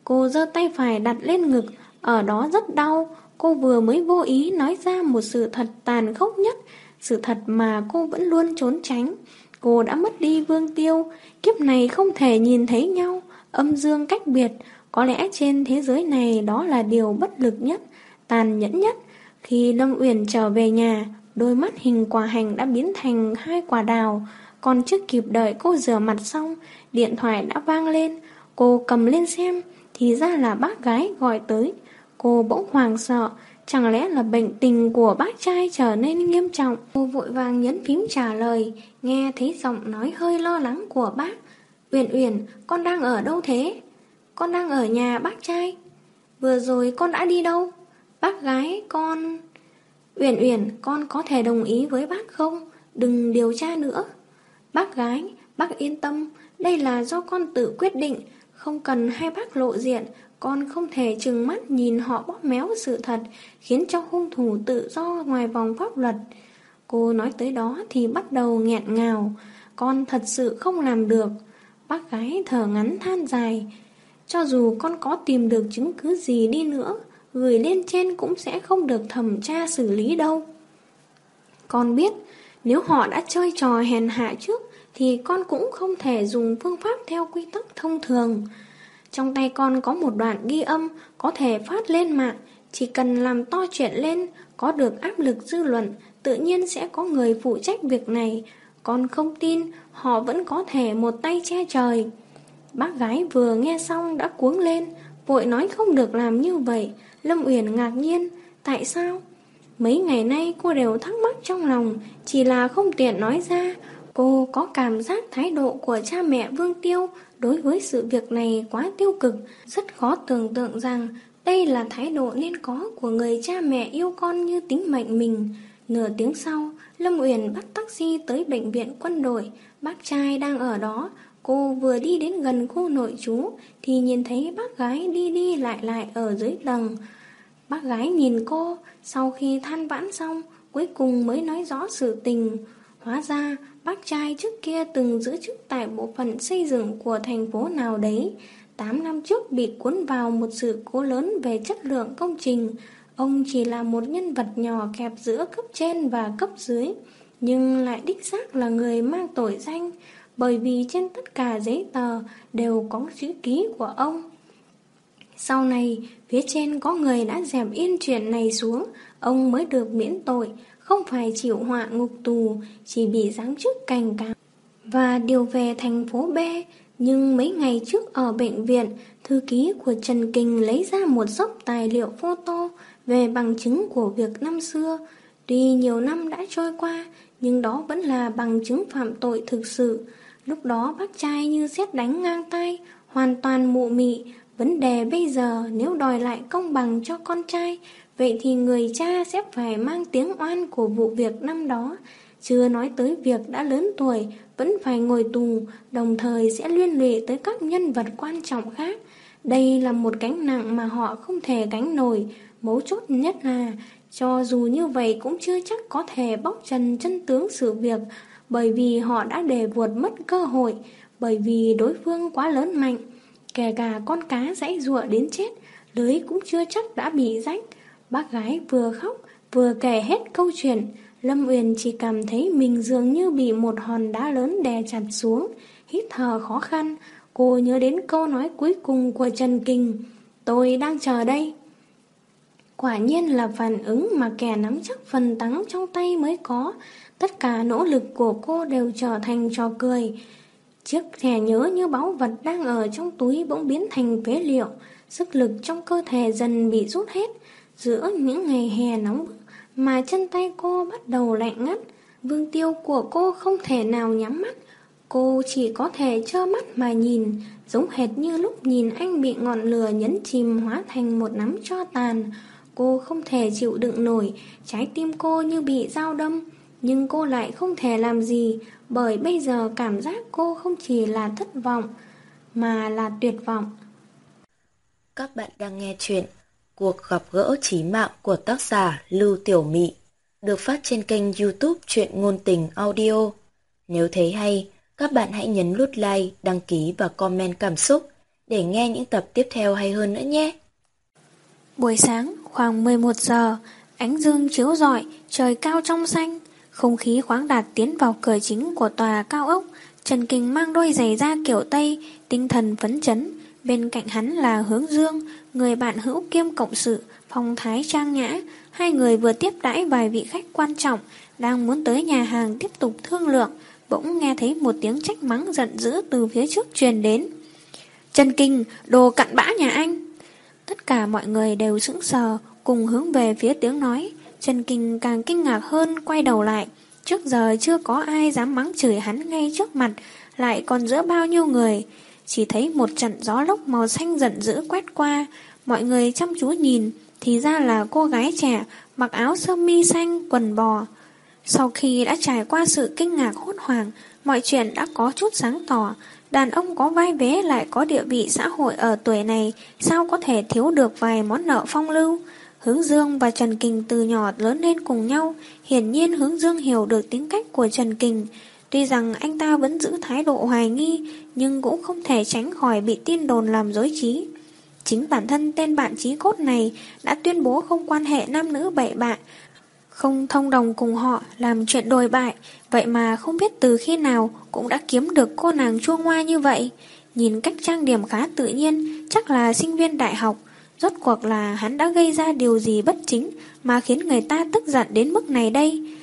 Cô giơ tay phải đặt lên ngực, ở đó rất đau, cô vừa mới vô ý nói ra một sự thật tàn khốc nhất, sự thật mà cô vẫn luôn trốn tránh. Cô đã mất đi Vương Tiêu, kiếp này không thể nhìn thấy nhau, âm dương cách biệt. Có lẽ trên thế giới này đó là điều bất lực nhất, tàn nhẫn nhất. Khi Lâm Uyển trở về nhà, đôi mắt hình quả hành đã biến thành hai quả đào. Còn trước kịp đợi cô rửa mặt xong, điện thoại đã vang lên. Cô cầm lên xem, thì ra là bác gái gọi tới. Cô bỗng hoàng sợ, Chẳng lẽ là bệnh tình của bác trai trở nên nghiêm trọng? Cô vội vàng nhấn phím trả lời, nghe thấy giọng nói hơi lo lắng của bác. Uyển Uyển, con đang ở đâu thế? Con đang ở nhà bác trai. Vừa rồi con đã đi đâu? Bác gái, con... Uyển Uyển, con có thể đồng ý với bác không? Đừng điều tra nữa. Bác gái, bác yên tâm, đây là do con tự quyết định, không cần hai bác lộ diện, con không thể chừng mắt nhìn họ bóp méo sự thật, khiến cho hung thủ tự do ngoài vòng pháp luật. Cô nói tới đó thì bắt đầu nghẹn ngào. Con thật sự không làm được. Bác gái thở ngắn than dài. Cho dù con có tìm được chứng cứ gì đi nữa, gửi lên trên cũng sẽ không được thẩm tra xử lý đâu. Con biết, nếu họ đã chơi trò hèn hạ trước, thì con cũng không thể dùng phương pháp theo quy tắc thông thường. Trong tay con có một đoạn ghi âm có thể phát lên mạng, chỉ cần làm to chuyện lên, có được áp lực dư luận, tự nhiên sẽ có người phụ trách việc này. Con không tin, họ vẫn có thể một tay che trời. Bác gái vừa nghe xong đã cuống lên, vội nói không được làm như vậy. Lâm Uyển ngạc nhiên, tại sao? Mấy ngày nay cô đều thắc mắc trong lòng, chỉ là không tiện nói ra. Cô có cảm giác thái độ của cha mẹ Vương Tiêu đối với sự việc này quá tiêu cực, rất khó tưởng tượng rằng đây là thái độ nên có của người cha mẹ yêu con như tính mệnh mình. Nửa tiếng sau, Lâm Uyển bắt taxi tới bệnh viện quân đội, bác trai đang ở đó. Cô vừa đi đến gần khu nội trú thì nhìn thấy bác gái đi đi lại lại ở dưới tầng. Bác gái nhìn cô, sau khi than vãn xong, cuối cùng mới nói rõ sự tình. Hóa ra, bác trai trước kia từng giữ chức tại bộ phận xây dựng của thành phố nào đấy. 8 năm trước bị cuốn vào một sự cố lớn về chất lượng công trình. Ông chỉ là một nhân vật nhỏ kẹp giữa cấp trên và cấp dưới, nhưng lại đích xác là người mang tội danh, bởi vì trên tất cả giấy tờ đều có chữ ký của ông. Sau này, phía trên có người đã dẹp yên chuyện này xuống, ông mới được miễn tội, không phải chịu họa ngục tù, chỉ bị giáng chức cảnh cáo và điều về thành phố B. Nhưng mấy ngày trước ở bệnh viện, thư ký của Trần Kinh lấy ra một dốc tài liệu photo về bằng chứng của việc năm xưa. Tuy nhiều năm đã trôi qua, nhưng đó vẫn là bằng chứng phạm tội thực sự. Lúc đó bác trai như xét đánh ngang tay, hoàn toàn mụ mị. Vấn đề bây giờ nếu đòi lại công bằng cho con trai, vậy thì người cha sẽ phải mang tiếng oan của vụ việc năm đó. Chưa nói tới việc đã lớn tuổi, vẫn phải ngồi tù, đồng thời sẽ liên lụy tới các nhân vật quan trọng khác. Đây là một gánh nặng mà họ không thể gánh nổi. Mấu chốt nhất là, cho dù như vậy cũng chưa chắc có thể bóc trần chân tướng sự việc, bởi vì họ đã để vượt mất cơ hội, bởi vì đối phương quá lớn mạnh. Kể cả con cá dãy ruộng đến chết, lưới cũng chưa chắc đã bị rách. Bác gái vừa khóc, vừa kể hết câu chuyện. Lâm Uyển chỉ cảm thấy mình dường như bị một hòn đá lớn đè chặt xuống, hít thở khó khăn. Cô nhớ đến câu nói cuối cùng của Trần Kinh, tôi đang chờ đây. Quả nhiên là phản ứng mà kẻ nắm chắc phần thắng trong tay mới có. Tất cả nỗ lực của cô đều trở thành trò cười. Chiếc thẻ nhớ như báu vật đang ở trong túi bỗng biến thành phế liệu. Sức lực trong cơ thể dần bị rút hết. Giữa những ngày hè nóng bức mà chân tay cô bắt đầu lạnh ngắt. Vương tiêu của cô không thể nào nhắm mắt. Cô chỉ có thể trơ mắt mà nhìn, giống hệt như lúc nhìn anh bị ngọn lửa nhấn chìm hóa thành một nắm cho tàn. Cô không thể chịu đựng nổi, trái tim cô như bị dao đâm, nhưng cô lại không thể làm gì, bởi bây giờ cảm giác cô không chỉ là thất vọng, mà là tuyệt vọng. Các bạn đang nghe chuyện Cuộc gặp gỡ trí mạng của tác giả Lưu Tiểu Mị được phát trên kênh youtube Chuyện Ngôn Tình Audio. Nếu thấy hay, các bạn hãy nhấn nút like, đăng ký và comment cảm xúc để nghe những tập tiếp theo hay hơn nữa nhé. Buổi sáng khoảng 11 giờ, ánh dương chiếu rọi, trời cao trong xanh, không khí khoáng đạt tiến vào cửa chính của tòa cao ốc. Trần Kình mang đôi giày da kiểu Tây, tinh thần phấn chấn. Bên cạnh hắn là Hướng Dương, người bạn hữu kiêm cộng sự, phong thái trang nhã. Hai người vừa tiếp đãi vài vị khách quan trọng, đang muốn tới nhà hàng tiếp tục thương lượng, bỗng nghe thấy một tiếng trách mắng giận dữ từ phía trước truyền đến. Trần Kinh, đồ cặn bã nhà anh. Tất cả mọi người đều sững sờ, cùng hướng về phía tiếng nói. Trần Kinh càng kinh ngạc hơn quay đầu lại. Trước giờ chưa có ai dám mắng chửi hắn ngay trước mặt, lại còn giữa bao nhiêu người. Chỉ thấy một trận gió lốc màu xanh giận dữ quét qua. Mọi người chăm chú nhìn, thì ra là cô gái trẻ, mặc áo sơ mi xanh, quần bò. Sau khi đã trải qua sự kinh ngạc hốt hoảng, mọi chuyện đã có chút sáng tỏ. Đàn ông có vai vế lại có địa vị xã hội ở tuổi này, sao có thể thiếu được vài món nợ phong lưu? Hướng Dương và Trần Kình từ nhỏ lớn lên cùng nhau, hiển nhiên Hướng Dương hiểu được tính cách của Trần Kình. Tuy rằng anh ta vẫn giữ thái độ hoài nghi, nhưng cũng không thể tránh khỏi bị tin đồn làm dối trí. Chính bản thân tên bạn trí cốt này đã tuyên bố không quan hệ nam nữ bậy bạ, không thông đồng cùng họ làm chuyện đồi bại, vậy mà không biết từ khi nào cũng đã kiếm được cô nàng chua ngoa như vậy. Nhìn cách trang điểm khá tự nhiên, chắc là sinh viên đại học. Rốt cuộc là hắn đã gây ra điều gì bất chính mà khiến người ta tức giận đến mức này đây?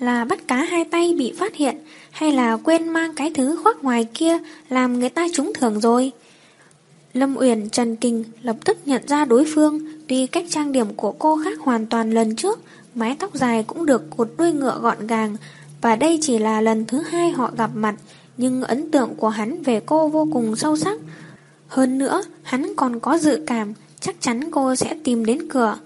Là bắt cá hai tay bị phát hiện hay là quên mang cái thứ khoác ngoài kia làm người ta trúng thưởng rồi? Lâm Uyển Trần Kinh lập tức nhận ra đối phương, tuy cách trang điểm của cô khác hoàn toàn lần trước, mái tóc dài cũng được cột đuôi ngựa gọn gàng, và đây chỉ là lần thứ hai họ gặp mặt, nhưng ấn tượng của hắn về cô vô cùng sâu sắc. Hơn nữa, hắn còn có dự cảm, chắc chắn cô sẽ tìm đến cửa.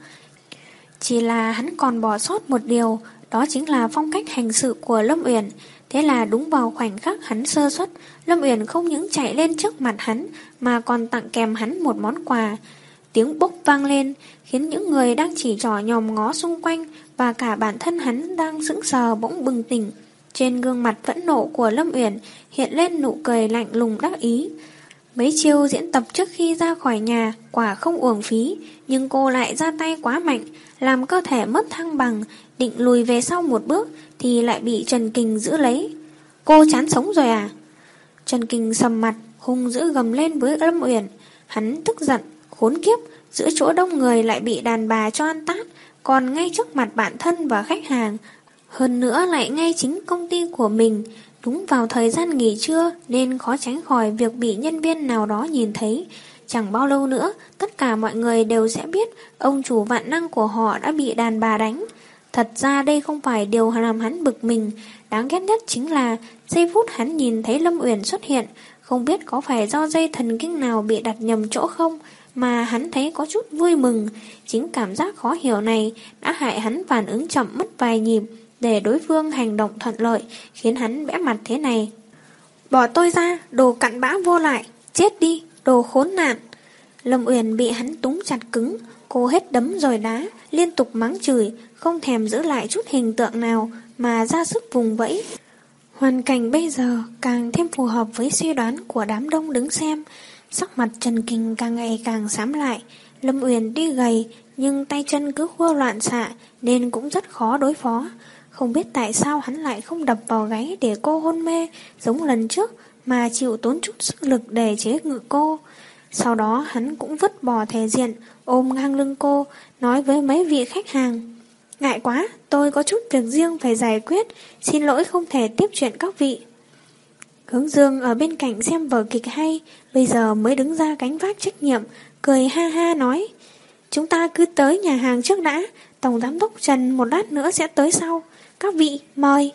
Chỉ là hắn còn bỏ sót một điều, đó chính là phong cách hành sự của Lâm Uyển. Thế là đúng vào khoảnh khắc hắn sơ xuất, Lâm Uyển không những chạy lên trước mặt hắn, mà còn tặng kèm hắn một món quà. Tiếng bốc vang lên, khiến những người đang chỉ trỏ nhòm ngó xung quanh và cả bản thân hắn đang sững sờ bỗng bừng tỉnh. Trên gương mặt phẫn nộ của Lâm Uyển hiện lên nụ cười lạnh lùng đắc ý. Mấy chiêu diễn tập trước khi ra khỏi nhà quả không uổng phí, nhưng cô lại ra tay quá mạnh, làm cơ thể mất thăng bằng, định lùi về sau một bước thì lại bị Trần Kình giữ lấy. Cô chán sống rồi à? Trần Kình sầm mặt, hung dữ gầm lên với Lâm Uyển. Hắn tức giận, khốn kiếp, giữa chỗ đông người lại bị đàn bà cho ăn tát, còn ngay trước mặt bản thân và khách hàng. Hơn nữa lại ngay chính công ty của mình, đúng vào thời gian nghỉ trưa nên khó tránh khỏi việc bị nhân viên nào đó nhìn thấy. Chẳng bao lâu nữa, tất cả mọi người đều sẽ biết ông chủ vạn năng của họ đã bị đàn bà đánh. Thật ra đây không phải điều làm hắn bực mình, đáng ghét nhất chính là giây phút hắn nhìn thấy Lâm Uyển xuất hiện, không biết có phải do dây thần kinh nào bị đặt nhầm chỗ không, mà hắn thấy có chút vui mừng. Chính cảm giác khó hiểu này đã hại hắn phản ứng chậm mất vài nhịp để đối phương hành động thuận lợi, khiến hắn bẽ mặt thế này. Bỏ tôi ra, đồ cặn bã vô lại, chết đi, đồ khốn nạn. Lâm Uyển bị hắn túng chặt cứng, cô hết đấm rồi đá, liên tục mắng chửi, không thèm giữ lại chút hình tượng nào mà ra sức vùng vẫy. Hoàn cảnh bây giờ càng thêm phù hợp với suy đoán của đám đông đứng xem, sắc mặt Trần Kinh càng ngày càng xám lại. Lâm Uyển đi gầy, nhưng tay chân cứ khua loạn xạ nên cũng rất khó đối phó. Không biết tại sao hắn lại không đập vào gáy để cô hôn mê giống lần trước mà chịu tốn chút sức lực để chế ngự cô. Sau đó hắn cũng vứt bỏ thể diện, ôm ngang lưng cô, nói với mấy vị khách hàng. Ngại quá, tôi có chút việc riêng phải giải quyết, xin lỗi không thể tiếp chuyện các vị. Hướng Dương ở bên cạnh xem vở kịch hay, bây giờ mới đứng ra cánh vác trách nhiệm, cười ha ha nói. Chúng ta cứ tới nhà hàng trước đã, Tổng Giám đốc Trần một lát nữa sẽ tới sau. Các vị, mời.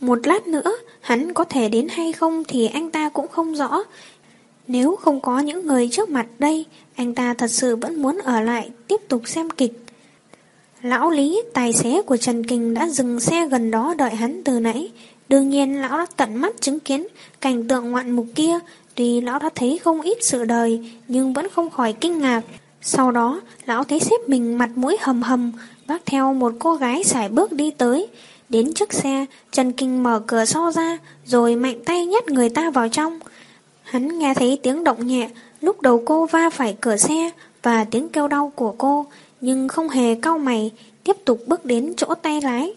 Một lát nữa, hắn có thể đến hay không thì anh ta cũng không rõ. Nếu không có những người trước mặt đây, anh ta thật sự vẫn muốn ở lại, tiếp tục xem kịch. Lão Lý, tài xế của Trần kinh đã dừng xe gần đó đợi hắn từ nãy. Đương nhiên lão đã tận mắt chứng kiến cảnh tượng ngoạn mục kia, tuy lão đã thấy không ít sự đời, nhưng vẫn không khỏi kinh ngạc. Sau đó, lão thấy xếp mình mặt mũi hầm hầm, bác theo một cô gái xài bước đi tới. Đến trước xe, Trần Kinh mở cửa so ra, rồi mạnh tay nhét người ta vào trong. Hắn nghe thấy tiếng động nhẹ, lúc đầu cô va phải cửa xe và tiếng kêu đau của cô, nhưng không hề cau mày, tiếp tục bước đến chỗ tay lái.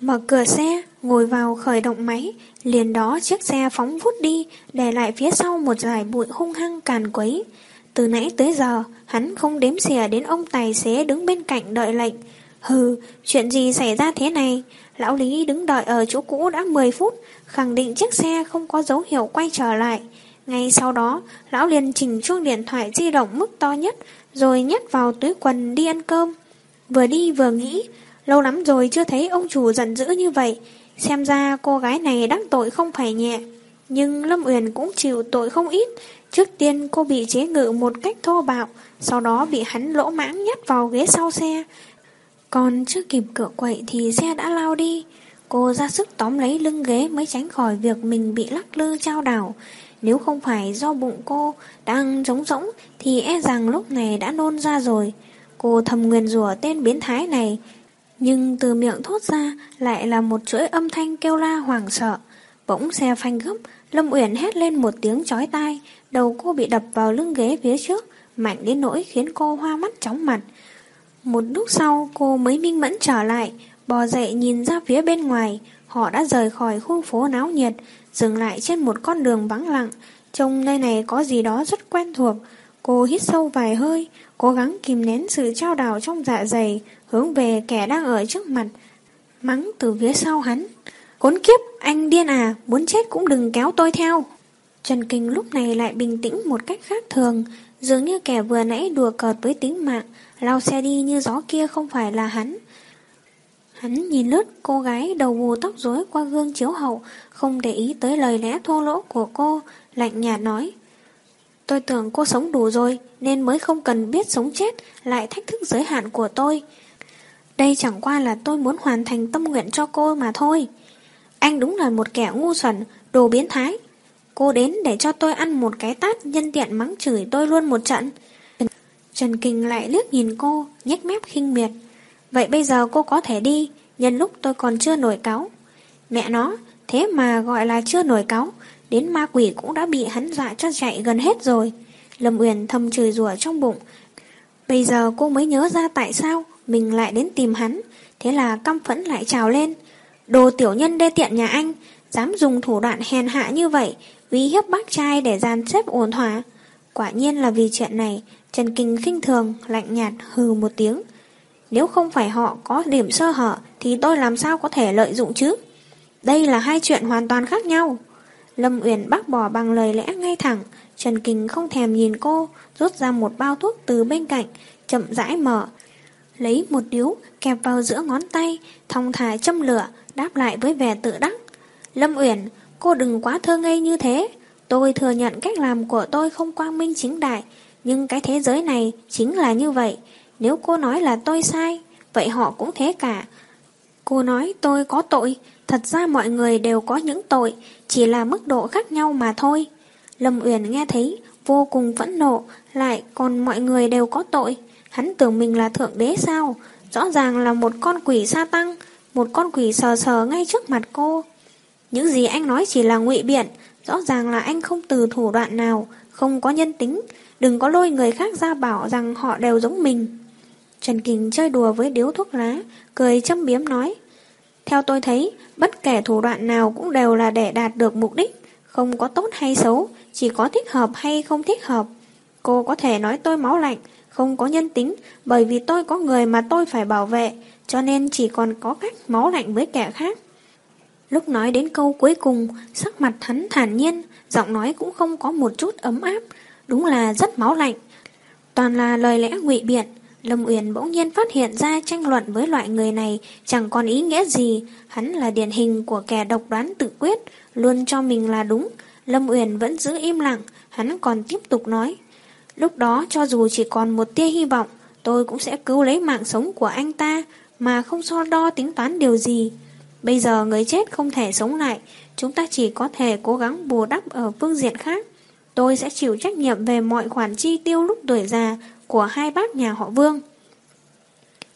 Mở cửa xe, ngồi vào khởi động máy, liền đó chiếc xe phóng vút đi, để lại phía sau một dải bụi hung hăng càn quấy. Từ nãy tới giờ, hắn không đếm xỉa đến ông tài xế đứng bên cạnh đợi lệnh. Hừ, chuyện gì xảy ra thế này? Lão Lý đứng đợi ở chỗ cũ đã 10 phút, khẳng định chiếc xe không có dấu hiệu quay trở lại. Ngay sau đó, lão liền chỉnh chuông điện thoại di động mức to nhất, rồi nhét vào túi quần đi ăn cơm. Vừa đi vừa nghĩ, lâu lắm rồi chưa thấy ông chủ giận dữ như vậy, xem ra cô gái này đắc tội không phải nhẹ. Nhưng Lâm Uyển cũng chịu tội không ít, trước tiên cô bị chế ngự một cách thô bạo, sau đó bị hắn lỗ mãng nhét vào ghế sau xe. Còn chưa kịp cửa quậy thì xe đã lao đi, cô ra sức tóm lấy lưng ghế mới tránh khỏi việc mình bị lắc lư trao đảo. Nếu không phải do bụng cô đang trống rỗng thì e rằng lúc này đã nôn ra rồi. Cô thầm nguyền rủa tên biến thái này. Nhưng từ miệng thốt ra lại là một chuỗi âm thanh kêu la hoảng sợ. Bỗng xe phanh gấp, Lâm Uyển hét lên một tiếng chói tai, đầu cô bị đập vào lưng ghế phía trước, mạnh đến nỗi khiến cô hoa mắt chóng mặt. Một lúc sau cô mới minh mẫn trở lại, bò dậy nhìn ra phía bên ngoài, họ đã rời khỏi khu phố náo nhiệt, dừng lại trên một con đường vắng lặng. Trông nơi này có gì đó rất quen thuộc. Cô hít sâu vài hơi, cố gắng kìm nén sự trao đảo trong dạ dày, hướng về kẻ đang ở trước mặt. Mắng từ phía sau hắn. Khốn kiếp, anh điên à, muốn chết cũng đừng kéo tôi theo. Trần Kinh lúc này lại bình tĩnh một cách khác thường, dường như kẻ vừa nãy đùa cợt với tính mạng, lao xe đi như gió kia không phải là hắn. Hắn nhìn lướt cô gái đầu bù tóc rối qua gương chiếu hậu, không để ý tới lời lẽ thô lỗ của cô, lạnh nhạt nói. Tôi tưởng cô sống đủ rồi, nên mới không cần biết sống chết, lại thách thức giới hạn của tôi. Đây chẳng qua là tôi muốn hoàn thành tâm nguyện cho cô mà thôi. Anh đúng là một kẻ ngu xuẩn, đồ biến thái. Cô đến để cho tôi ăn một cái tát nhân tiện mắng chửi tôi luôn một trận. Trần Kinh lại liếc nhìn cô, nhếch mép khinh miệt. Vậy bây giờ cô có thể đi, nhân lúc tôi còn chưa nổi cáo. Mẹ nó, thế mà gọi là chưa nổi cáo, đến ma quỷ cũng đã bị hắn dọa cho chạy gần hết rồi. Lâm Uyển thầm chửi rủa trong bụng. Bây giờ cô mới nhớ ra tại sao mình lại đến tìm hắn, thế là căm phẫn lại trào lên. Đồ tiểu nhân đê tiện nhà anh, dám dùng thủ đoạn hèn hạ như vậy, uy hiếp bác trai để gian xếp ổn thỏa. Quả nhiên là vì chuyện này, Trần Kinh khinh thường, lạnh nhạt, hừ một tiếng. Nếu không phải họ có điểm sơ hở thì tôi làm sao có thể lợi dụng chứ? Đây là hai chuyện hoàn toàn khác nhau. Lâm Uyển bác bỏ bằng lời lẽ ngay thẳng, Trần Kình không thèm nhìn cô, rút ra một bao thuốc từ bên cạnh, chậm rãi mở. Lấy một điếu, kẹp vào giữa ngón tay, thong thả châm lửa, đáp lại với vẻ tự đắc. Lâm Uyển, cô đừng quá thơ ngây như thế. Tôi thừa nhận cách làm của tôi không quang minh chính đại, Nhưng cái thế giới này chính là như vậy. Nếu cô nói là tôi sai, vậy họ cũng thế cả. Cô nói tôi có tội, thật ra mọi người đều có những tội, chỉ là mức độ khác nhau mà thôi. Lâm Uyển nghe thấy vô cùng phẫn nộ, lại còn mọi người đều có tội. Hắn tưởng mình là thượng đế sao? Rõ ràng là một con quỷ sa tăng, một con quỷ sờ sờ ngay trước mặt cô. Những gì anh nói chỉ là ngụy biện, rõ ràng là anh không từ thủ đoạn nào, không có nhân tính, đừng có lôi người khác ra bảo rằng họ đều giống mình. Trần Kình chơi đùa với điếu thuốc lá, cười châm biếm nói. Theo tôi thấy, bất kể thủ đoạn nào cũng đều là để đạt được mục đích, không có tốt hay xấu, chỉ có thích hợp hay không thích hợp. Cô có thể nói tôi máu lạnh, không có nhân tính, bởi vì tôi có người mà tôi phải bảo vệ, cho nên chỉ còn có cách máu lạnh với kẻ khác. Lúc nói đến câu cuối cùng, sắc mặt hắn thản nhiên, giọng nói cũng không có một chút ấm áp, đúng là rất máu lạnh. Toàn là lời lẽ ngụy biện, Lâm Uyển bỗng nhiên phát hiện ra tranh luận với loại người này chẳng còn ý nghĩa gì, hắn là điển hình của kẻ độc đoán tự quyết, luôn cho mình là đúng. Lâm Uyển vẫn giữ im lặng, hắn còn tiếp tục nói. Lúc đó cho dù chỉ còn một tia hy vọng, tôi cũng sẽ cứu lấy mạng sống của anh ta, mà không so đo tính toán điều gì. Bây giờ người chết không thể sống lại, chúng ta chỉ có thể cố gắng bù đắp ở phương diện khác. Tôi sẽ chịu trách nhiệm về mọi khoản chi tiêu lúc tuổi già của hai bác nhà họ Vương.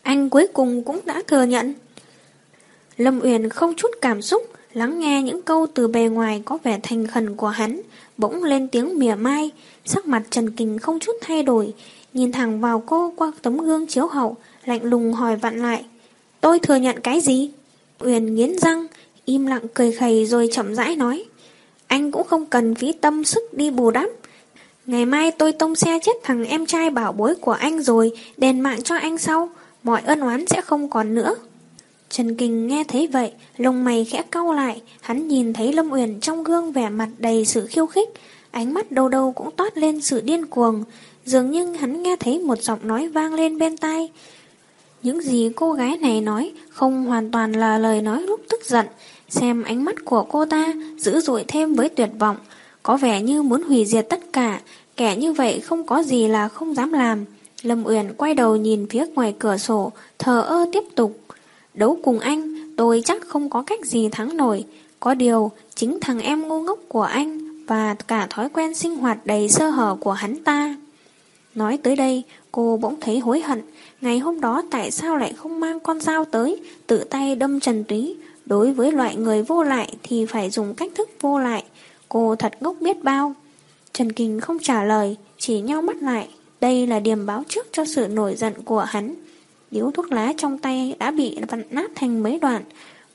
Anh cuối cùng cũng đã thừa nhận. Lâm Uyển không chút cảm xúc, lắng nghe những câu từ bề ngoài có vẻ thành khẩn của hắn, bỗng lên tiếng mỉa mai, sắc mặt Trần Kình không chút thay đổi, nhìn thẳng vào cô qua tấm gương chiếu hậu, lạnh lùng hỏi vặn lại. Tôi thừa nhận cái gì? Uyển nghiến răng, im lặng cười khầy rồi chậm rãi nói. Anh cũng không cần phí tâm sức đi bù đắp. Ngày mai tôi tông xe chết thằng em trai bảo bối của anh rồi, đền mạng cho anh sau, mọi ân oán sẽ không còn nữa. Trần Kinh nghe thấy vậy, lông mày khẽ cau lại, hắn nhìn thấy Lâm Uyển trong gương vẻ mặt đầy sự khiêu khích, ánh mắt đâu đâu cũng toát lên sự điên cuồng, dường như hắn nghe thấy một giọng nói vang lên bên tai. Những gì cô gái này nói không hoàn toàn là lời nói lúc tức giận, xem ánh mắt của cô ta dữ dội thêm với tuyệt vọng, có vẻ như muốn hủy diệt tất cả, kẻ như vậy không có gì là không dám làm. Lâm Uyển quay đầu nhìn phía ngoài cửa sổ, thờ ơ tiếp tục. Đấu cùng anh, tôi chắc không có cách gì thắng nổi. Có điều, chính thằng em ngu ngốc của anh và cả thói quen sinh hoạt đầy sơ hở của hắn ta. Nói tới đây, cô bỗng thấy hối hận. Ngày hôm đó tại sao lại không mang con dao tới, tự tay đâm Trần Túy. Đối với loại người vô lại thì phải dùng cách thức vô lại. Cô thật ngốc biết bao. Trần Kinh không trả lời, chỉ nhau mắt lại. Đây là điểm báo trước cho sự nổi giận của hắn. Điếu thuốc lá trong tay đã bị vặn nát thành mấy đoạn.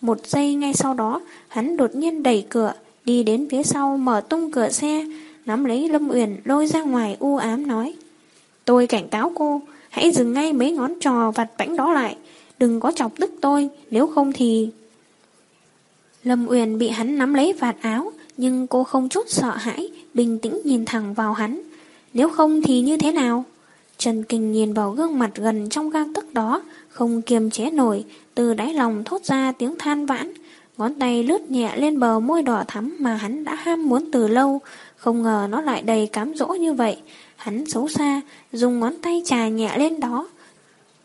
Một giây ngay sau đó, hắn đột nhiên đẩy cửa, đi đến phía sau mở tung cửa xe, nắm lấy Lâm Uyển lôi ra ngoài u ám nói. Tôi cảnh cáo cô, hãy dừng ngay mấy ngón trò vặt vãnh đó lại, đừng có chọc tức tôi, nếu không thì... Lâm Uyển bị hắn nắm lấy vạt áo, nhưng cô không chút sợ hãi, bình tĩnh nhìn thẳng vào hắn. Nếu không thì như thế nào? Trần Kinh nhìn vào gương mặt gần trong gang tức đó, không kiềm chế nổi, từ đáy lòng thốt ra tiếng than vãn. Ngón tay lướt nhẹ lên bờ môi đỏ thắm mà hắn đã ham muốn từ lâu, không ngờ nó lại đầy cám dỗ như vậy. Hắn xấu xa, dùng ngón tay trà nhẹ lên đó.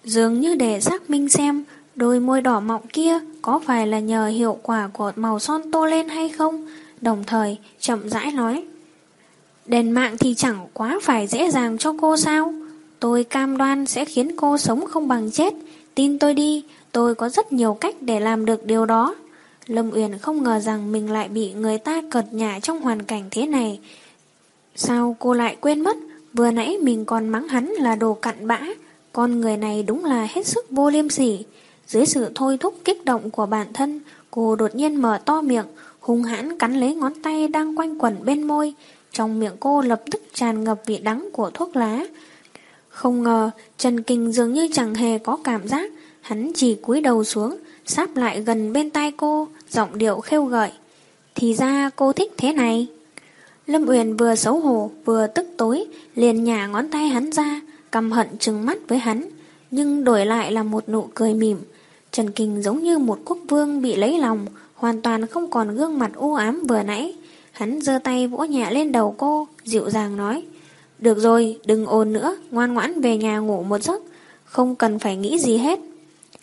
Dường như để xác minh xem, đôi môi đỏ mọng kia có phải là nhờ hiệu quả của màu son tô lên hay không? Đồng thời, chậm rãi nói. Đền mạng thì chẳng quá phải dễ dàng cho cô sao? Tôi cam đoan sẽ khiến cô sống không bằng chết. Tin tôi đi, tôi có rất nhiều cách để làm được điều đó. Lâm Uyển không ngờ rằng mình lại bị người ta cợt nhả trong hoàn cảnh thế này. Sao cô lại quên mất, vừa nãy mình còn mắng hắn là đồ cặn bã. Con người này đúng là hết sức vô liêm sỉ. Dưới sự thôi thúc kích động của bản thân, cô đột nhiên mở to miệng, hung hãn cắn lấy ngón tay đang quanh quẩn bên môi. Trong miệng cô lập tức tràn ngập vị đắng của thuốc lá. Không ngờ, Trần Kinh dường như chẳng hề có cảm giác, hắn chỉ cúi đầu xuống, sáp lại gần bên tai cô, giọng điệu khêu gợi. Thì ra cô thích thế này. Lâm Uyển vừa xấu hổ, vừa tức tối, liền nhả ngón tay hắn ra, căm hận trừng mắt với hắn, nhưng đổi lại là một nụ cười mỉm. Trần Kinh giống như một quốc vương bị lấy lòng, hoàn toàn không còn gương mặt u ám vừa nãy. Hắn giơ tay vỗ nhẹ lên đầu cô, dịu dàng nói, Được rồi, đừng ồn nữa, ngoan ngoãn về nhà ngủ một giấc, không cần phải nghĩ gì hết.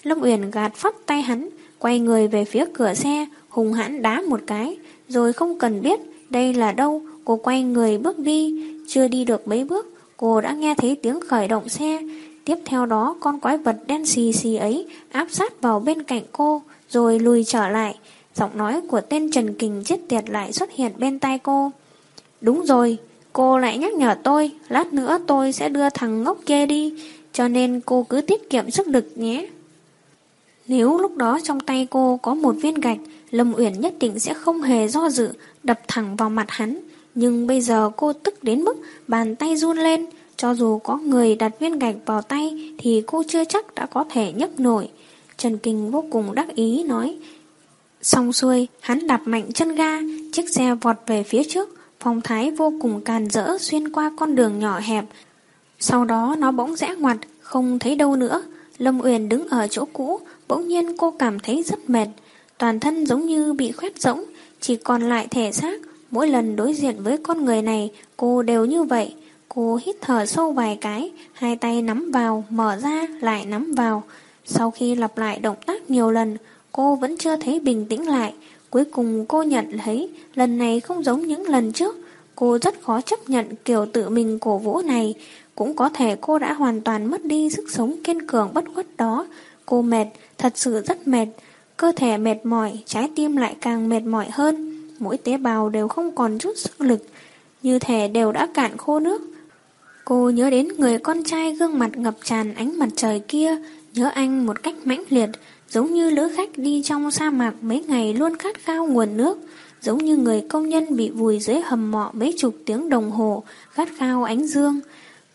Lâm Uyển gạt phát tay hắn, quay người về phía cửa xe, hùng hãn đá một cái, rồi không cần biết đây là đâu, cô quay người bước đi, chưa đi được mấy bước, cô đã nghe thấy tiếng khởi động xe, tiếp theo đó con quái vật đen xì xì ấy áp sát vào bên cạnh cô, rồi lùi trở lại, giọng nói của tên Trần Kình chết tiệt lại xuất hiện bên tai cô. Đúng rồi, cô lại nhắc nhở tôi, lát nữa tôi sẽ đưa thằng ngốc kia đi, cho nên cô cứ tiết kiệm sức lực nhé. Nếu lúc đó trong tay cô có một viên gạch, Lâm Uyển nhất định sẽ không hề do dự, đập thẳng vào mặt hắn. Nhưng bây giờ cô tức đến mức bàn tay run lên, cho dù có người đặt viên gạch vào tay thì cô chưa chắc đã có thể nhấc nổi. Trần Kinh vô cùng đắc ý nói. Xong xuôi, hắn đạp mạnh chân ga, chiếc xe vọt về phía trước, phong thái vô cùng càn rỡ xuyên qua con đường nhỏ hẹp. Sau đó nó bỗng rẽ ngoặt, không thấy đâu nữa. Lâm Uyển đứng ở chỗ cũ, bỗng nhiên cô cảm thấy rất mệt. Toàn thân giống như bị khoét rỗng, chỉ còn lại thể xác. Mỗi lần đối diện với con người này, cô đều như vậy. Cô hít thở sâu vài cái, hai tay nắm vào, mở ra, lại nắm vào. Sau khi lặp lại động tác nhiều lần, cô vẫn chưa thấy bình tĩnh lại. Cuối cùng cô nhận thấy lần này không giống những lần trước. Cô rất khó chấp nhận kiểu tự mình cổ vũ này. Cũng có thể cô đã hoàn toàn mất đi sức sống kiên cường bất khuất đó. Cô mệt, thật sự rất mệt. Cơ thể mệt mỏi, trái tim lại càng mệt mỏi hơn. Mỗi tế bào đều không còn chút sức lực. Như thể đều đã cạn khô nước. Cô nhớ đến người con trai gương mặt ngập tràn ánh mặt trời kia, nhớ anh một cách mãnh liệt, giống như lữ khách đi trong sa mạc mấy ngày luôn khát khao nguồn nước, giống như người công nhân bị vùi dưới hầm mọ mấy chục tiếng đồng hồ, khát khao ánh dương.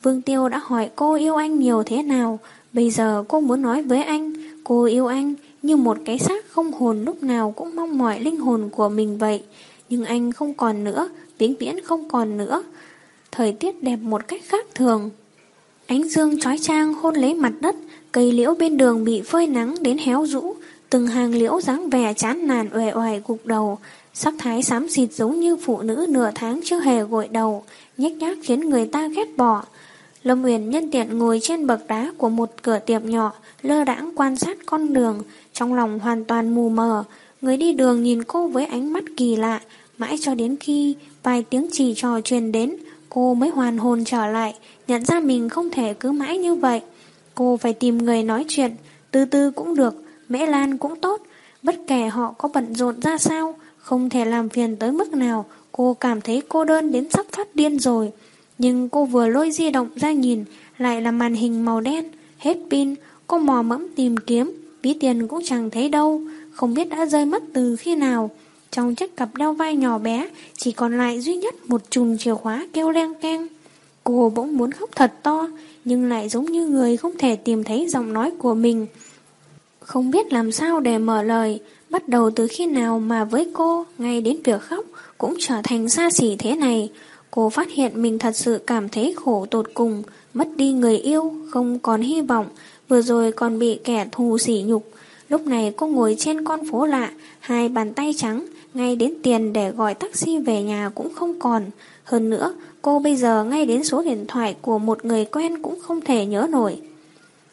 Vương Tiêu đã hỏi cô yêu anh nhiều thế nào, bây giờ cô muốn nói với anh, cô yêu anh như một cái xác không hồn lúc nào cũng mong mỏi linh hồn của mình vậy. Nhưng anh không còn nữa, tiếng tiễn không còn nữa. Thời tiết đẹp một cách khác thường. Ánh dương trói trang hôn lấy mặt đất, cây liễu bên đường bị phơi nắng đến héo rũ, từng hàng liễu dáng vẻ chán nản uể oải gục đầu, sắc thái xám xịt giống như phụ nữ nửa tháng chưa hề gội đầu, nhếch nhác khiến người ta ghét bỏ. Lâm Uyển nhân tiện ngồi trên bậc đá của một cửa tiệm nhỏ, lơ đãng quan sát con đường, trong lòng hoàn toàn mù mờ. Người đi đường nhìn cô với ánh mắt kỳ lạ, mãi cho đến khi vài tiếng chỉ trò truyền đến, cô mới hoàn hồn trở lại, nhận ra mình không thể cứ mãi như vậy. Cô phải tìm người nói chuyện, từ từ cũng được, mẹ Lan cũng tốt, bất kể họ có bận rộn ra sao, không thể làm phiền tới mức nào, cô cảm thấy cô đơn đến sắp phát điên rồi. Nhưng cô vừa lôi di động ra nhìn, lại là màn hình màu đen, hết pin, cô mò mẫm tìm kiếm, ví tiền cũng chẳng thấy đâu, không biết đã rơi mất từ khi nào. Trong chiếc cặp đeo vai nhỏ bé, chỉ còn lại duy nhất một chùm chìa khóa kêu len keng. Cô bỗng muốn khóc thật to, nhưng lại giống như người không thể tìm thấy giọng nói của mình. Không biết làm sao để mở lời, bắt đầu từ khi nào mà với cô, ngay đến việc khóc, cũng trở thành xa xỉ thế này. Cô phát hiện mình thật sự cảm thấy khổ tột cùng, mất đi người yêu, không còn hy vọng, vừa rồi còn bị kẻ thù sỉ nhục. Lúc này cô ngồi trên con phố lạ, hai bàn tay trắng, ngay đến tiền để gọi taxi về nhà cũng không còn. Hơn nữa, cô bây giờ ngay đến số điện thoại của một người quen cũng không thể nhớ nổi.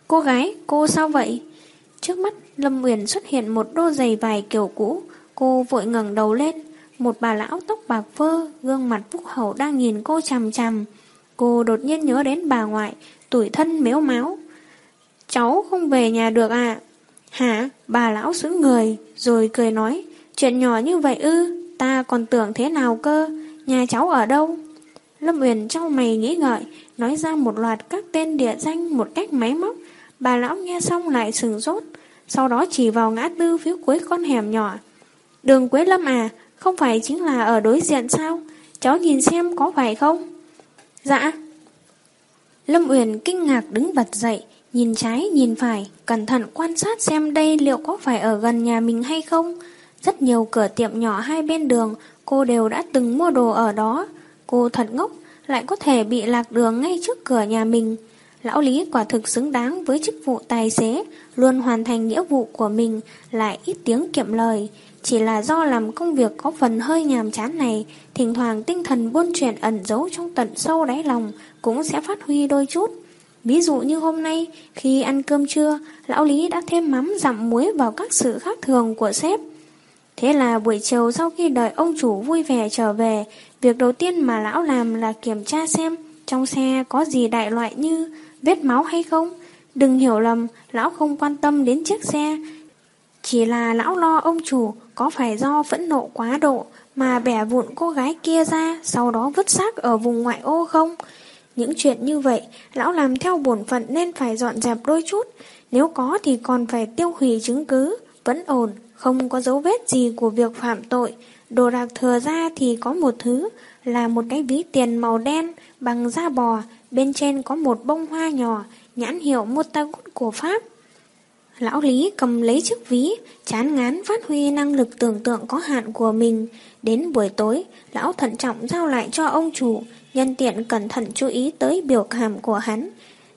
Cô gái, cô sao vậy? Trước mắt Lâm Uyển xuất hiện một đôi giày vải kiểu cũ, cô vội ngẩng đầu lên, một bà lão tóc bạc phơ, gương mặt phúc hậu đang nhìn cô chằm chằm. Cô đột nhiên nhớ đến bà ngoại, tuổi thân méo máu. Cháu không về nhà được à? Hả? Bà lão sững người, rồi cười nói, chuyện nhỏ như vậy ư, ta còn tưởng thế nào cơ, nhà cháu ở đâu? Lâm Uyển trong mày nghĩ ngợi, nói ra một loạt các tên địa danh một cách máy móc. Bà lão nghe xong lại sừng rốt, sau đó chỉ vào ngã tư phía cuối con hẻm nhỏ. Đường Quế Lâm à, không phải chính là ở đối diện sao? Cháu nhìn xem có phải không? Dạ. Lâm Uyển kinh ngạc đứng bật dậy, nhìn trái nhìn phải, cẩn thận quan sát xem đây liệu có phải ở gần nhà mình hay không. Rất nhiều cửa tiệm nhỏ hai bên đường, cô đều đã từng mua đồ ở đó. Cô thật ngốc, lại có thể bị lạc đường ngay trước cửa nhà mình. Lão Lý quả thực xứng đáng với chức vụ tài xế, luôn hoàn thành nghĩa vụ của mình, lại ít tiếng kiệm lời. Chỉ là do làm công việc có phần hơi nhàm chán này, thỉnh thoảng tinh thần buôn chuyện ẩn giấu trong tận sâu đáy lòng cũng sẽ phát huy đôi chút. Ví dụ như hôm nay, khi ăn cơm trưa, lão Lý đã thêm mắm dặm muối vào các sự khác thường của sếp. Thế là buổi chiều sau khi đợi ông chủ vui vẻ trở về, việc đầu tiên mà lão làm là kiểm tra xem trong xe có gì đại loại như vết máu hay không. Đừng hiểu lầm, lão không quan tâm đến chiếc xe. Chỉ là lão lo ông chủ có phải do phẫn nộ quá độ mà bẻ vụn cô gái kia ra sau đó vứt xác ở vùng ngoại ô không? Những chuyện như vậy, lão làm theo bổn phận nên phải dọn dẹp đôi chút. Nếu có thì còn phải tiêu hủy chứng cứ, vẫn ổn, không có dấu vết gì của việc phạm tội. Đồ đạc thừa ra thì có một thứ, là một cái ví tiền màu đen bằng da bò, bên trên có một bông hoa nhỏ, nhãn hiệu Motagut của Pháp. Lão Lý cầm lấy chiếc ví, chán ngán phát huy năng lực tưởng tượng có hạn của mình. Đến buổi tối, lão thận trọng giao lại cho ông chủ, nhân tiện cẩn thận chú ý tới biểu cảm của hắn.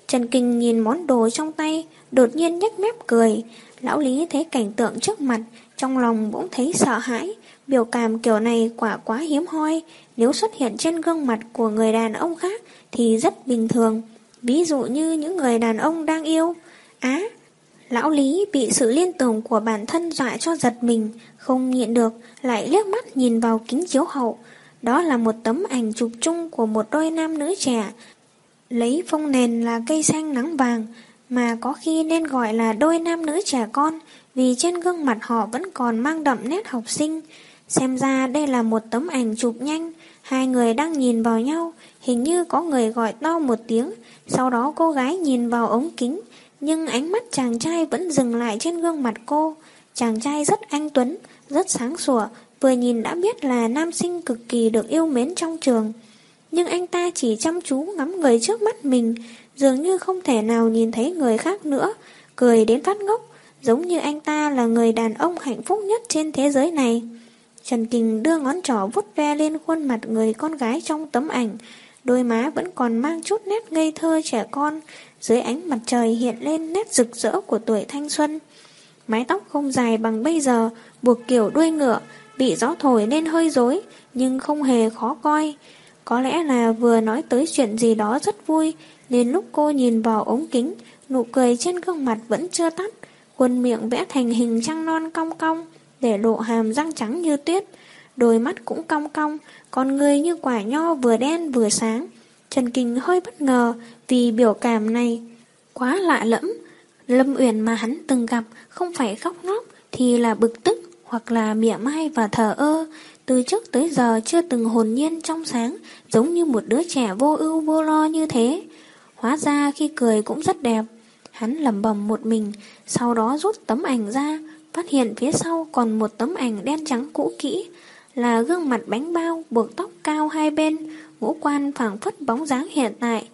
Trần Kinh nhìn món đồ trong tay, đột nhiên nhếch mép cười. Lão Lý thấy cảnh tượng trước mặt, trong lòng bỗng thấy sợ hãi. Biểu cảm kiểu này quả quá hiếm hoi, nếu xuất hiện trên gương mặt của người đàn ông khác thì rất bình thường. Ví dụ như những người đàn ông đang yêu. Á, lão Lý bị sự liên tưởng của bản thân dọa cho giật mình, không nhịn được, lại liếc mắt nhìn vào kính chiếu hậu. Đó là một tấm ảnh chụp chung của một đôi nam nữ trẻ. Lấy phong nền là cây xanh nắng vàng, mà có khi nên gọi là đôi nam nữ trẻ con, vì trên gương mặt họ vẫn còn mang đậm nét học sinh. Xem ra đây là một tấm ảnh chụp nhanh, hai người đang nhìn vào nhau, hình như có người gọi to một tiếng, sau đó cô gái nhìn vào ống kính, nhưng ánh mắt chàng trai vẫn dừng lại trên gương mặt cô. Chàng trai rất anh tuấn, rất sáng sủa, vừa nhìn đã biết là nam sinh cực kỳ được yêu mến trong trường. Nhưng anh ta chỉ chăm chú ngắm người trước mắt mình, dường như không thể nào nhìn thấy người khác nữa, cười đến phát ngốc, giống như anh ta là người đàn ông hạnh phúc nhất trên thế giới này. Trần Kình đưa ngón trỏ vút ve lên khuôn mặt người con gái trong tấm ảnh, đôi má vẫn còn mang chút nét ngây thơ trẻ con, dưới ánh mặt trời hiện lên nét rực rỡ của tuổi thanh xuân. Mái tóc không dài bằng bây giờ, buộc kiểu đuôi ngựa, bị gió thổi nên hơi rối, nhưng không hề khó coi. Có lẽ là vừa nói tới chuyện gì đó rất vui, nên lúc cô nhìn vào ống kính, nụ cười trên gương mặt vẫn chưa tắt, khuôn miệng vẽ thành hình trăng non cong cong, để lộ hàm răng trắng như tuyết, đôi mắt cũng cong cong, con người như quả nho vừa đen vừa sáng. Trần Kinh hơi bất ngờ vì biểu cảm này quá lạ lẫm. Lâm Uyển mà hắn từng gặp không phải khóc ngóc thì là bực tức hoặc là mỉa mai và thờ ơ. Từ trước tới giờ chưa từng hồn nhiên trong sáng giống như một đứa trẻ vô ưu vô lo như thế. Hóa ra khi cười cũng rất đẹp. Hắn lầm bầm một mình, sau đó rút tấm ảnh ra, phát hiện phía sau còn một tấm ảnh đen trắng cũ kỹ, là gương mặt bánh bao buộc tóc cao hai bên, ngũ quan phảng phất bóng dáng hiện tại,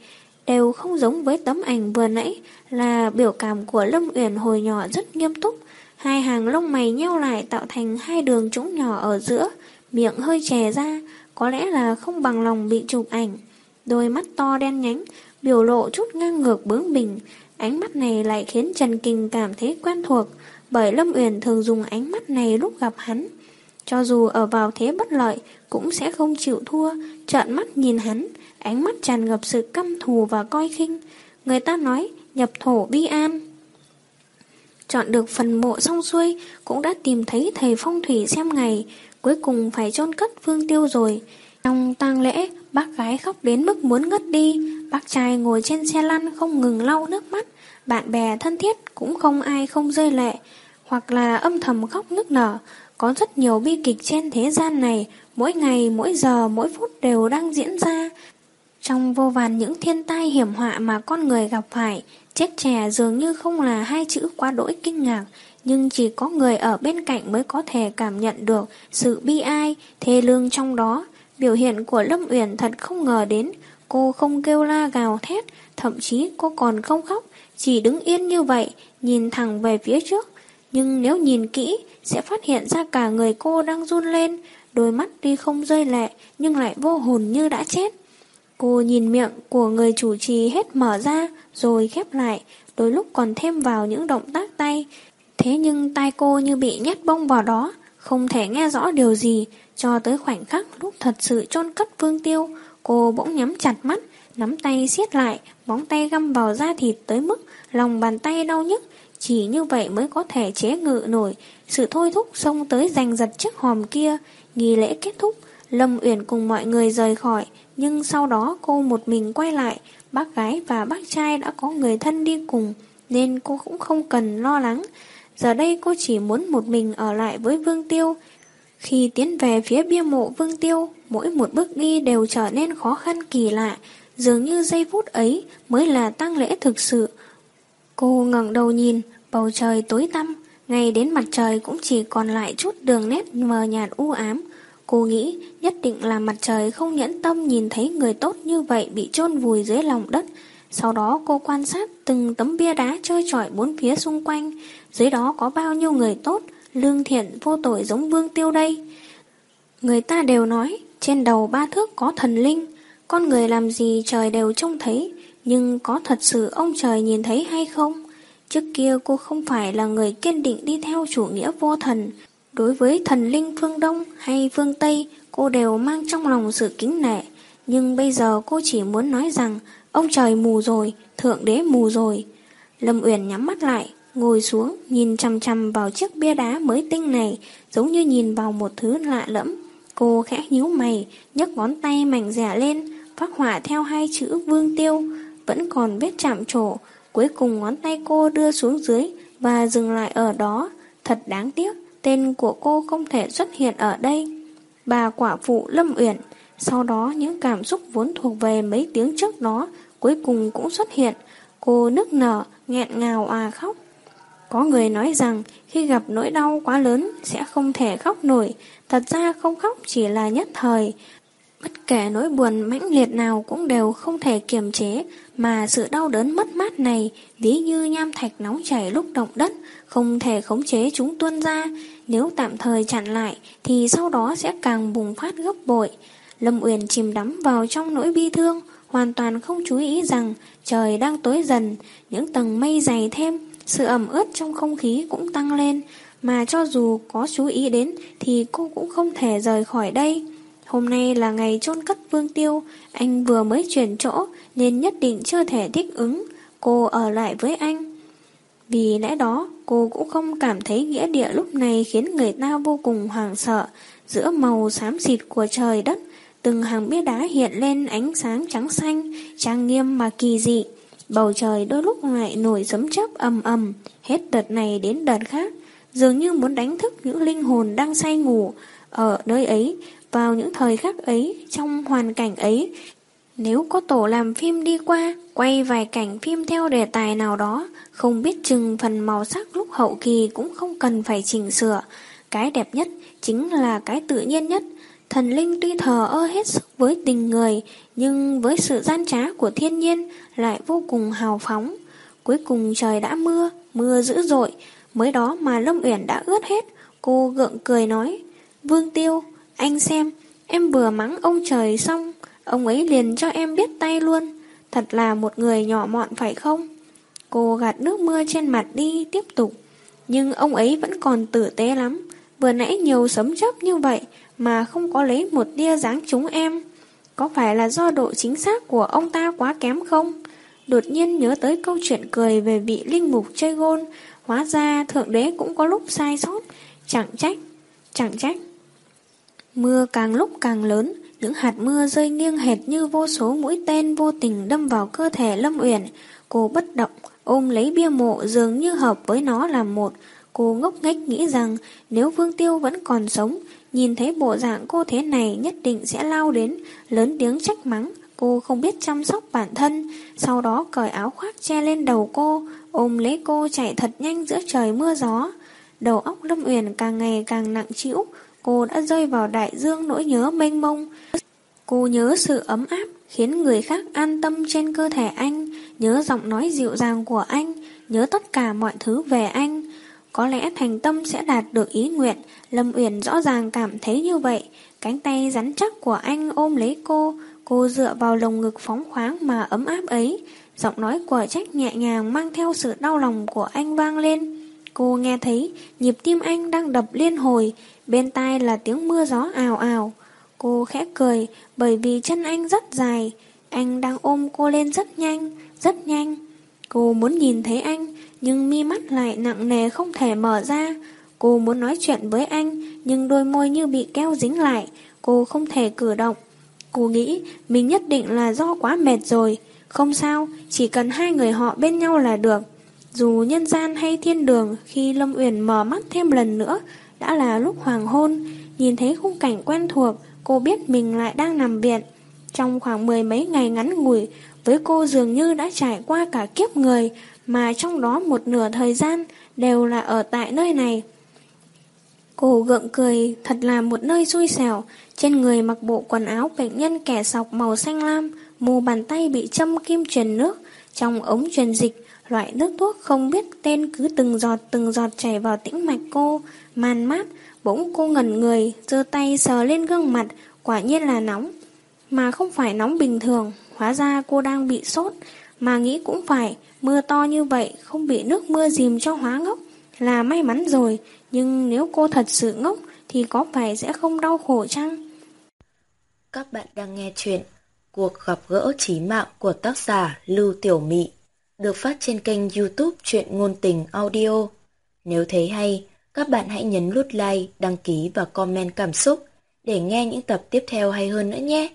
đều không giống với tấm ảnh vừa nãy là biểu cảm của Lâm Uyển hồi nhỏ rất nghiêm túc, hai hàng lông mày nheo lại tạo thành hai đường trũng nhỏ ở giữa, miệng hơi chè ra, có lẽ là không bằng lòng bị chụp ảnh. Đôi mắt to đen nhánh, biểu lộ chút ngang ngược bướng bỉnh, ánh mắt này lại khiến Trần kinh cảm thấy quen thuộc, bởi Lâm Uyển thường dùng ánh mắt này lúc gặp hắn. Cho dù ở vào thế bất lợi, cũng sẽ không chịu thua, trợn mắt nhìn hắn, ánh mắt tràn ngập sự căm thù và coi khinh. Người ta nói, nhập thổ bi an. Chọn được phần mộ xong xuôi, cũng đã tìm thấy thầy phong thủy xem ngày, cuối cùng phải chôn cất phương tiêu rồi. Trong tang lễ, bác gái khóc đến mức muốn ngất đi, bác trai ngồi trên xe lăn không ngừng lau nước mắt, bạn bè thân thiết cũng không ai không rơi lệ, hoặc là âm thầm khóc nức nở. Có rất nhiều bi kịch trên thế gian này, mỗi ngày, mỗi giờ, mỗi phút đều đang diễn ra. Trong vô vàn những thiên tai hiểm họa mà con người gặp phải, chết trẻ dường như không là hai chữ quá đỗi kinh ngạc, nhưng chỉ có người ở bên cạnh mới có thể cảm nhận được sự bi ai, thê lương trong đó. Biểu hiện của Lâm Uyển thật không ngờ đến, cô không kêu la gào thét, thậm chí cô còn không khóc, chỉ đứng yên như vậy, nhìn thẳng về phía trước. Nhưng nếu nhìn kỹ, sẽ phát hiện ra cả người cô đang run lên, đôi mắt tuy không rơi lệ, nhưng lại vô hồn như đã chết. Cô nhìn miệng của người chủ trì hết mở ra rồi khép lại, đôi lúc còn thêm vào những động tác tay. Thế nhưng tai cô như bị nhét bông vào đó, không thể nghe rõ điều gì, cho tới khoảnh khắc lúc thật sự chôn cất vương tiêu, cô bỗng nhắm chặt mắt, nắm tay siết lại, bóng tay găm vào da thịt tới mức lòng bàn tay đau nhức, chỉ như vậy mới có thể chế ngự nổi sự thôi thúc xông tới giành giật chiếc hòm kia. Nghi lễ kết thúc, Lâm Uyển cùng mọi người rời khỏi, nhưng sau đó cô một mình quay lại, bác gái và bác trai đã có người thân đi cùng, nên cô cũng không cần lo lắng. Giờ đây cô chỉ muốn một mình ở lại với Vương Tiêu. Khi tiến về phía bia mộ Vương Tiêu, mỗi một bước đi đều trở nên khó khăn kỳ lạ, dường như giây phút ấy mới là tang lễ thực sự. Cô ngẩng đầu nhìn, bầu trời tối tăm, ngay đến mặt trời cũng chỉ còn lại chút đường nét mờ nhạt u ám. Cô nghĩ nhất định là mặt trời không nhẫn tâm nhìn thấy người tốt như vậy bị chôn vùi dưới lòng đất. Sau đó cô quan sát từng tấm bia đá trôi trọi bốn phía xung quanh. Dưới đó có bao nhiêu người tốt, lương thiện, vô tội giống vương tiêu đây. Người ta đều nói, trên đầu ba thước có thần linh. Con người làm gì trời đều trông thấy, nhưng có thật sự ông trời nhìn thấy hay không? Trước kia cô không phải là người kiên định đi theo chủ nghĩa vô thần. Đối với thần linh phương Đông hay phương Tây, cô đều mang trong lòng sự kính nể. Nhưng bây giờ cô chỉ muốn nói rằng, ông trời mù rồi, thượng đế mù rồi. Lâm Uyển nhắm mắt lại, ngồi xuống, nhìn chăm chăm vào chiếc bia đá mới tinh này, giống như nhìn vào một thứ lạ lẫm. Cô khẽ nhíu mày, nhấc ngón tay mảnh rẻ lên, phát họa theo hai chữ vương tiêu, vẫn còn vết chạm trổ. Cuối cùng ngón tay cô đưa xuống dưới và dừng lại ở đó. Thật đáng tiếc, tên của cô không thể xuất hiện ở đây. Bà quả phụ Lâm Uyển, sau đó những cảm xúc vốn thuộc về mấy tiếng trước đó cuối cùng cũng xuất hiện. Cô nức nở, nghẹn ngào à khóc. Có người nói rằng khi gặp nỗi đau quá lớn sẽ không thể khóc nổi. Thật ra không khóc chỉ là nhất thời. Bất kể nỗi buồn mãnh liệt nào cũng đều không thể kiềm chế, mà sự đau đớn mất mát này ví như nham thạch nóng chảy lúc động đất, không thể khống chế chúng tuôn ra. Nếu tạm thời chặn lại thì sau đó sẽ càng bùng phát gấp bội. Lâm Uyển chìm đắm vào trong nỗi bi thương, hoàn toàn không chú ý rằng trời đang tối dần, những tầng mây dày thêm, sự ẩm ướt trong không khí cũng tăng lên, mà cho dù có chú ý đến thì cô cũng không thể rời khỏi đây. Hôm nay là ngày chôn cất Vương Tiêu, anh vừa mới chuyển chỗ nên nhất định chưa thể thích ứng, cô ở lại với anh. Vì lẽ đó, cô cũng không cảm thấy nghĩa địa lúc này khiến người ta vô cùng hoảng sợ. Giữa màu xám xịt của trời đất, từng hàng bia đá hiện lên ánh sáng trắng xanh, trang nghiêm mà kỳ dị. Bầu trời đôi lúc lại nổi sấm chớp ầm ầm, hết đợt này đến đợt khác, dường như muốn đánh thức những linh hồn đang say ngủ. Ở nơi ấy, vào những thời khắc ấy, trong hoàn cảnh ấy, nếu có tổ làm phim đi qua, quay vài cảnh phim theo đề tài nào đó, không biết chừng phần màu sắc lúc hậu kỳ cũng không cần phải chỉnh sửa. Cái đẹp nhất chính là cái tự nhiên nhất. Thần linh tuy thờ ơ hết sức với tình người, nhưng với sự gian trá của thiên nhiên lại vô cùng hào phóng. Cuối cùng trời đã mưa, mưa dữ dội, mới đó mà Lâm Uyển đã ướt hết. Cô gượng cười nói, Vương Tiêu, anh xem, em vừa mắng ông trời xong, ông ấy liền cho em biết tay luôn. Thật là một người nhỏ mọn phải không? Cô gạt nước mưa trên mặt đi tiếp tục. Nhưng ông ấy vẫn còn tử tế lắm. Vừa nãy nhiều sấm chớp như vậy mà không có lấy một tia dáng chúng em. Có phải là do độ chính xác của ông ta quá kém không? Đột nhiên nhớ tới câu chuyện cười về vị linh mục chơi gôn. Hóa ra thượng đế cũng có lúc sai sót. Chẳng trách, chẳng trách. Mưa càng lúc càng lớn, những hạt mưa rơi nghiêng hệt như vô số mũi tên vô tình đâm vào cơ thể Lâm Uyển. Cô bất động, ôm lấy bia mộ dường như hợp với nó là một. Cô ngốc nghếch nghĩ rằng nếu Vương Tiêu vẫn còn sống, nhìn thấy bộ dạng cô thế này nhất định sẽ lao đến, lớn tiếng trách mắng. Cô không biết chăm sóc bản thân, sau đó cởi áo khoác che lên đầu cô, ôm lấy cô chạy thật nhanh giữa trời mưa gió. Đầu óc Lâm Uyển càng ngày càng nặng trĩu, cô đã rơi vào đại dương nỗi nhớ mênh mông. Cô nhớ sự ấm áp khiến người khác an tâm trên cơ thể anh, nhớ giọng nói dịu dàng của anh, nhớ tất cả mọi thứ về anh. Có lẽ thành tâm sẽ đạt được ý nguyện, Lâm Uyển rõ ràng cảm thấy như vậy. Cánh tay rắn chắc của anh ôm lấy cô, Cô dựa vào lồng ngực phóng khoáng mà ấm áp ấy. Giọng nói của trách nhẹ nhàng mang theo sự đau lòng của anh vang lên. Cô nghe thấy nhịp tim anh đang đập liên hồi, bên tai là tiếng mưa gió ào ào. Cô khẽ cười bởi vì chân anh rất dài, anh đang ôm cô lên rất nhanh, rất nhanh. Cô muốn nhìn thấy anh, nhưng mi mắt lại nặng nề không thể mở ra. Cô muốn nói chuyện với anh, nhưng đôi môi như bị keo dính lại, cô không thể cử động. Cô nghĩ mình nhất định là do quá mệt rồi. Không sao, chỉ cần hai người họ bên nhau là được. Dù nhân gian hay thiên đường, khi Lâm Uyển mở mắt thêm lần nữa, đã là lúc hoàng hôn, nhìn thấy khung cảnh quen thuộc, cô biết mình lại đang nằm viện. Trong khoảng mười mấy ngày ngắn ngủi, với cô dường như đã trải qua cả kiếp người, mà trong đó một nửa thời gian đều là ở tại nơi này. Cô gượng cười, thật là một nơi xui xẻo, trên người mặc bộ quần áo bệnh nhân kẻ sọc màu xanh lam, mù bàn tay bị châm kim truyền nước, trong ống truyền dịch, loại nước thuốc không biết tên cứ từng giọt từng giọt chảy vào tĩnh mạch cô, man mát, bỗng cô ngẩn người, giơ tay sờ lên gương mặt, quả nhiên là nóng. Mà không phải nóng bình thường, hóa ra cô đang bị sốt, mà nghĩ cũng phải, mưa to như vậy, không bị nước mưa dìm cho hóa ngốc, là may mắn rồi, nhưng nếu cô thật sự ngốc, thì có phải sẽ không đau khổ chăng? Các bạn đang nghe chuyện Cuộc gặp gỡ trí mạng của tác giả Lưu Tiểu Mị được phát trên kênh youtube Chuyện Ngôn Tình Audio. Nếu thấy hay, các bạn hãy nhấn nút like, đăng ký và comment cảm xúc để nghe những tập tiếp theo hay hơn nữa nhé.